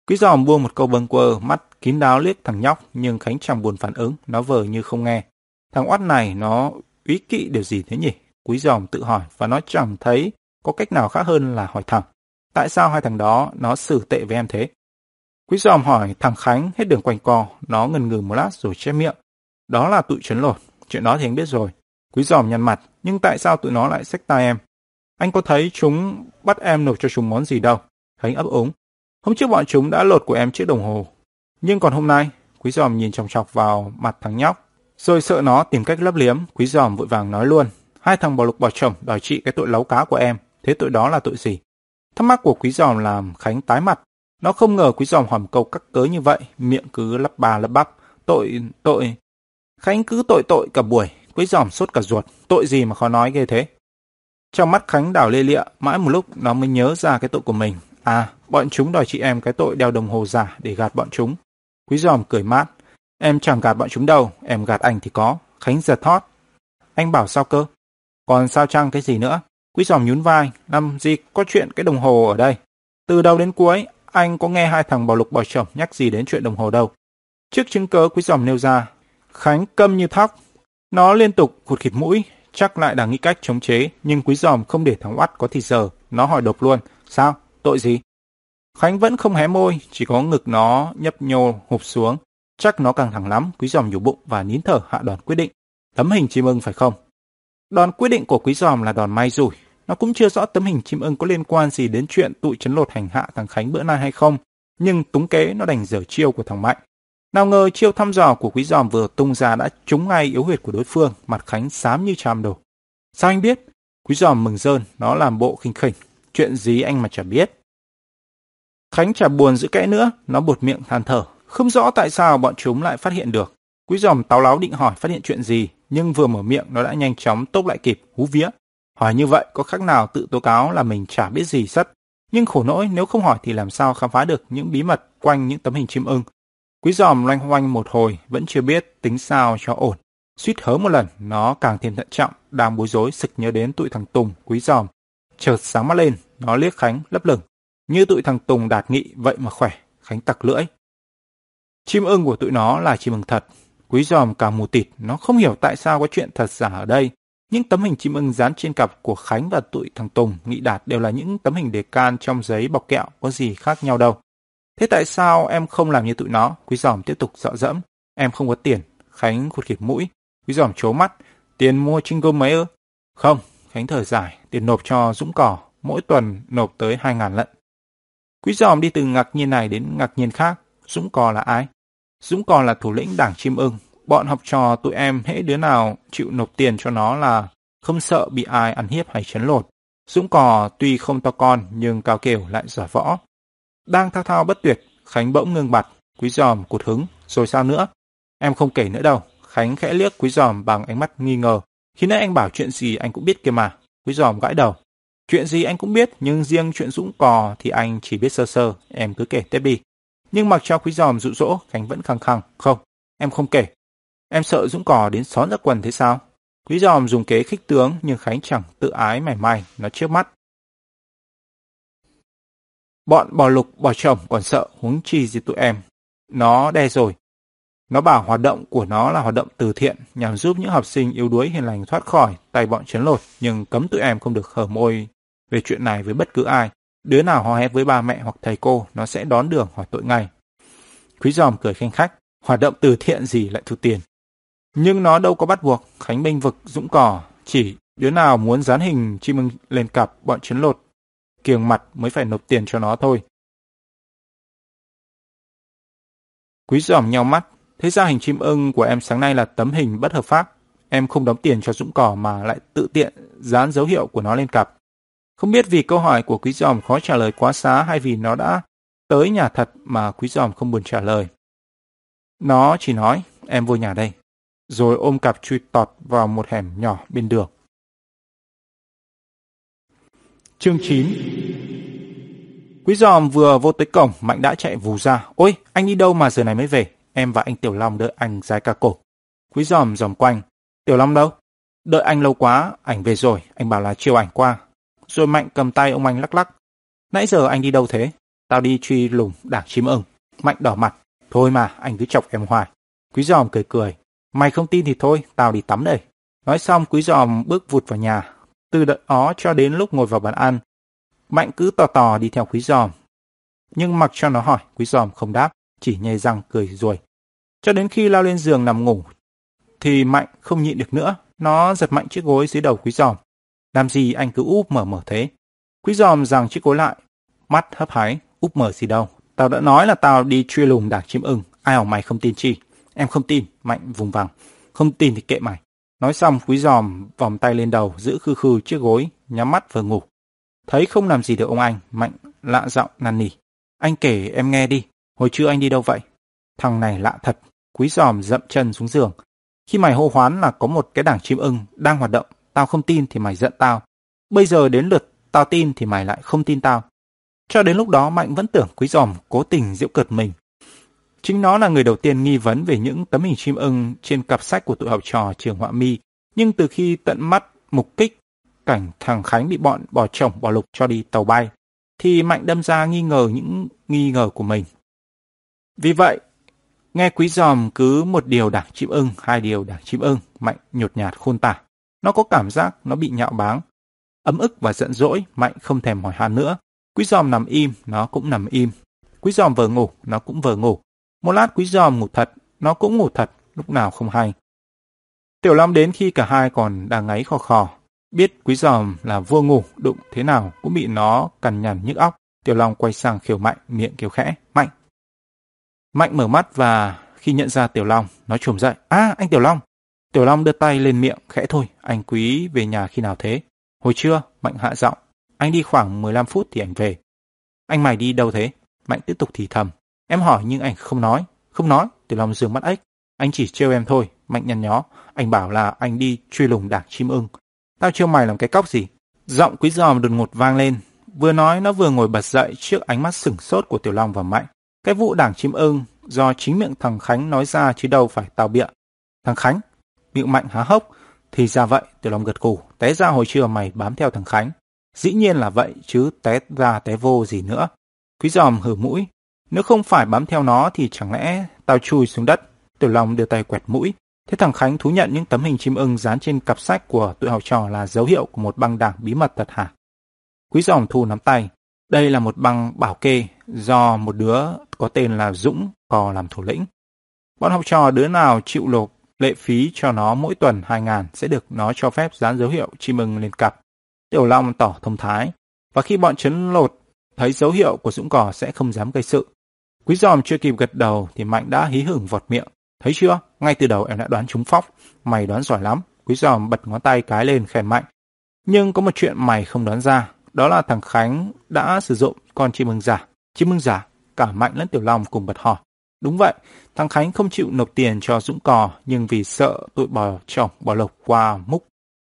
Quý giòm buông một câu bâng quơ, mắt kín đáo liếc thằng nhóc, nhưng Khánh chẳng buồn phản ứng, nó vờ như không nghe. Thằng oát này nó ý kỵ điều gì thế nhỉ? Quý giòm tự hỏi và nó chẳng thấy có cách nào khác hơn là hỏi thẳng. Tại sao hai thằng đó nó xử tệ với em thế? Quý giòm hỏi thằng Khánh hết đường quanh co, nó ngần ngừ một lát rồi che miệng. Đó là tụi chấn lột, chuyện đó thì anh biết rồi. Quý giòm nhăn mặt, nhưng tại sao tụi nó lại xách tay em? Anh có thấy chúng bắt em nộp cho chúng món gì đâu? Khánh ấp úng. Hôm trước bọn chúng đã lột của em chiếc đồng hồ. Nhưng còn hôm nay, quý giòm nhìn chòng chọc vào mặt thằng nhóc. Rồi sợ nó tìm cách lấp liếm, quý giòm vội vàng nói luôn. Hai thằng bò lục bò chồng đòi trị cái tội lấu cá của em. Thế tội đó là tội gì? Thắc mắc của quý giòm làm Khánh tái mặt. Nó không ngờ quý giòm hòm câu cắt cớ như vậy, miệng cứ lắp bà lắp bắp. Tội, tội. Khánh cứ tội tội cả buổi, quý giòm sốt cả ruột. Tội gì mà khó nói ghê thế? Trong mắt Khánh đảo lê lịa, mãi một lúc nó mới nhớ ra cái tội của mình. À, bọn chúng đòi chị em cái tội đeo đồng hồ giả để gạt bọn chúng. Quý giòm cười mát. Em chẳng gạt bọn chúng đâu, em gạt anh thì có. Khánh giật thót. Anh bảo sao cơ? Còn sao chăng cái gì nữa? Quý giòm nhún vai, làm gì có chuyện cái đồng hồ ở đây. Từ đầu đến cuối, anh có nghe hai thằng bảo lục bỏ chồng nhắc gì đến chuyện đồng hồ đâu. Trước chứng cớ quý giòm nêu ra, Khánh câm như thóc. Nó liên tục khụt khịt mũi, chắc lại đang nghĩ cách chống chế, nhưng quý giòm không để thằng oắt có thì giờ. Nó hỏi đột luôn, sao, tội gì? Khánh vẫn không hé môi, chỉ có ngực nó nhấp nhô hụp xuống. Chắc nó căng thẳng lắm, quý giòm nhủ bụng và nín thở hạ đòn quyết định. Tấm hình chim ưng phải không? Đòn quyết định của quý giòm là đòn may rủi. Nó cũng chưa rõ tấm hình chim ưng có liên quan gì đến chuyện tụi chấn lột hành hạ thằng Khánh bữa nay hay không. Nhưng túng kế nó đành dở chiêu của thằng Mạnh. Nào ngờ chiêu thăm dò của quý giòm vừa tung ra đã trúng ngay yếu huyệt của đối phương, mặt Khánh xám như chàm đồ. Sao anh biết? Quý giòm mừng rơn, nó làm bộ khinh khỉnh. Chuyện gì anh mà chả biết. Khánh chả buồn giữ kẽ nữa, nó buột miệng than thở. Không rõ tại sao bọn chúng lại phát hiện được. Quý giòm táo láo định hỏi phát hiện chuyện gì, nhưng vừa mở miệng nó đã nhanh chóng tốc lại kịp, hú vía. Hỏi như vậy có khác nào tự tố cáo là mình chả biết gì sắt? Nhưng khổ nỗi nếu không hỏi thì làm sao khám phá được những bí mật quanh những tấm hình chim ưng. Quý giòm loanh hoanh một hồi vẫn chưa biết tính sao cho ổn. Suýt hớ một lần, nó càng thêm thận trọng, đang bối rối sực nhớ đến tụi thằng Tùng, quý giòm. Chợt sáng mắt lên, nó liếc Khánh lấp lửng. Như tụi thằng Tùng đạt nghị vậy mà khỏe, Khánh tặc lưỡi. Chim ưng của tụi nó là chim ưng thật. Quý giòm cả mù tịt, nó không hiểu tại sao có chuyện thật giả ở đây. Những tấm hình chim ưng dán trên cặp của Khánh và tụi thằng Tùng, Nghị Đạt đều là những tấm hình đề can trong giấy bọc kẹo, có gì khác nhau đâu. Thế tại sao em không làm như tụi nó? Quý giòm tiếp tục dọ dẫm. Em không có tiền. Khánh khụt khịt mũi. Quý giòm chố mắt. Tiền mua trinh gom mấy ư? Không. Khánh thở dài. Tiền nộp cho Dũng Cỏ. Mỗi tuần nộp tới 2 ngàn lận. Quý giòm đi từ ngạc nhiên này đến ngạc nhiên khác. Dũng Cò là ai? Dũng Cò là thủ lĩnh đảng chim ưng. Bọn học trò tụi em hễ đứa nào chịu nộp tiền cho nó là không sợ bị ai ăn hiếp hay chấn lột. Dũng Cò tuy không to con nhưng cao kiểu lại giỏi võ. Đang thao thao bất tuyệt, Khánh bỗng ngưng bặt, quý giòm cụt hứng, rồi sao nữa? Em không kể nữa đâu. Khánh khẽ liếc quý giòm bằng ánh mắt nghi ngờ. Khi nãy anh bảo chuyện gì anh cũng biết kia mà. Quý giòm gãi đầu. Chuyện gì anh cũng biết, nhưng riêng chuyện Dũng Cò thì anh chỉ biết sơ sơ, em cứ kể tiếp đi. Nhưng mặc cho quý giòm dụ dỗ, Khánh vẫn khăng khăng. Không, em không kể. Em sợ Dũng Cò đến xón ra quần thế sao? Quý giòm dùng kế khích tướng nhưng Khánh chẳng tự ái mảy may, nó trước mắt. Bọn bò lục bò chồng còn sợ huống chi gì tụi em. Nó đe rồi. Nó bảo hoạt động của nó là hoạt động từ thiện nhằm giúp những học sinh yếu đuối hiền lành thoát khỏi tay bọn chấn lột nhưng cấm tụi em không được hở môi về chuyện này với bất cứ ai. Đứa nào hò hét với ba mẹ hoặc thầy cô nó sẽ đón đường hỏi tội ngay. Quý giòm cười khanh khách. Hoạt động từ thiện gì lại thu tiền. Nhưng nó đâu có bắt buộc, Khánh Minh vực dũng cỏ, chỉ đứa nào muốn dán hình chim ưng lên cặp bọn chấn lột, kiềng mặt mới phải nộp tiền cho nó thôi. Quý giòm nhau mắt, thế ra hình chim ưng của em sáng nay là tấm hình bất hợp pháp. Em không đóng tiền cho dũng cỏ mà lại tự tiện dán dấu hiệu của nó lên cặp. Không biết vì câu hỏi của quý giòm khó trả lời quá xá hay vì nó đã tới nhà thật mà quý giòm không buồn trả lời. Nó chỉ nói, em vô nhà đây rồi ôm cặp chui tọt vào một hẻm nhỏ bên đường. Chương 9 Quý giòm vừa vô tới cổng, Mạnh đã chạy vù ra. Ôi, anh đi đâu mà giờ này mới về? Em và anh Tiểu Long đợi anh dài ca cổ. Quý giòm dòm quanh. Tiểu Long đâu? Đợi anh lâu quá, ảnh về rồi, anh bảo là chiều ảnh qua. Rồi Mạnh cầm tay ông anh lắc lắc. Nãy giờ anh đi đâu thế? Tao đi truy lùng đảng chim ưng. Mạnh đỏ mặt. Thôi mà, anh cứ chọc em hoài. Quý giòm cười cười. Mày không tin thì thôi, tao đi tắm đây. Nói xong quý giòm bước vụt vào nhà. Từ đó cho đến lúc ngồi vào bàn ăn, Mạnh cứ tò tò đi theo quý giòm. Nhưng mặc cho nó hỏi, quý giòm không đáp, chỉ nhè răng cười ruồi. Cho đến khi lao lên giường nằm ngủ, thì Mạnh không nhịn được nữa, nó giật mạnh chiếc gối dưới đầu quý giòm. Làm gì anh cứ úp mở mở thế? Quý giòm rằng chiếc gối lại, mắt hấp háy, úp mở gì đâu. Tao đã nói là tao đi truy lùng đảng chim ưng, ai hỏng mày không tin chi? Em không tin, Mạnh vùng vằng. Không tin thì kệ mày. Nói xong quý giòm vòng tay lên đầu, giữ khư khư chiếc gối, nhắm mắt vừa ngủ. Thấy không làm gì được ông anh, Mạnh lạ giọng năn nỉ. Anh kể em nghe đi, hồi trưa anh đi đâu vậy? Thằng này lạ thật, quý giòm dậm chân xuống giường. Khi mày hô hoán là có một cái đảng chim ưng đang hoạt động, tao không tin thì mày giận tao. Bây giờ đến lượt tao tin thì mày lại không tin tao. Cho đến lúc đó Mạnh vẫn tưởng quý giòm cố tình giễu cợt mình. Chính nó là người đầu tiên nghi vấn về những tấm hình chim ưng trên cặp sách của tụi học trò trường họa mi. Nhưng từ khi tận mắt mục kích cảnh thằng Khánh bị bọn bỏ chồng bỏ lục cho đi tàu bay, thì Mạnh đâm ra nghi ngờ những nghi ngờ của mình. Vì vậy, nghe quý giòm cứ một điều đảng chim ưng, hai điều đảng chim ưng, Mạnh nhột nhạt khôn tả. Nó có cảm giác nó bị nhạo báng. Ấm ức và giận dỗi, Mạnh không thèm hỏi han nữa. Quý giòm nằm im, nó cũng nằm im. Quý giòm vừa ngủ, nó cũng vừa ngủ. Một lát quý giòm ngủ thật, nó cũng ngủ thật, lúc nào không hay. Tiểu Long đến khi cả hai còn đang ngáy khò khò. Biết quý giòm là vua ngủ, đụng thế nào cũng bị nó cằn nhằn nhức óc. Tiểu Long quay sang khiều Mạnh, miệng kêu khẽ, Mạnh. Mạnh mở mắt và khi nhận ra Tiểu Long, nó trồm dậy. À, anh Tiểu Long. Tiểu Long đưa tay lên miệng, khẽ thôi, anh quý về nhà khi nào thế? Hồi trưa, Mạnh hạ giọng. Anh đi khoảng 15 phút thì anh về. Anh mày đi đâu thế? Mạnh tiếp tục thì thầm. Em hỏi nhưng anh không nói. Không nói, Tiểu Long dường mắt ếch. Anh chỉ trêu em thôi, Mạnh nhăn nhó. Anh bảo là anh đi truy lùng đảng chim ưng. Tao trêu mày làm cái cóc gì? Giọng quý giòm đột ngột vang lên. Vừa nói nó vừa ngồi bật dậy trước ánh mắt sửng sốt của Tiểu Long và Mạnh. Cái vụ đảng chim ưng do chính miệng thằng Khánh nói ra chứ đâu phải tào bịa. Thằng Khánh, miệng Mạnh há hốc. Thì ra vậy, Tiểu Long gật cù Té ra hồi trưa mày bám theo thằng Khánh. Dĩ nhiên là vậy chứ té ra té vô gì nữa. Quý giòm hử mũi, nếu không phải bám theo nó thì chẳng lẽ tao chui xuống đất. Tiểu Long đưa tay quẹt mũi. Thế thằng Khánh thú nhận những tấm hình chim ưng dán trên cặp sách của tụi học trò là dấu hiệu của một băng đảng bí mật thật hả? Quý giòm thu nắm tay. Đây là một băng bảo kê do một đứa có tên là Dũng cò làm thủ lĩnh. Bọn học trò đứa nào chịu lộp lệ phí cho nó mỗi tuần 2 ngàn sẽ được nó cho phép dán dấu hiệu chim mừng lên cặp. Tiểu Long tỏ thông thái. Và khi bọn chấn lột thấy dấu hiệu của Dũng Cò sẽ không dám gây sự. Quý giòm chưa kịp gật đầu thì Mạnh đã hí hửng vọt miệng. Thấy chưa? Ngay từ đầu em đã đoán trúng phóc. Mày đoán giỏi lắm. Quý giòm bật ngón tay cái lên khen Mạnh. Nhưng có một chuyện mày không đoán ra. Đó là thằng Khánh đã sử dụng con chim mừng giả. Chim ưng giả? Cả Mạnh lẫn Tiểu Long cùng bật hỏi. Đúng vậy, thằng Khánh không chịu nộp tiền cho Dũng Cò nhưng vì sợ tụi bò chồng bò lộc qua múc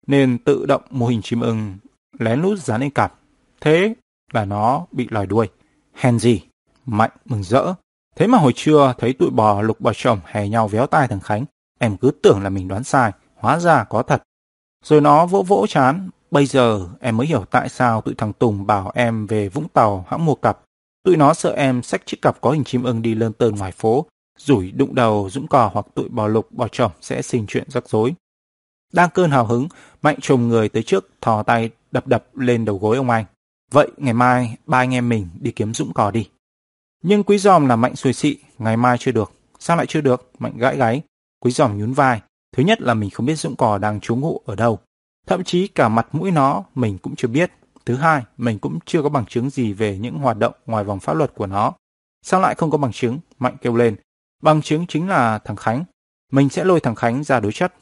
nên tự động mô hình chim ưng lén lút dán lên cặp. Thế là nó bị lòi đuôi. Hèn gì? Mạnh mừng rỡ. Thế mà hồi trưa thấy tụi bò lục bò chồng hè nhau véo tai thằng Khánh. Em cứ tưởng là mình đoán sai, hóa ra có thật. Rồi nó vỗ vỗ chán. Bây giờ em mới hiểu tại sao tụi thằng Tùng bảo em về Vũng Tàu hãng mua cặp. Tụi nó sợ em xách chiếc cặp có hình chim ưng đi lơn tơn ngoài phố, rủi đụng đầu dũng cò hoặc tụi bò lục bò chồng sẽ sinh chuyện rắc rối. Đang cơn hào hứng, Mạnh trồm người tới trước, thò tay đập đập lên đầu gối ông anh. Vậy ngày mai ba anh em mình đi kiếm dũng cò đi. Nhưng quý giòm là Mạnh xuôi xị, ngày mai chưa được. Sao lại chưa được? Mạnh gãi gáy. Quý giòm nhún vai. Thứ nhất là mình không biết dũng cò đang trú ngụ ở đâu. Thậm chí cả mặt mũi nó mình cũng chưa biết. Thứ hai, mình cũng chưa có bằng chứng gì về những hoạt động ngoài vòng pháp luật của nó. Sao lại không có bằng chứng? Mạnh kêu lên. Bằng chứng chính là thằng Khánh. Mình sẽ lôi thằng Khánh ra đối chất.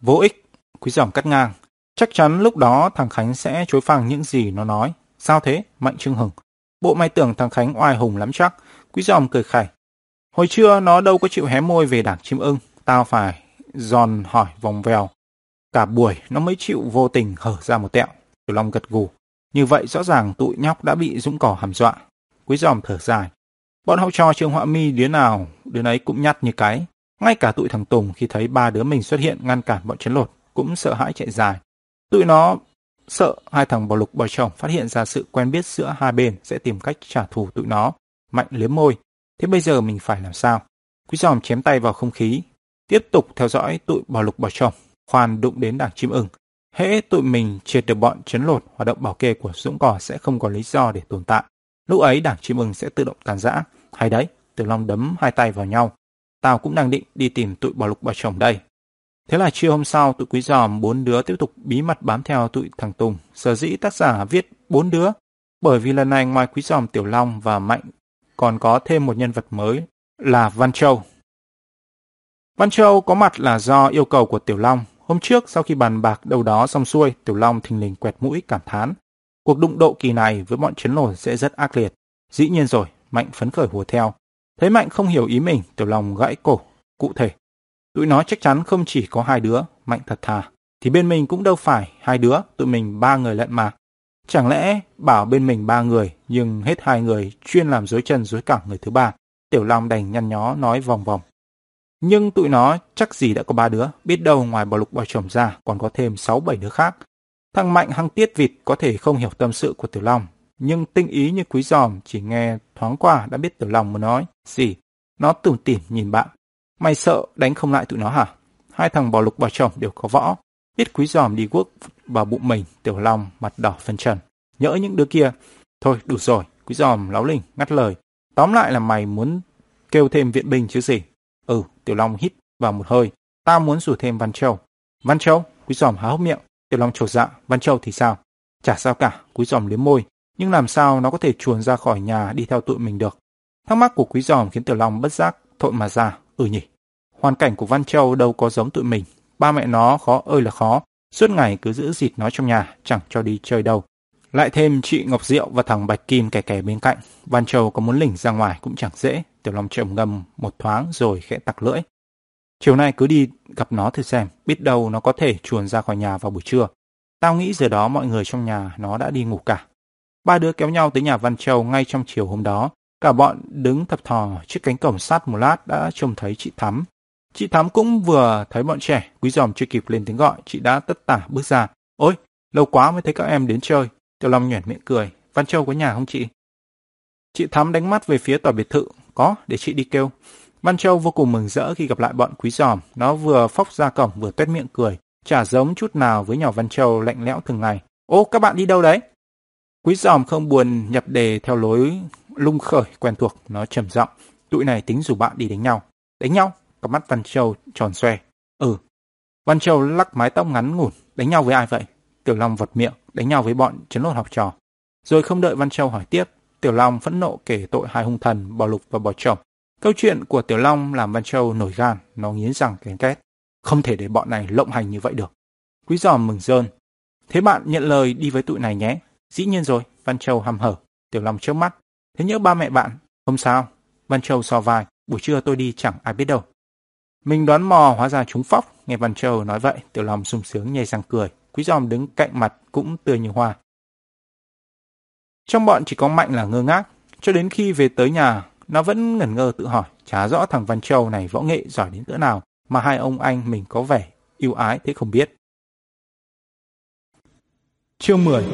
Vô ích. Quý giòm cắt ngang. Chắc chắn lúc đó thằng Khánh sẽ chối phang những gì nó nói. Sao thế? Mạnh trưng hừng. Bộ mày tưởng thằng Khánh oai hùng lắm chắc. Quý giòm cười khẩy. Hồi trưa nó đâu có chịu hé môi về đảng chim ưng. Tao phải giòn hỏi vòng vèo. Cả buổi nó mới chịu vô tình hở ra một tẹo. Tiểu Long gật gù. Như vậy rõ ràng tụi nhóc đã bị dũng cỏ hàm dọa. Quý giòm thở dài. Bọn học trò trường họa mi đứa nào, đứa ấy cũng nhắt như cái. Ngay cả tụi thằng Tùng khi thấy ba đứa mình xuất hiện ngăn cản bọn chấn lột, cũng sợ hãi chạy dài. Tụi nó sợ hai thằng bò lục bò chồng phát hiện ra sự quen biết giữa hai bên sẽ tìm cách trả thù tụi nó. Mạnh liếm môi. Thế bây giờ mình phải làm sao? Quý giòm chém tay vào không khí. Tiếp tục theo dõi tụi bò lục bò chồng. Khoan đụng đến đảng chim ưng. Hễ tụi mình triệt được bọn chấn lột, hoạt động bảo kê của Dũng Cỏ sẽ không có lý do để tồn tại. Lúc ấy đảng chim ưng sẽ tự động tàn rã. Hay đấy, Tử Long đấm hai tay vào nhau. Tao cũng đang định đi tìm tụi bò lục bò chồng đây. Thế là chiều hôm sau, tụi quý giòm bốn đứa tiếp tục bí mật bám theo tụi thằng Tùng. Sở dĩ tác giả viết bốn đứa, bởi vì lần này ngoài quý giòm Tiểu Long và Mạnh còn có thêm một nhân vật mới là Văn Châu. Văn Châu có mặt là do yêu cầu của Tiểu Long. Hôm trước sau khi bàn bạc đâu đó xong xuôi, Tiểu Long thình lình quẹt mũi cảm thán. Cuộc đụng độ kỳ này với bọn chiến lồn sẽ rất ác liệt. Dĩ nhiên rồi, Mạnh phấn khởi hùa theo. Thấy Mạnh không hiểu ý mình, Tiểu Long gãy cổ. Cụ thể, tụi nó chắc chắn không chỉ có hai đứa, Mạnh thật thà. Thì bên mình cũng đâu phải hai đứa, tụi mình ba người lận mà. Chẳng lẽ bảo bên mình ba người, nhưng hết hai người chuyên làm dối chân dối cẳng người thứ ba. Tiểu Long đành nhăn nhó nói vòng vòng. Nhưng tụi nó chắc gì đã có ba đứa, biết đâu ngoài bò lục bò chồng ra còn có thêm sáu bảy đứa khác. Thằng Mạnh hăng tiết vịt có thể không hiểu tâm sự của Tiểu Long, nhưng tinh ý như quý giòm chỉ nghe thoáng qua đã biết Tiểu Long muốn nói. Gì? Nó tủm tỉm nhìn bạn. Mày sợ đánh không lại tụi nó hả? Hai thằng bò lục bò chồng đều có võ. Biết quý giòm đi quốc vào bụng mình, Tiểu Long mặt đỏ phân trần. Nhỡ những đứa kia. Thôi đủ rồi, quý giòm láo lình ngắt lời. Tóm lại là mày muốn kêu thêm viện binh chứ gì. Ừ, Tiểu Long hít vào một hơi. ta muốn rủ thêm Văn Châu. Văn Châu? Quý giòm há hốc miệng. Tiểu Long trột dạ. Văn Châu thì sao? Chả sao cả. Quý giòm liếm môi. Nhưng làm sao nó có thể chuồn ra khỏi nhà đi theo tụi mình được? Thắc mắc của quý giòm khiến Tiểu Long bất giác thộn mà ra. Ừ nhỉ. Hoàn cảnh của Văn Châu đâu có giống tụi mình. Ba mẹ nó khó ơi là khó. Suốt ngày cứ giữ dịt nó trong nhà, chẳng cho đi chơi đâu. Lại thêm chị Ngọc Diệu và thằng Bạch Kim kè kè bên cạnh. Văn Châu có muốn lỉnh ra ngoài cũng chẳng dễ. Tiểu Long trầm ngâm một thoáng rồi khẽ tặc lưỡi. Chiều nay cứ đi gặp nó thử xem, biết đâu nó có thể chuồn ra khỏi nhà vào buổi trưa. Tao nghĩ giờ đó mọi người trong nhà nó đã đi ngủ cả. Ba đứa kéo nhau tới nhà Văn Châu ngay trong chiều hôm đó. Cả bọn đứng thập thò trước cánh cổng sát một lát đã trông thấy chị Thắm. Chị Thắm cũng vừa thấy bọn trẻ, quý giòm chưa kịp lên tiếng gọi, chị đã tất tả bước ra. Ôi, lâu quá mới thấy các em đến chơi. Tiểu Long nhoẻn miệng cười. Văn Châu có nhà không chị? Chị Thắm đánh mắt về phía tòa biệt thự. Có, để chị đi kêu. Văn Châu vô cùng mừng rỡ khi gặp lại bọn quý giòm. Nó vừa phóc ra cổng vừa tuét miệng cười. Chả giống chút nào với nhỏ Văn Châu lạnh lẽo thường ngày. Ô, các bạn đi đâu đấy? Quý giòm không buồn nhập đề theo lối lung khởi quen thuộc. Nó trầm giọng. Tụi này tính rủ bạn đi đánh nhau. Đánh nhau? Cặp mắt Văn Châu tròn xoe. Ừ. Văn Châu lắc mái tóc ngắn ngủn. Đánh nhau với ai vậy? Tiểu Long vật miệng. Đánh nhau với bọn chấn lột học trò. Rồi không đợi Văn Châu hỏi tiếp. Tiểu Long phẫn nộ kể tội hai hung thần, bỏ Lục và bỏ Chồng. Câu chuyện của Tiểu Long làm Văn Châu nổi gan, nó nghiến rằng kén két. Không thể để bọn này lộng hành như vậy được. Quý giòm mừng rơn. Thế bạn nhận lời đi với tụi này nhé. Dĩ nhiên rồi, Văn Châu hăm hở. Tiểu Long trước mắt. Thế nhớ ba mẹ bạn? Không sao. Văn Châu so vai. Buổi trưa tôi đi chẳng ai biết đâu. Mình đoán mò hóa ra chúng phóc. Nghe Văn Châu nói vậy, Tiểu Long sung sướng nhây răng cười. Quý giòm đứng cạnh mặt cũng tươi như hoa. Trong bọn chỉ có Mạnh là ngơ ngác. Cho đến khi về tới nhà, nó vẫn ngẩn ngơ tự hỏi. Chả rõ thằng Văn Châu này võ nghệ giỏi đến cỡ nào mà hai ông anh mình có vẻ yêu ái thế không biết. Chương 10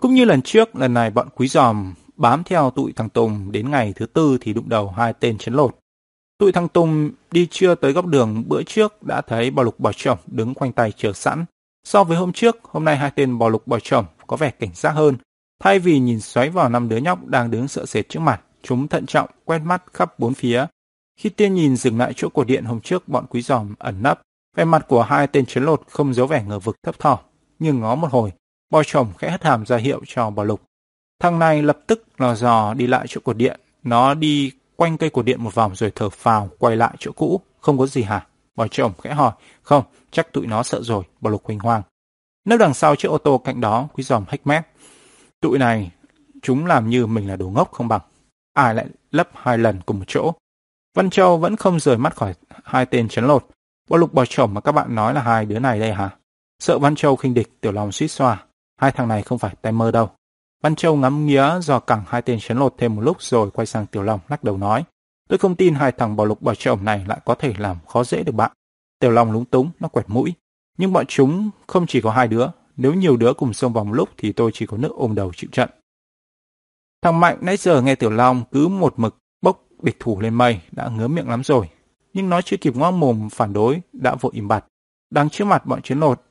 Cũng như lần trước, lần này bọn quý giòm bám theo tụi thằng Tùng đến ngày thứ tư thì đụng đầu hai tên chấn lột. Tụi thằng Tùng đi chưa tới góc đường bữa trước đã thấy bò lục bò chồng đứng quanh tay chờ sẵn. So với hôm trước, hôm nay hai tên bò lục bò chồng có vẻ cảnh giác hơn. Thay vì nhìn xoáy vào năm đứa nhóc đang đứng sợ sệt trước mặt, chúng thận trọng quét mắt khắp bốn phía. Khi tiên nhìn dừng lại chỗ cổ điện hôm trước bọn quý giòm ẩn nấp, vẻ mặt của hai tên chiến lột không giấu vẻ ngờ vực thấp thỏm nhưng ngó một hồi, bò chồng khẽ hất hàm ra hiệu cho bò lục. Thằng này lập tức lò dò đi lại chỗ cột điện, nó đi quanh cây cột điện một vòng rồi thở phào quay lại chỗ cũ, không có gì hả? Bò chồng khẽ hỏi, không, chắc tụi nó sợ rồi, bò lục huỳnh hoang. nấp đằng sau chiếc ô tô cạnh đó, quý giòm hách mép. Tụi này, chúng làm như mình là đồ ngốc không bằng. Ai lại lấp hai lần cùng một chỗ. Văn Châu vẫn không rời mắt khỏi hai tên chấn lột. Bò lục bò chồng mà các bạn nói là hai đứa này đây hả? Sợ Văn Châu khinh địch, Tiểu lòng suýt xoa. Hai thằng này không phải tay mơ đâu. Văn Châu ngắm nghía do cẳng hai tên chấn lột thêm một lúc rồi quay sang Tiểu Long lắc đầu nói. Tôi không tin hai thằng bò lục bò trộm này lại có thể làm khó dễ được bạn. Tiểu Long lúng túng, nó quẹt mũi. Nhưng bọn chúng không chỉ có hai đứa. Nếu nhiều đứa cùng xông vào một lúc thì tôi chỉ có nước ôm đầu chịu trận. Thằng Mạnh nãy giờ nghe Tiểu Long cứ một mực bốc địch thủ lên mây đã ngứa miệng lắm rồi. Nhưng nó chưa kịp ngoa mồm phản đối đã vội im bặt. Đang trước mặt bọn chiến lột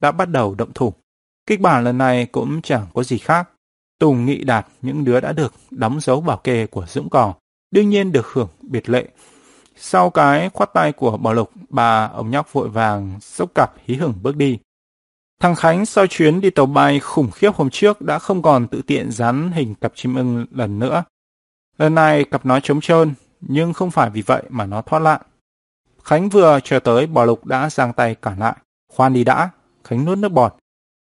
đã bắt đầu động thủ. Kịch bản lần này cũng chẳng có gì khác. Tùng Nghị Đạt những đứa đã được đóng dấu bảo kê của Dũng Cò, đương nhiên được hưởng biệt lệ. Sau cái khoát tay của Bảo Lục, bà ông nhóc vội vàng sốc cặp hí hửng bước đi. Thằng Khánh sau chuyến đi tàu bay khủng khiếp hôm trước đã không còn tự tiện dán hình cặp chim ưng lần nữa. Lần này cặp nó trống trơn, nhưng không phải vì vậy mà nó thoát lạn. Khánh vừa chờ tới, Bảo Lục đã giang tay cản lại. Khoan đi đã, Khánh nuốt nước bọt.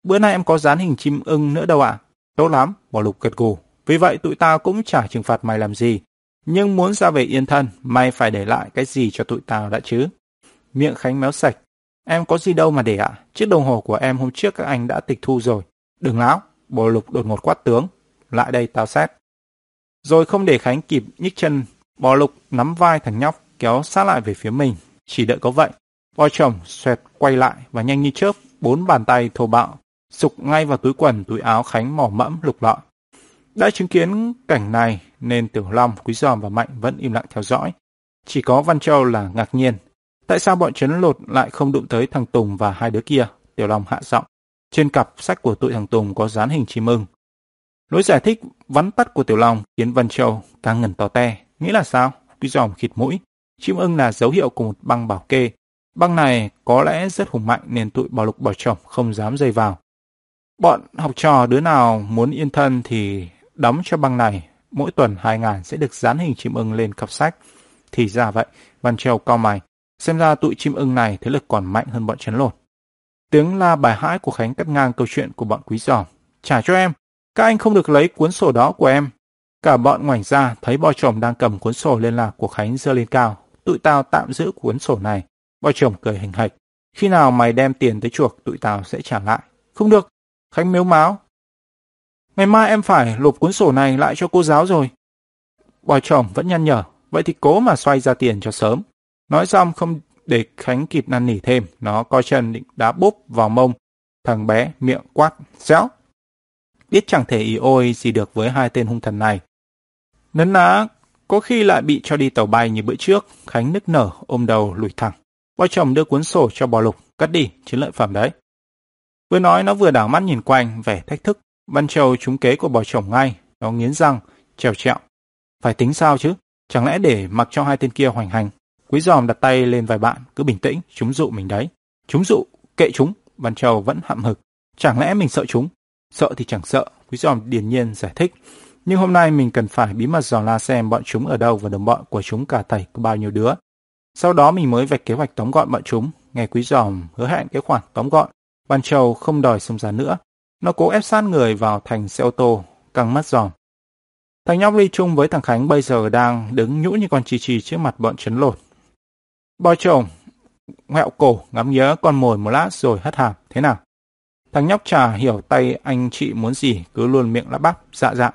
Bữa nay em có dán hình chim ưng nữa đâu ạ? Tốt lắm, bỏ lục gật gù. Vì vậy tụi tao cũng chả trừng phạt mày làm gì. Nhưng muốn ra về yên thân, mày phải để lại cái gì cho tụi tao đã chứ. Miệng Khánh méo sạch. Em có gì đâu mà để ạ. Chiếc đồng hồ của em hôm trước các anh đã tịch thu rồi. Đừng láo, bồ lục đột ngột quát tướng. Lại đây tao xét. Rồi không để Khánh kịp nhích chân, bò lục nắm vai thằng nhóc kéo sát lại về phía mình. Chỉ đợi có vậy. Bò chồng xoẹt quay lại và nhanh như chớp bốn bàn tay thô bạo, sục ngay vào túi quần túi áo Khánh mỏ mẫm lục lọi. Đã chứng kiến cảnh này nên Tiểu Long, Quý Giòm và Mạnh vẫn im lặng theo dõi. Chỉ có Văn Châu là ngạc nhiên. Tại sao bọn chấn lột lại không đụng tới thằng Tùng và hai đứa kia? Tiểu Long hạ giọng. Trên cặp sách của tụi thằng Tùng có dán hình chim ưng. Lối giải thích vắn tắt của Tiểu Long khiến Văn Châu càng ngẩn to te. Nghĩa là sao? Quý Giòm khịt mũi. Chim ưng là dấu hiệu của một băng bảo kê Băng này có lẽ rất hùng mạnh nên tụi bảo lục bảo chồng không dám dây vào. Bọn học trò đứa nào muốn yên thân thì đóng cho băng này. Mỗi tuần 2 ngàn sẽ được dán hình chim ưng lên cặp sách. Thì ra vậy, Văn Châu cao mày. Xem ra tụi chim ưng này thế lực còn mạnh hơn bọn chấn lột. Tiếng la bài hãi của Khánh cắt ngang câu chuyện của bọn quý giòm. Trả cho em, các anh không được lấy cuốn sổ đó của em. Cả bọn ngoảnh ra thấy bò chồng đang cầm cuốn sổ liên lạc của Khánh dơ lên cao. Tụi tao tạm giữ cuốn sổ này. bò chồng cười hình hạch. Khi nào mày đem tiền tới chuộc, tụi tao sẽ trả lại. Không được. Khánh mếu máo Ngày mai em phải lột cuốn sổ này lại cho cô giáo rồi. Bà chồng vẫn nhăn nhở. Vậy thì cố mà xoay ra tiền cho sớm. Nói xong không để Khánh kịp năn nỉ thêm. Nó coi chân định đá bốp vào mông. Thằng bé miệng quát. Xéo. Biết chẳng thể ý ôi gì được với hai tên hung thần này. Nấn ná, có khi lại bị cho đi tàu bay như bữa trước. Khánh nức nở, ôm đầu lùi thẳng. Bà chồng đưa cuốn sổ cho bò lục, cắt đi, chiến lợi phẩm đấy. Vừa nói nó vừa đảo mắt nhìn quanh, vẻ thách thức. Văn Châu trúng kế của bò chồng ngay, nó nghiến răng, trèo trẹo. Phải tính sao chứ? Chẳng lẽ để mặc cho hai tên kia hoành hành? Quý giòm đặt tay lên vài bạn, cứ bình tĩnh, chúng dụ mình đấy. Chúng dụ, kệ chúng, Văn Châu vẫn hậm hực. Chẳng lẽ mình sợ chúng? Sợ thì chẳng sợ, Quý giòm điền nhiên giải thích. Nhưng hôm nay mình cần phải bí mật dò la xem bọn chúng ở đâu và đồng bọn của chúng cả thầy có bao nhiêu đứa. Sau đó mình mới vạch kế hoạch tóm gọn bọn chúng. Nghe quý giòm hứa hẹn cái khoản tóm gọn. Ban Châu không đòi xông ra nữa. Nó cố ép sát người vào thành xe ô tô, căng mắt giòm. Thằng nhóc ly chung với thằng Khánh bây giờ đang đứng nhũ như con chi chi trước mặt bọn chấn lột. Bò chồng, ngẹo cổ, ngắm nhớ con mồi một lát rồi hất hàm. Thế nào? Thằng nhóc trà hiểu tay anh chị muốn gì, cứ luôn miệng lắp bắp, dạ dạ.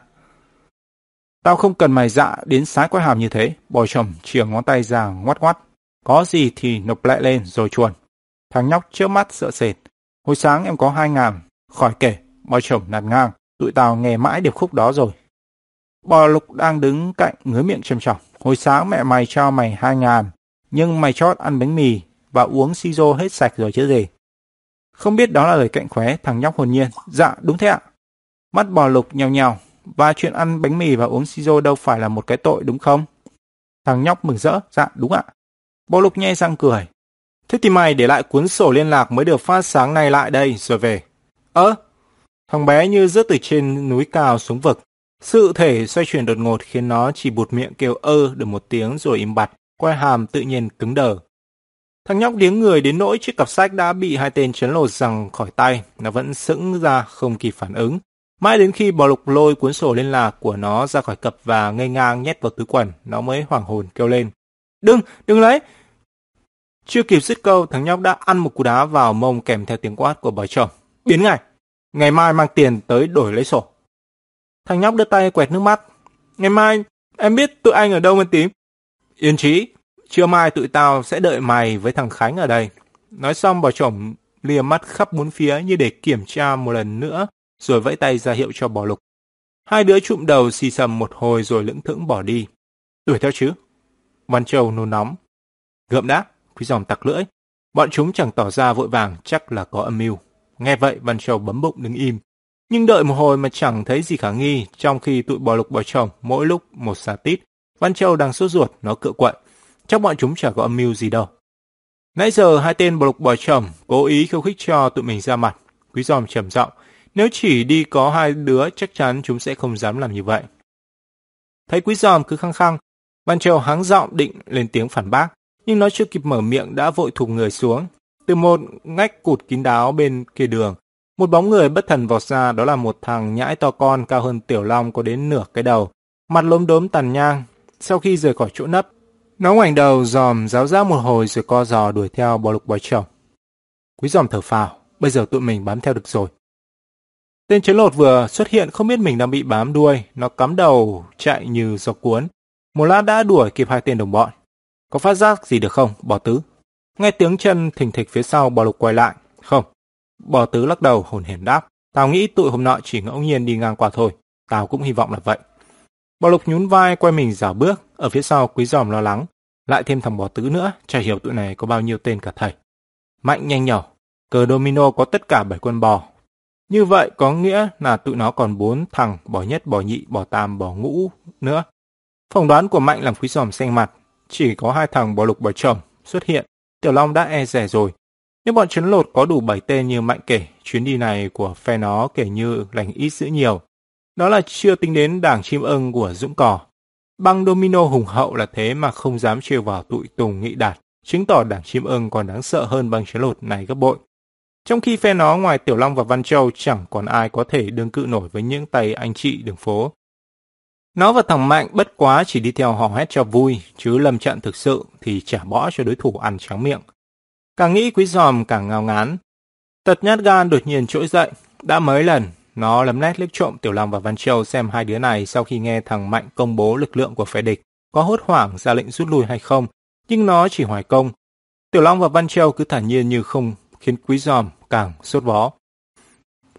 Tao không cần mày dạ đến sái quái hàm như thế. Bò chồng chìa ngón tay ra ngoắt ngoắt. Có gì thì nộp lại lên rồi chuồn. Thằng nhóc trước mắt sợ sệt. Hồi sáng em có hai ngàn. Khỏi kể, bò chồng nạt ngang. Tụi tao nghe mãi điệp khúc đó rồi. Bò lục đang đứng cạnh ngứa miệng châm trọng. Hồi sáng mẹ mày cho mày hai ngàn. Nhưng mày chót ăn bánh mì và uống si rô hết sạch rồi chứ gì. Không biết đó là lời cạnh khóe, thằng nhóc hồn nhiên. Dạ, đúng thế ạ. Mắt bò lục nhèo nhèo, và chuyện ăn bánh mì và uống si rô đâu phải là một cái tội đúng không? Thằng nhóc mừng rỡ, dạ đúng ạ. Bò lục nhe răng cười. Thế thì mày để lại cuốn sổ liên lạc mới được phát sáng nay lại đây rồi về. Ơ, thằng bé như rớt từ trên núi cao xuống vực. Sự thể xoay chuyển đột ngột khiến nó chỉ bụt miệng kêu ơ được một tiếng rồi im bặt, quay hàm tự nhiên cứng đờ. Thằng nhóc điếng người đến nỗi chiếc cặp sách đã bị hai tên chấn lột rằng khỏi tay, nó vẫn sững ra không kịp phản ứng. Mãi đến khi bò lục lôi cuốn sổ liên lạc của nó ra khỏi cặp và ngây ngang nhét vào túi quần, nó mới hoảng hồn kêu lên. Đừng, đừng lấy! Chưa kịp dứt câu, thằng nhóc đã ăn một cú đá vào mông kèm theo tiếng quát của bà chồng. Biến ngay! Ngày mai mang tiền tới đổi lấy sổ. Thằng nhóc đưa tay quẹt nước mắt. Ngày mai, em biết tụi anh ở đâu mà tím. Yên trí, trưa mai tụi tao sẽ đợi mày với thằng Khánh ở đây. Nói xong bà chồng lia mắt khắp bốn phía như để kiểm tra một lần nữa, rồi vẫy tay ra hiệu cho bò lục. Hai đứa trụm đầu xì sầm một hồi rồi lững thững bỏ đi. Đuổi theo chứ? Văn Châu nôn nóng. Gượm đã, quý dòng tặc lưỡi. Bọn chúng chẳng tỏ ra vội vàng chắc là có âm mưu. Nghe vậy Văn Châu bấm bụng đứng im. Nhưng đợi một hồi mà chẳng thấy gì khả nghi, trong khi tụi bò lục bò chồng mỗi lúc một xà tít. Văn Châu đang sốt ruột, nó cựa quậy. Chắc bọn chúng chẳng có âm mưu gì đâu. Nãy giờ hai tên bò lục bò chồng cố ý khiêu khích cho tụi mình ra mặt. Quý giòm trầm giọng, nếu chỉ đi có hai đứa chắc chắn chúng sẽ không dám làm như vậy. Thấy quý giòm cứ khăng khăng, Văn Châu háng giọng định lên tiếng phản bác, nhưng nó chưa kịp mở miệng đã vội thụp người xuống. Từ một ngách cụt kín đáo bên kia đường, một bóng người bất thần vọt ra đó là một thằng nhãi to con cao hơn Tiểu Long có đến nửa cái đầu, mặt lốm đốm tàn nhang. Sau khi rời khỏi chỗ nấp, nó ngoảnh đầu dòm giáo giác một hồi rồi co giò đuổi theo bò lục bò chồng. Quý dòm thở phào, bây giờ tụi mình bám theo được rồi. Tên chấn lột vừa xuất hiện không biết mình đang bị bám đuôi, nó cắm đầu chạy như gió cuốn. Một lát đã đuổi kịp hai tên đồng bọn. Có phát giác gì được không, bò tứ? Nghe tiếng chân thình thịch phía sau bò lục quay lại. Không. Bò tứ lắc đầu hồn hển đáp. Tao nghĩ tụi hôm nọ chỉ ngẫu nhiên đi ngang qua thôi. Tao cũng hy vọng là vậy. Bò lục nhún vai quay mình dảo bước. Ở phía sau quý giòm lo lắng. Lại thêm thằng bò tứ nữa. Chả hiểu tụi này có bao nhiêu tên cả thầy. Mạnh nhanh nhỏ. Cờ domino có tất cả bảy quân bò. Như vậy có nghĩa là tụi nó còn bốn thằng bò nhất, bò nhị, bò tam, bò ngũ nữa. Phỏng đoán của Mạnh làm quý giòm xanh mặt. Chỉ có hai thằng bò lục bò trầm xuất hiện. Tiểu Long đã e rẻ rồi. Nếu bọn chấn lột có đủ bảy tên như Mạnh kể, chuyến đi này của phe nó kể như lành ít dữ nhiều. Đó là chưa tính đến đảng chim ưng của Dũng Cò. Băng domino hùng hậu là thế mà không dám trêu vào tụi Tùng Nghị Đạt, chứng tỏ đảng chim ưng còn đáng sợ hơn băng chấn lột này gấp bội. Trong khi phe nó ngoài Tiểu Long và Văn Châu chẳng còn ai có thể đương cự nổi với những tay anh chị đường phố. Nó và thằng Mạnh bất quá chỉ đi theo hò hét cho vui, chứ lâm trận thực sự thì trả bỏ cho đối thủ ăn trắng miệng. Càng nghĩ quý giòm càng ngao ngán. Tật nhát gan đột nhiên trỗi dậy. Đã mấy lần, nó lấm lét liếc trộm Tiểu Long và Văn Châu xem hai đứa này sau khi nghe thằng Mạnh công bố lực lượng của phe địch, có hốt hoảng ra lệnh rút lui hay không, nhưng nó chỉ hoài công. Tiểu Long và Văn Châu cứ thản nhiên như không khiến quý giòm càng sốt vó.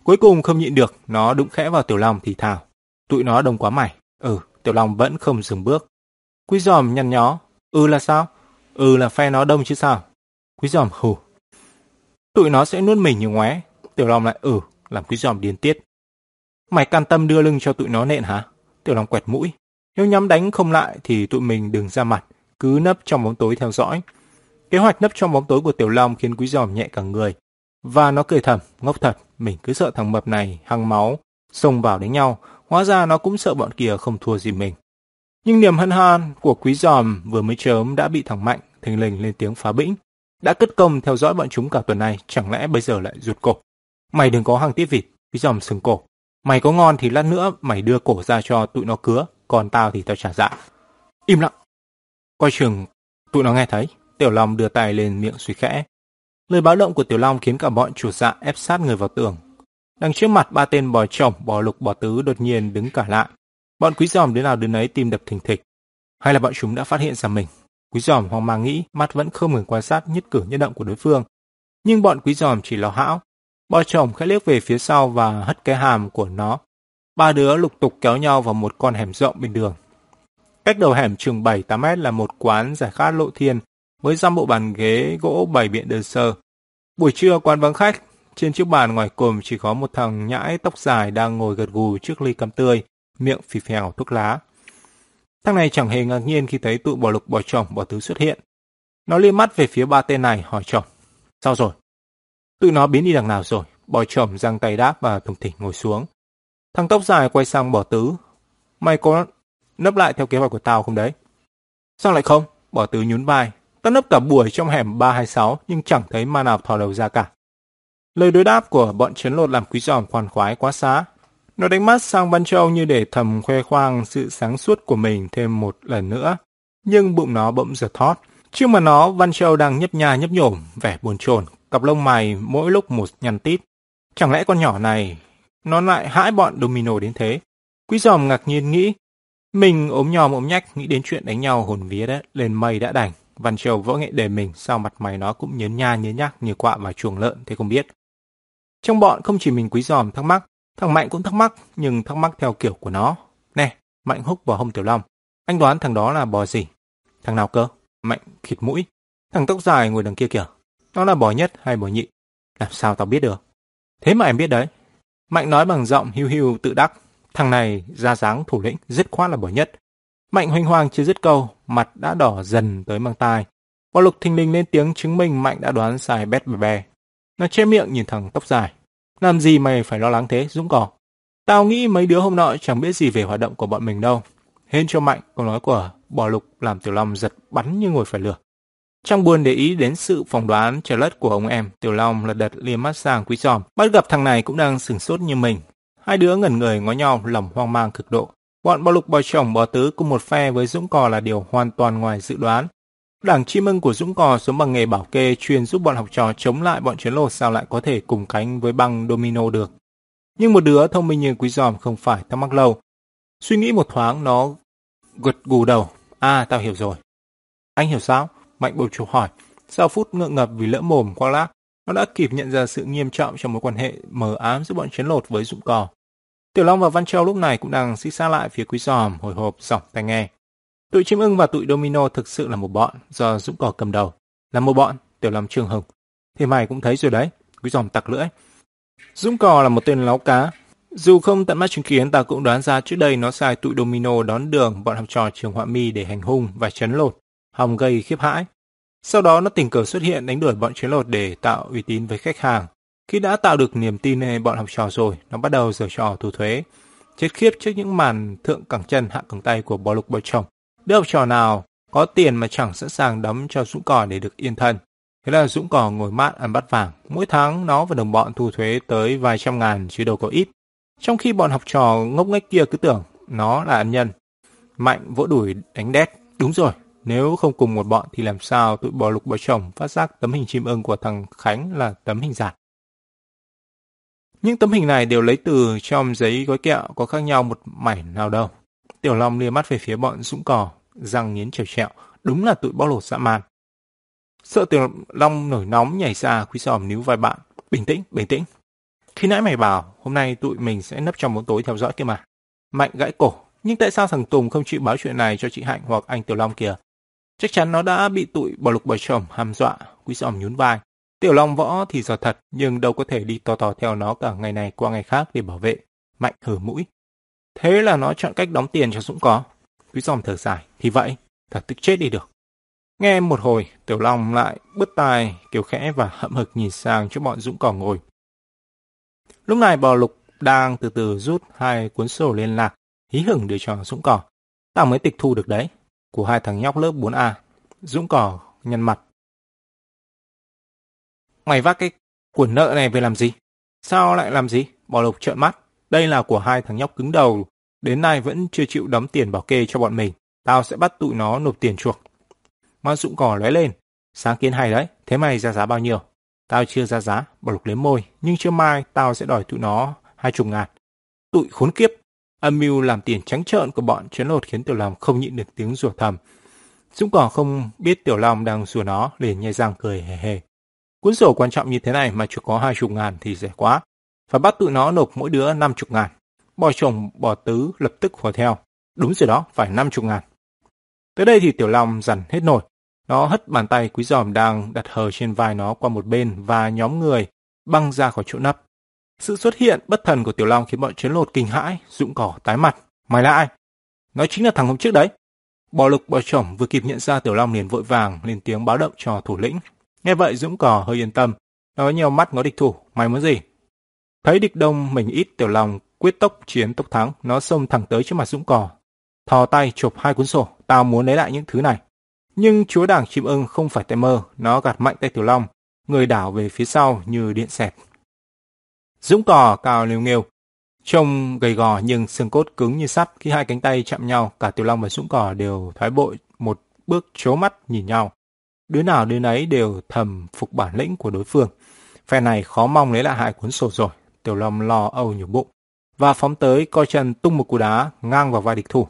Cuối cùng không nhịn được, nó đụng khẽ vào Tiểu Long thì thào. Tụi nó đông quá mày. Ừ, Tiểu Long vẫn không dừng bước. Quý giòm nhăn nhó. Ừ là sao? Ừ là phe nó đông chứ sao? Quý giòm hù. Tụi nó sẽ nuốt mình như ngoé. Tiểu Long lại ừ, làm quý giòm điên tiết. Mày can tâm đưa lưng cho tụi nó nện hả? Tiểu Long quẹt mũi. Nếu nhắm đánh không lại thì tụi mình đừng ra mặt, cứ nấp trong bóng tối theo dõi. Kế hoạch nấp trong bóng tối của Tiểu Long khiến quý giòm nhẹ cả người. Và nó cười thầm, ngốc thật, mình cứ sợ thằng mập này hăng máu, xông vào đánh nhau, hóa ra nó cũng sợ bọn kia không thua gì mình. Nhưng niềm hân hoan của quý giòm vừa mới chớm đã bị thằng Mạnh thình lình lên tiếng phá bĩnh. Đã cất công theo dõi bọn chúng cả tuần này, chẳng lẽ bây giờ lại rụt cổ. Mày đừng có hàng tiếp vịt, quý giòm sừng cổ. Mày có ngon thì lát nữa mày đưa cổ ra cho tụi nó cứa, còn tao thì tao trả dạ. Im lặng. Coi chừng, tụi nó nghe thấy. Tiểu Long đưa tay lên miệng suy khẽ. Lời báo động của Tiểu Long khiến cả bọn chuột dạ ép sát người vào tường. Đằng trước mặt ba tên bò chồng, bò lục, bò tứ đột nhiên đứng cả lại. Bọn quý giòm đứa nào đứa nấy tim đập thình thịch. Hay là bọn chúng đã phát hiện ra mình? Quý giòm hoang mang nghĩ, mắt vẫn không ngừng quan sát nhất cử nhất động của đối phương. Nhưng bọn quý giòm chỉ lo hão. Bò chồng khẽ liếc về phía sau và hất cái hàm của nó. Ba đứa lục tục kéo nhau vào một con hẻm rộng bên đường. Cách đầu hẻm chừng 7-8 mét là một quán giải khát lộ thiên với dăm bộ bàn ghế gỗ bày biện đơn sơ. Buổi trưa quán vắng khách, trên chiếc bàn ngoài cùng chỉ có một thằng nhãi tóc dài đang ngồi gật gù trước ly cam tươi, miệng phì phèo thuốc lá. Thằng này chẳng hề ngạc nhiên khi thấy tụi bỏ lục bỏ chồng bỏ tứ xuất hiện. Nó liếc mắt về phía ba tên này hỏi chồng. Sao rồi? Tụi nó biến đi đằng nào rồi? bỏ chồng giang tay đáp và thùng thỉnh ngồi xuống. Thằng tóc dài quay sang bỏ tứ. Mày có nấp lại theo kế hoạch của tao không đấy? Sao lại không? bỏ tứ nhún vai. Tao nấp cả buổi trong hẻm 326 nhưng chẳng thấy ma nào thò đầu ra cả. Lời đối đáp của bọn chấn lột làm quý giòm khoan khoái quá xá. Nó đánh mắt sang Văn Châu như để thầm khoe khoang sự sáng suốt của mình thêm một lần nữa. Nhưng bụng nó bỗng giật thót. Trước mà nó, Văn Châu đang nhấp nha nhấp nhổm, vẻ buồn chồn, cặp lông mày mỗi lúc một nhăn tít. Chẳng lẽ con nhỏ này, nó lại hãi bọn domino đến thế? Quý giòm ngạc nhiên nghĩ, mình ốm nhòm ốm nhách nghĩ đến chuyện đánh nhau hồn vía đấy, lên mây đã đành. Văn Châu võ nghệ đề mình, sao mặt mày nó cũng nhớn nha nhớ nhắc như quạ và chuồng lợn thế không biết. Trong bọn không chỉ mình quý giòm thắc mắc, thằng Mạnh cũng thắc mắc, nhưng thắc mắc theo kiểu của nó. Nè, Mạnh húc vào hông Tiểu Long. Anh đoán thằng đó là bò gì? Thằng nào cơ? Mạnh khịt mũi. Thằng tóc dài ngồi đằng kia kìa. Nó là bò nhất hay bò nhị? Làm sao tao biết được? Thế mà em biết đấy. Mạnh nói bằng giọng hiu hiu tự đắc. Thằng này ra dáng thủ lĩnh, dứt khoát là bò nhất. Mạnh hoành hoàng chưa dứt câu, mặt đã đỏ dần tới mang tai. Bò lục thình lình lên tiếng chứng minh Mạnh đã đoán sai bét bè bè. Nó che miệng nhìn thằng tóc dài. Làm gì mày phải lo lắng thế, Dũng cỏ? Tao nghĩ mấy đứa hôm nọ chẳng biết gì về hoạt động của bọn mình đâu. Hên cho mạnh, câu nói của bò lục làm Tiểu Long giật bắn như ngồi phải lửa. Trong buồn để ý đến sự phỏng đoán trở lất của ông em, Tiểu Long lật đật liếc mắt sang quý giòm, bắt gặp thằng này cũng đang sửng sốt như mình. Hai đứa ngẩn người ngó nhau, lòng hoang mang cực độ. Bọn bò lục bò chồng bò tứ cùng một phe với Dũng Cò là điều hoàn toàn ngoài dự đoán. Đảng Chi Mưng của Dũng Cò sống bằng nghề bảo kê chuyên giúp bọn học trò chống lại bọn chiến lột sao lại có thể cùng cánh với băng domino được. Nhưng một đứa thông minh như quý giòm không phải thắc mắc lâu. Suy nghĩ một thoáng nó gật gù đầu. À, tao hiểu rồi. Anh hiểu sao? Mạnh bầu chủ hỏi. Sau phút ngượng ngập vì lỡ mồm qua lác, nó đã kịp nhận ra sự nghiêm trọng trong mối quan hệ mờ ám giữa bọn chiến lột với Dũng Cò. Tiểu Long và Văn Châu lúc này cũng đang xích xa lại phía quý giòm, hồi hộp, giọng tai nghe. Tụi chim ưng và tụi domino thực sự là một bọn do Dũng Cỏ cầm đầu. Là một bọn, Tiểu Long trường hừng. Thì mày cũng thấy rồi đấy, quý giòm tặc lưỡi. Dũng Cỏ là một tên láo cá. Dù không tận mắt chứng kiến, ta cũng đoán ra trước đây nó sai tụi domino đón đường bọn học trò trường họa mi để hành hung và chấn lột, hòng gây khiếp hãi. Sau đó nó tình cờ xuất hiện đánh đuổi bọn chấn lột để tạo uy tín với khách hàng. Khi đã tạo được niềm tin về bọn học trò rồi, nó bắt đầu giở trò thu thuế. Chết khiếp trước những màn thượng cẳng chân hạ cẳng tay của bò lục bò chồng. Đứa học trò nào có tiền mà chẳng sẵn sàng đấm cho Dũng Cò để được yên thân. Thế là Dũng Cò ngồi mát ăn bát vàng. Mỗi tháng nó và đồng bọn thu thuế tới vài trăm ngàn chứ đâu có ít. Trong khi bọn học trò ngốc nghếch kia cứ tưởng nó là ân nhân. Mạnh vỗ đuổi đánh đét. Đúng rồi, nếu không cùng một bọn thì làm sao tụi bò lục bò chồng phát giác tấm hình chim ưng của thằng Khánh là tấm hình giả. Những tấm hình này đều lấy từ trong giấy gói kẹo có khác nhau một mảnh nào đâu. Tiểu Long lia mắt về phía bọn dũng cò, răng nghiến trèo trẹo, đúng là tụi bóc lột dã man. Sợ Tiểu Long nổi nóng nhảy ra quý sòm níu vai bạn. Bình tĩnh, bình tĩnh. Khi nãy mày bảo hôm nay tụi mình sẽ nấp trong bóng tối theo dõi kia mà. Mạnh gãy cổ, nhưng tại sao thằng Tùng không chịu báo chuyện này cho chị Hạnh hoặc anh Tiểu Long kìa? Chắc chắn nó đã bị tụi bò lục bò chồng hăm dọa, quý sòm nhún vai. Tiểu Long võ thì giờ thật, nhưng đâu có thể đi to to theo nó cả ngày này qua ngày khác để bảo vệ. Mạnh hở mũi. Thế là nó chọn cách đóng tiền cho Dũng có. Quý giòm thở dài. Thì vậy, thật tức chết đi được. Nghe một hồi, Tiểu Long lại bứt tai, kiều khẽ và hậm hực nhìn sang chỗ bọn Dũng cỏ ngồi. Lúc này bò lục, đang từ từ rút hai cuốn sổ liên lạc, hí hửng đưa cho Dũng Cỏ. Tao mới tịch thu được đấy, của hai thằng nhóc lớp 4A. Dũng Cỏ nhăn mặt. Mày vác cái cuốn nợ này về làm gì? Sao lại làm gì? bò lục trợn mắt. Đây là của hai thằng nhóc cứng đầu, đến nay vẫn chưa chịu đóng tiền bảo kê cho bọn mình. Tao sẽ bắt tụi nó nộp tiền chuộc. Mắt Dũng Cỏ lóe lên. Sáng kiến hay đấy, thế mày ra giá bao nhiêu? Tao chưa ra giá, Bảo Lục liếm môi, nhưng chưa mai tao sẽ đòi tụi nó hai chục ngàn. Tụi khốn kiếp, âm mưu làm tiền trắng trợn của bọn chấn lột khiến Tiểu Long không nhịn được tiếng rủa thầm. Dũng cỏ không biết Tiểu Long đang rủa nó, liền nhai răng cười hề hề. Cuốn sổ quan trọng như thế này mà chỉ có hai chục ngàn thì rẻ quá. Phải bắt tụi nó nộp mỗi đứa năm chục ngàn. Bò chồng, bò tứ lập tức hùa theo. Đúng rồi đó, phải năm chục ngàn. Tới đây thì Tiểu Long dằn hết nổi. Nó hất bàn tay quý giòm đang đặt hờ trên vai nó qua một bên và nhóm người băng ra khỏi chỗ nấp. Sự xuất hiện bất thần của Tiểu Long khiến bọn chiến lột kinh hãi, dũng cỏ tái mặt. Mày là ai? Nó chính là thằng hôm trước đấy. Bò lục bò chổng vừa kịp nhận ra Tiểu Long liền vội vàng lên tiếng báo động cho thủ lĩnh. Nghe vậy Dũng cỏ hơi yên tâm. Nó nhiều mắt ngó địch thủ. Mày muốn gì? Thấy địch đông mình ít Tiểu Long quyết tốc chiến tốc thắng. Nó xông thẳng tới trước mặt Dũng cò Thò tay chụp hai cuốn sổ. Tao muốn lấy lại những thứ này. Nhưng chúa đảng chim ưng không phải tay mơ, nó gạt mạnh tay Tiểu Long, người đảo về phía sau như điện xẹt. Dũng cò cao liều nghêu, trông gầy gò nhưng xương cốt cứng như sắt khi hai cánh tay chạm nhau, cả Tiểu Long và Dũng cò đều thoái bội một bước chố mắt nhìn nhau. Đứa nào đứa nấy đều thầm phục bản lĩnh của đối phương. Phe này khó mong lấy lại hai cuốn sổ rồi, Tiểu Long lo âu nhủ bụng và phóng tới coi chân tung một cú đá ngang vào vai địch thủ.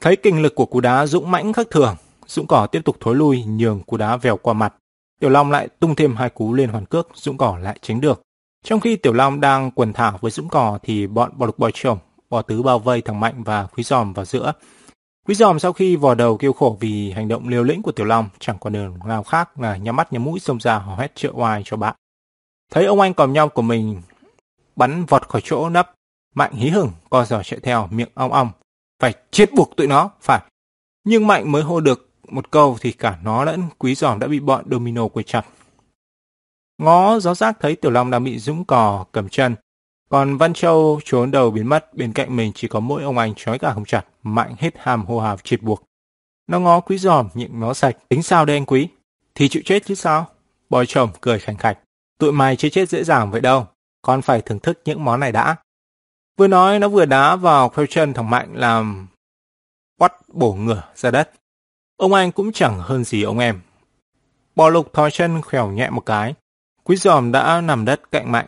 Thấy kinh lực của cú đá dũng mãnh khác thường, Dũng cỏ tiếp tục thối lui nhường cú đá vèo qua mặt. Tiểu Long lại tung thêm hai cú lên hoàn cước, Dũng cỏ lại tránh được. Trong khi Tiểu Long đang quần thảo với Dũng cỏ thì bọn bò lục bò chồng, bò tứ bao vây thằng Mạnh và Quý Giòm vào giữa. Quý Giòm sau khi vò đầu kêu khổ vì hành động liều lĩnh của Tiểu Long chẳng còn đường nào khác là nhắm mắt nhắm mũi xông ra hò hét trợ oai cho bạn. Thấy ông anh còm nhau của mình bắn vọt khỏi chỗ nấp, Mạnh hí hửng co giò chạy theo miệng ong ong. Phải chết buộc tụi nó, phải. Nhưng Mạnh mới hô được một câu thì cả nó lẫn quý giòm đã bị bọn domino quay chặt. Ngó gió rác thấy Tiểu Long đang bị dũng cò cầm chân, còn Văn Châu trốn đầu biến mất, bên cạnh mình chỉ có mỗi ông anh trói cả không chặt, mạnh hết hàm hô hào triệt buộc. Nó ngó quý giòm, nhịn nó sạch, tính sao đây anh quý? Thì chịu chết chứ sao? Bòi chồng cười khảnh khạch, tụi mày chưa chết dễ dàng vậy đâu, con phải thưởng thức những món này đã. Vừa nói nó vừa đá vào kheo chân thằng Mạnh làm quắt bổ ngửa ra đất. Ông anh cũng chẳng hơn gì ông em. Bò lục thò chân khèo nhẹ một cái. Quý giòm đã nằm đất cạnh Mạnh.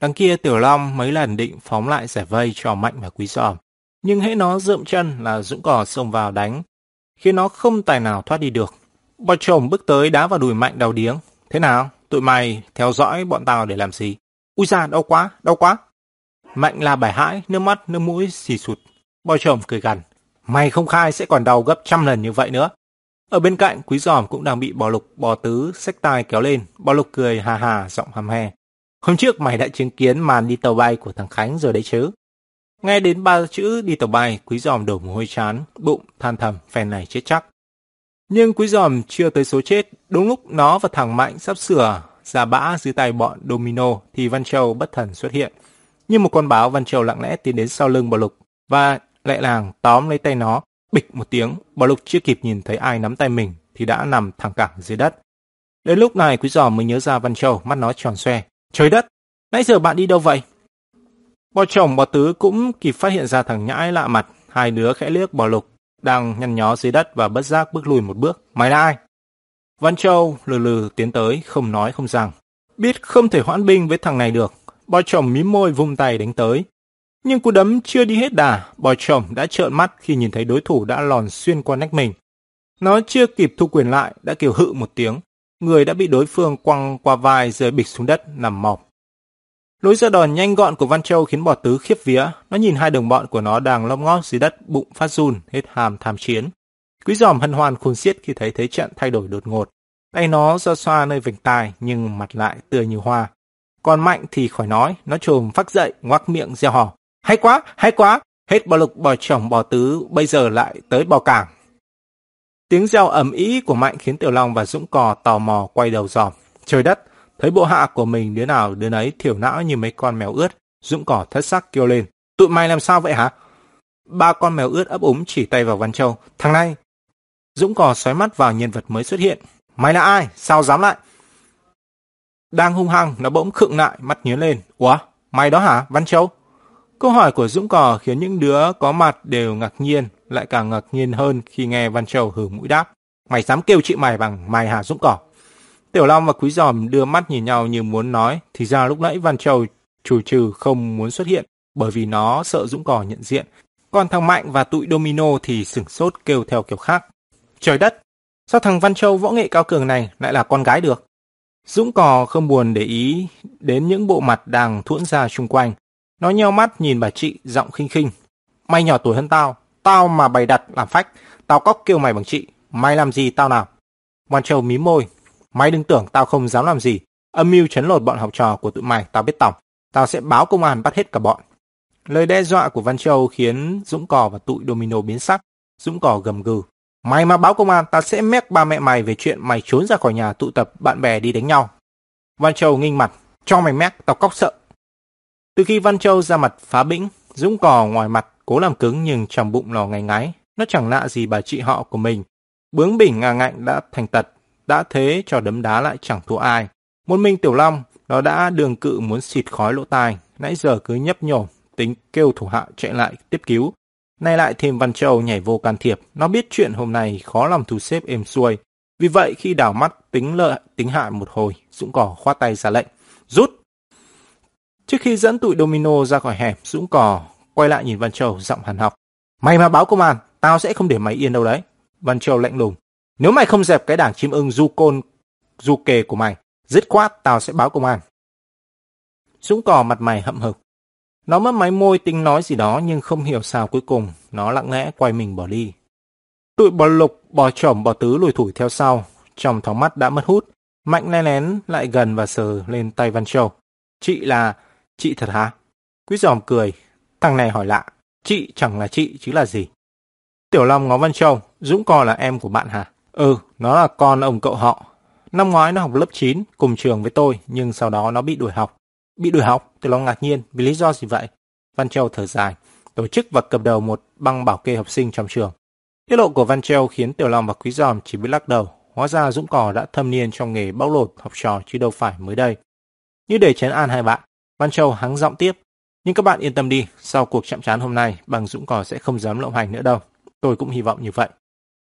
Đằng kia Tiểu Long mấy lần định phóng lại giải vây cho Mạnh và Quý giòm. Nhưng hễ nó dượm chân là Dũng cỏ xông vào đánh, khiến nó không tài nào thoát đi được. Bò chồng bước tới đá vào đùi Mạnh đau điếng. Thế nào? Tụi mày theo dõi bọn tao để làm gì? Ui da, đau quá, đau quá. Mạnh là bài hãi, nước mắt, nước mũi xì sụt. Bò chồng cười gằn. Mày không khai sẽ còn đau gấp trăm lần như vậy nữa. Ở bên cạnh, quý giòm cũng đang bị bò lục bò tứ sách tai kéo lên. Bò lục cười hà hà giọng hàm he. Hôm trước mày đã chứng kiến màn đi tàu bay của thằng Khánh rồi đấy chứ. Nghe đến ba chữ đi tàu bay, quý giòm đổ mồ hôi chán, bụng than thầm phen này chết chắc. Nhưng quý giòm chưa tới số chết, đúng lúc nó và thằng Mạnh sắp sửa ra bã dưới tay bọn Domino thì Văn Châu bất thần xuất hiện. Như một con báo Văn Châu lặng lẽ tiến đến sau lưng bò lục và lẹ làng tóm lấy tay nó, bịch một tiếng, Bảo Lục chưa kịp nhìn thấy ai nắm tay mình thì đã nằm thẳng cẳng dưới đất. Đến lúc này Quý Giò mới nhớ ra Văn Châu, mắt nó tròn xoe. Trời đất, nãy giờ bạn đi đâu vậy? Bò chồng bò tứ cũng kịp phát hiện ra thằng nhãi lạ mặt, hai đứa khẽ liếc bò lục, đang nhăn nhó dưới đất và bất giác bước lùi một bước. Mày là ai? Văn Châu lừ lừ tiến tới, không nói không rằng. Biết không thể hoãn binh với thằng này được, bò chồng mím môi vung tay đánh tới. Nhưng cú đấm chưa đi hết đà, bò chồng đã trợn mắt khi nhìn thấy đối thủ đã lòn xuyên qua nách mình. Nó chưa kịp thu quyền lại, đã kêu hự một tiếng. Người đã bị đối phương quăng qua vai rơi bịch xuống đất, nằm mọc. Lối ra đòn nhanh gọn của Văn Châu khiến bò tứ khiếp vía. Nó nhìn hai đồng bọn của nó đang lom ngót dưới đất, bụng phát run, hết hàm tham chiến. Quý giòm hân hoan khôn xiết khi thấy thế trận thay đổi đột ngột. Tay nó do xoa nơi vành tai, nhưng mặt lại tươi như hoa. Còn mạnh thì khỏi nói, nó trồm phát dậy, ngoác miệng gieo hò. Hay quá, hay quá, hết bò lục bò chồng bò tứ, bây giờ lại tới bò cảng. Tiếng reo ầm ĩ của Mạnh khiến Tiểu Long và Dũng Cò tò mò quay đầu dòm. Trời đất, thấy bộ hạ của mình đứa nào đứa nấy thiểu não như mấy con mèo ướt, Dũng cỏ thất sắc kêu lên. Tụi mày làm sao vậy hả? Ba con mèo ướt ấp úng chỉ tay vào Văn Châu. Thằng này! Dũng cò xoáy mắt vào nhân vật mới xuất hiện. Mày là ai? Sao dám lại? Đang hung hăng, nó bỗng khựng lại, mắt nhớ lên. Ủa? Mày đó hả? Văn Châu? Câu hỏi của Dũng cò khiến những đứa có mặt đều ngạc nhiên, lại càng ngạc nhiên hơn khi nghe Văn Châu hử mũi đáp. Mày dám kêu chị mày bằng mày hả Dũng cỏ? Tiểu Long và Quý Giòm đưa mắt nhìn nhau như muốn nói, thì ra lúc nãy Văn Châu chủ trừ không muốn xuất hiện bởi vì nó sợ Dũng cò nhận diện. Còn thằng Mạnh và tụi Domino thì sửng sốt kêu theo kiểu khác. Trời đất! Sao thằng Văn Châu võ nghệ cao cường này lại là con gái được? Dũng cò không buồn để ý đến những bộ mặt đang thuẫn ra xung quanh. Nó nheo mắt nhìn bà chị giọng khinh khinh. Mày nhỏ tuổi hơn tao, tao mà bày đặt làm phách, tao cóc kêu mày bằng chị, mày làm gì tao nào? Văn Châu mím môi, mày đừng tưởng tao không dám làm gì, âm mưu chấn lột bọn học trò của tụi mày tao biết tỏng, tao sẽ báo công an bắt hết cả bọn. Lời đe dọa của Văn Châu khiến Dũng Cò và tụi Domino biến sắc. Dũng Cò gầm gừ. Mày mà báo công an, ta sẽ mét ba mẹ mày về chuyện mày trốn ra khỏi nhà tụ tập bạn bè đi đánh nhau. Văn Châu nghinh mặt. Cho mày mét, tao cóc sợ. Từ khi Văn Châu ra mặt phá bĩnh, Dũng Cò ngoài mặt cố làm cứng nhưng trong bụng lò ngay ngái. Nó chẳng lạ gì bà chị họ của mình. Bướng bỉnh ngà ngạnh đã thành tật, đã thế cho đấm đá lại chẳng thua ai. Một mình Tiểu Long, nó đã đường cự muốn xịt khói lỗ tai, nãy giờ cứ nhấp nhổm, tính kêu thủ hạ chạy lại tiếp cứu. Nay lại thêm Văn Châu nhảy vô can thiệp, nó biết chuyện hôm nay khó làm thu xếp êm xuôi. Vì vậy khi đảo mắt tính lợi tính hại một hồi, Dũng Cỏ khoát tay ra lệnh. Rút! Trước khi dẫn tụi Domino ra khỏi hẻm, Dũng Cỏ quay lại nhìn Văn Châu giọng hàn học. Mày mà báo công an, tao sẽ không để mày yên đâu đấy. Văn Châu lạnh lùng. Nếu mày không dẹp cái đảng chim ưng du côn, du kề của mày, dứt khoát tao sẽ báo công an. Dũng Cỏ mặt mày hậm hực. Nó mất máy môi tính nói gì đó nhưng không hiểu sao cuối cùng nó lặng lẽ quay mình bỏ đi. Tụi bò lục, bò trỏm, bò tứ lùi thủi theo sau, trong thoáng mắt đã mất hút. Mạnh lén lén lại gần và sờ lên tay Văn Châu. Chị là... chị thật hả? Quý giòm cười. Thằng này hỏi lạ. Chị chẳng là chị chứ là gì? Tiểu Long ngó Văn Châu. Dũng co là em của bạn hả? Ừ, nó là con ông cậu họ. Năm ngoái nó học lớp 9, cùng trường với tôi, nhưng sau đó nó bị đuổi học. Bị đuổi học, Tiểu Long ngạc nhiên, vì lý do gì vậy? Văn Châu thở dài, tổ chức và cầm đầu một băng bảo kê học sinh trong trường. Tiết lộ của Văn Châu khiến Tiểu Long và Quý Giòm chỉ biết lắc đầu. Hóa ra Dũng Cò đã thâm niên trong nghề bóc lột học trò chứ đâu phải mới đây. Như để chấn an hai bạn, Văn Châu hắng giọng tiếp. Nhưng các bạn yên tâm đi, sau cuộc chạm trán hôm nay, bằng Dũng Cò sẽ không dám lộng hành nữa đâu. Tôi cũng hy vọng như vậy.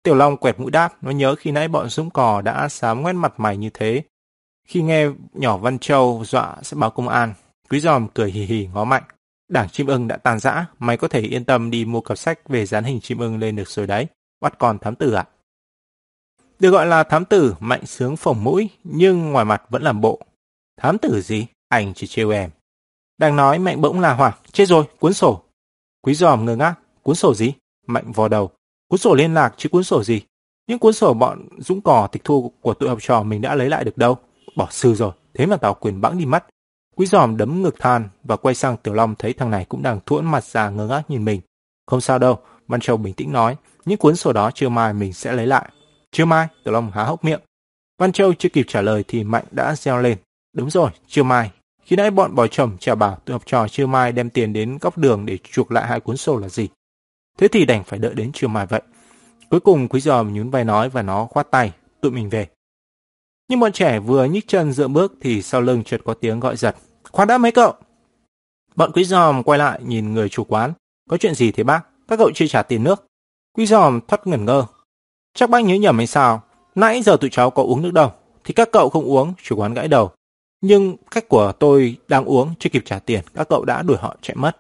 Tiểu Long quẹt mũi đáp, nó nhớ khi nãy bọn Dũng Cò đã sám ngoét mặt mày như thế, khi nghe nhỏ Văn Châu dọa sẽ báo công an, Quý giòm cười hì hì ngó mạnh. Đảng chim ưng đã tàn rã, mày có thể yên tâm đi mua cặp sách về dán hình chim ưng lên được rồi đấy. Bắt con thám tử ạ. Được gọi là thám tử, mạnh sướng phồng mũi, nhưng ngoài mặt vẫn làm bộ. Thám tử gì? Anh chỉ trêu em. Đang nói mạnh bỗng là hoảng, chết rồi, cuốn sổ. Quý giòm ngơ ngác, cuốn sổ gì? Mạnh vò đầu, cuốn sổ liên lạc chứ cuốn sổ gì? Những cuốn sổ bọn dũng cỏ tịch thu của tụi học trò mình đã lấy lại được đâu. Bỏ sư rồi, thế mà tao quyền bẵng đi mất. Quý giòm đấm ngực than và quay sang Tiểu Long thấy thằng này cũng đang thuẫn mặt ra ngơ ngác nhìn mình. Không sao đâu, Văn Châu bình tĩnh nói, những cuốn sổ đó chưa mai mình sẽ lấy lại. Chưa mai, Tiểu Long há hốc miệng. Văn Châu chưa kịp trả lời thì Mạnh đã reo lên. Đúng rồi, chưa mai. Khi nãy bọn bò chồng chào bảo tụi học trò chưa mai đem tiền đến góc đường để chuộc lại hai cuốn sổ là gì. Thế thì đành phải đợi đến chưa mai vậy. Cuối cùng quý giòm nhún vai nói và nó khoát tay, tụi mình về. Nhưng bọn trẻ vừa nhích chân dựa bước thì sau lưng chợt có tiếng gọi giật. Khoan đã mấy cậu! Bọn quý giòm quay lại nhìn người chủ quán. Có chuyện gì thế bác? Các cậu chưa trả tiền nước. Quý giòm thoát ngẩn ngơ. Chắc bác nhớ nhầm hay sao? Nãy giờ tụi cháu có uống nước đâu. Thì các cậu không uống, chủ quán gãi đầu. Nhưng khách của tôi đang uống, chưa kịp trả tiền, các cậu đã đuổi họ chạy mất.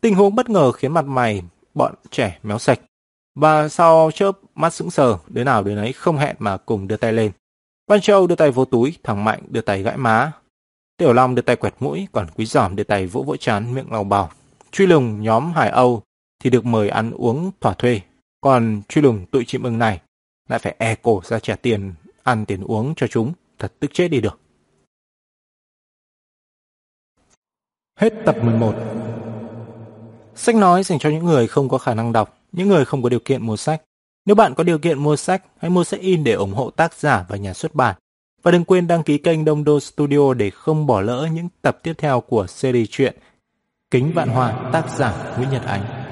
Tình huống bất ngờ khiến mặt mày bọn trẻ méo sạch. Và sau chớp mắt sững sờ, đứa nào đứa nấy không hẹn mà cùng đưa tay lên. Văn Châu đưa tay vô túi, thằng Mạnh đưa tay gãi má. Tiểu Long đưa tay quẹt mũi, còn Quý Giòm đưa tay vỗ vỗ chán miệng lau bào. Truy lùng nhóm Hải Âu thì được mời ăn uống thỏa thuê, còn truy lùng tụi chim ưng này lại phải e cổ ra trả tiền ăn tiền uống cho chúng, thật tức chết đi được. Hết tập 11 Sách nói dành cho những người không có khả năng đọc, những người không có điều kiện mua sách. Nếu bạn có điều kiện mua sách, hãy mua sách in để ủng hộ tác giả và nhà xuất bản. Và đừng quên đăng ký kênh Đông Đô Studio để không bỏ lỡ những tập tiếp theo của series truyện Kính Vạn Hoa tác giả Nguyễn Nhật Ánh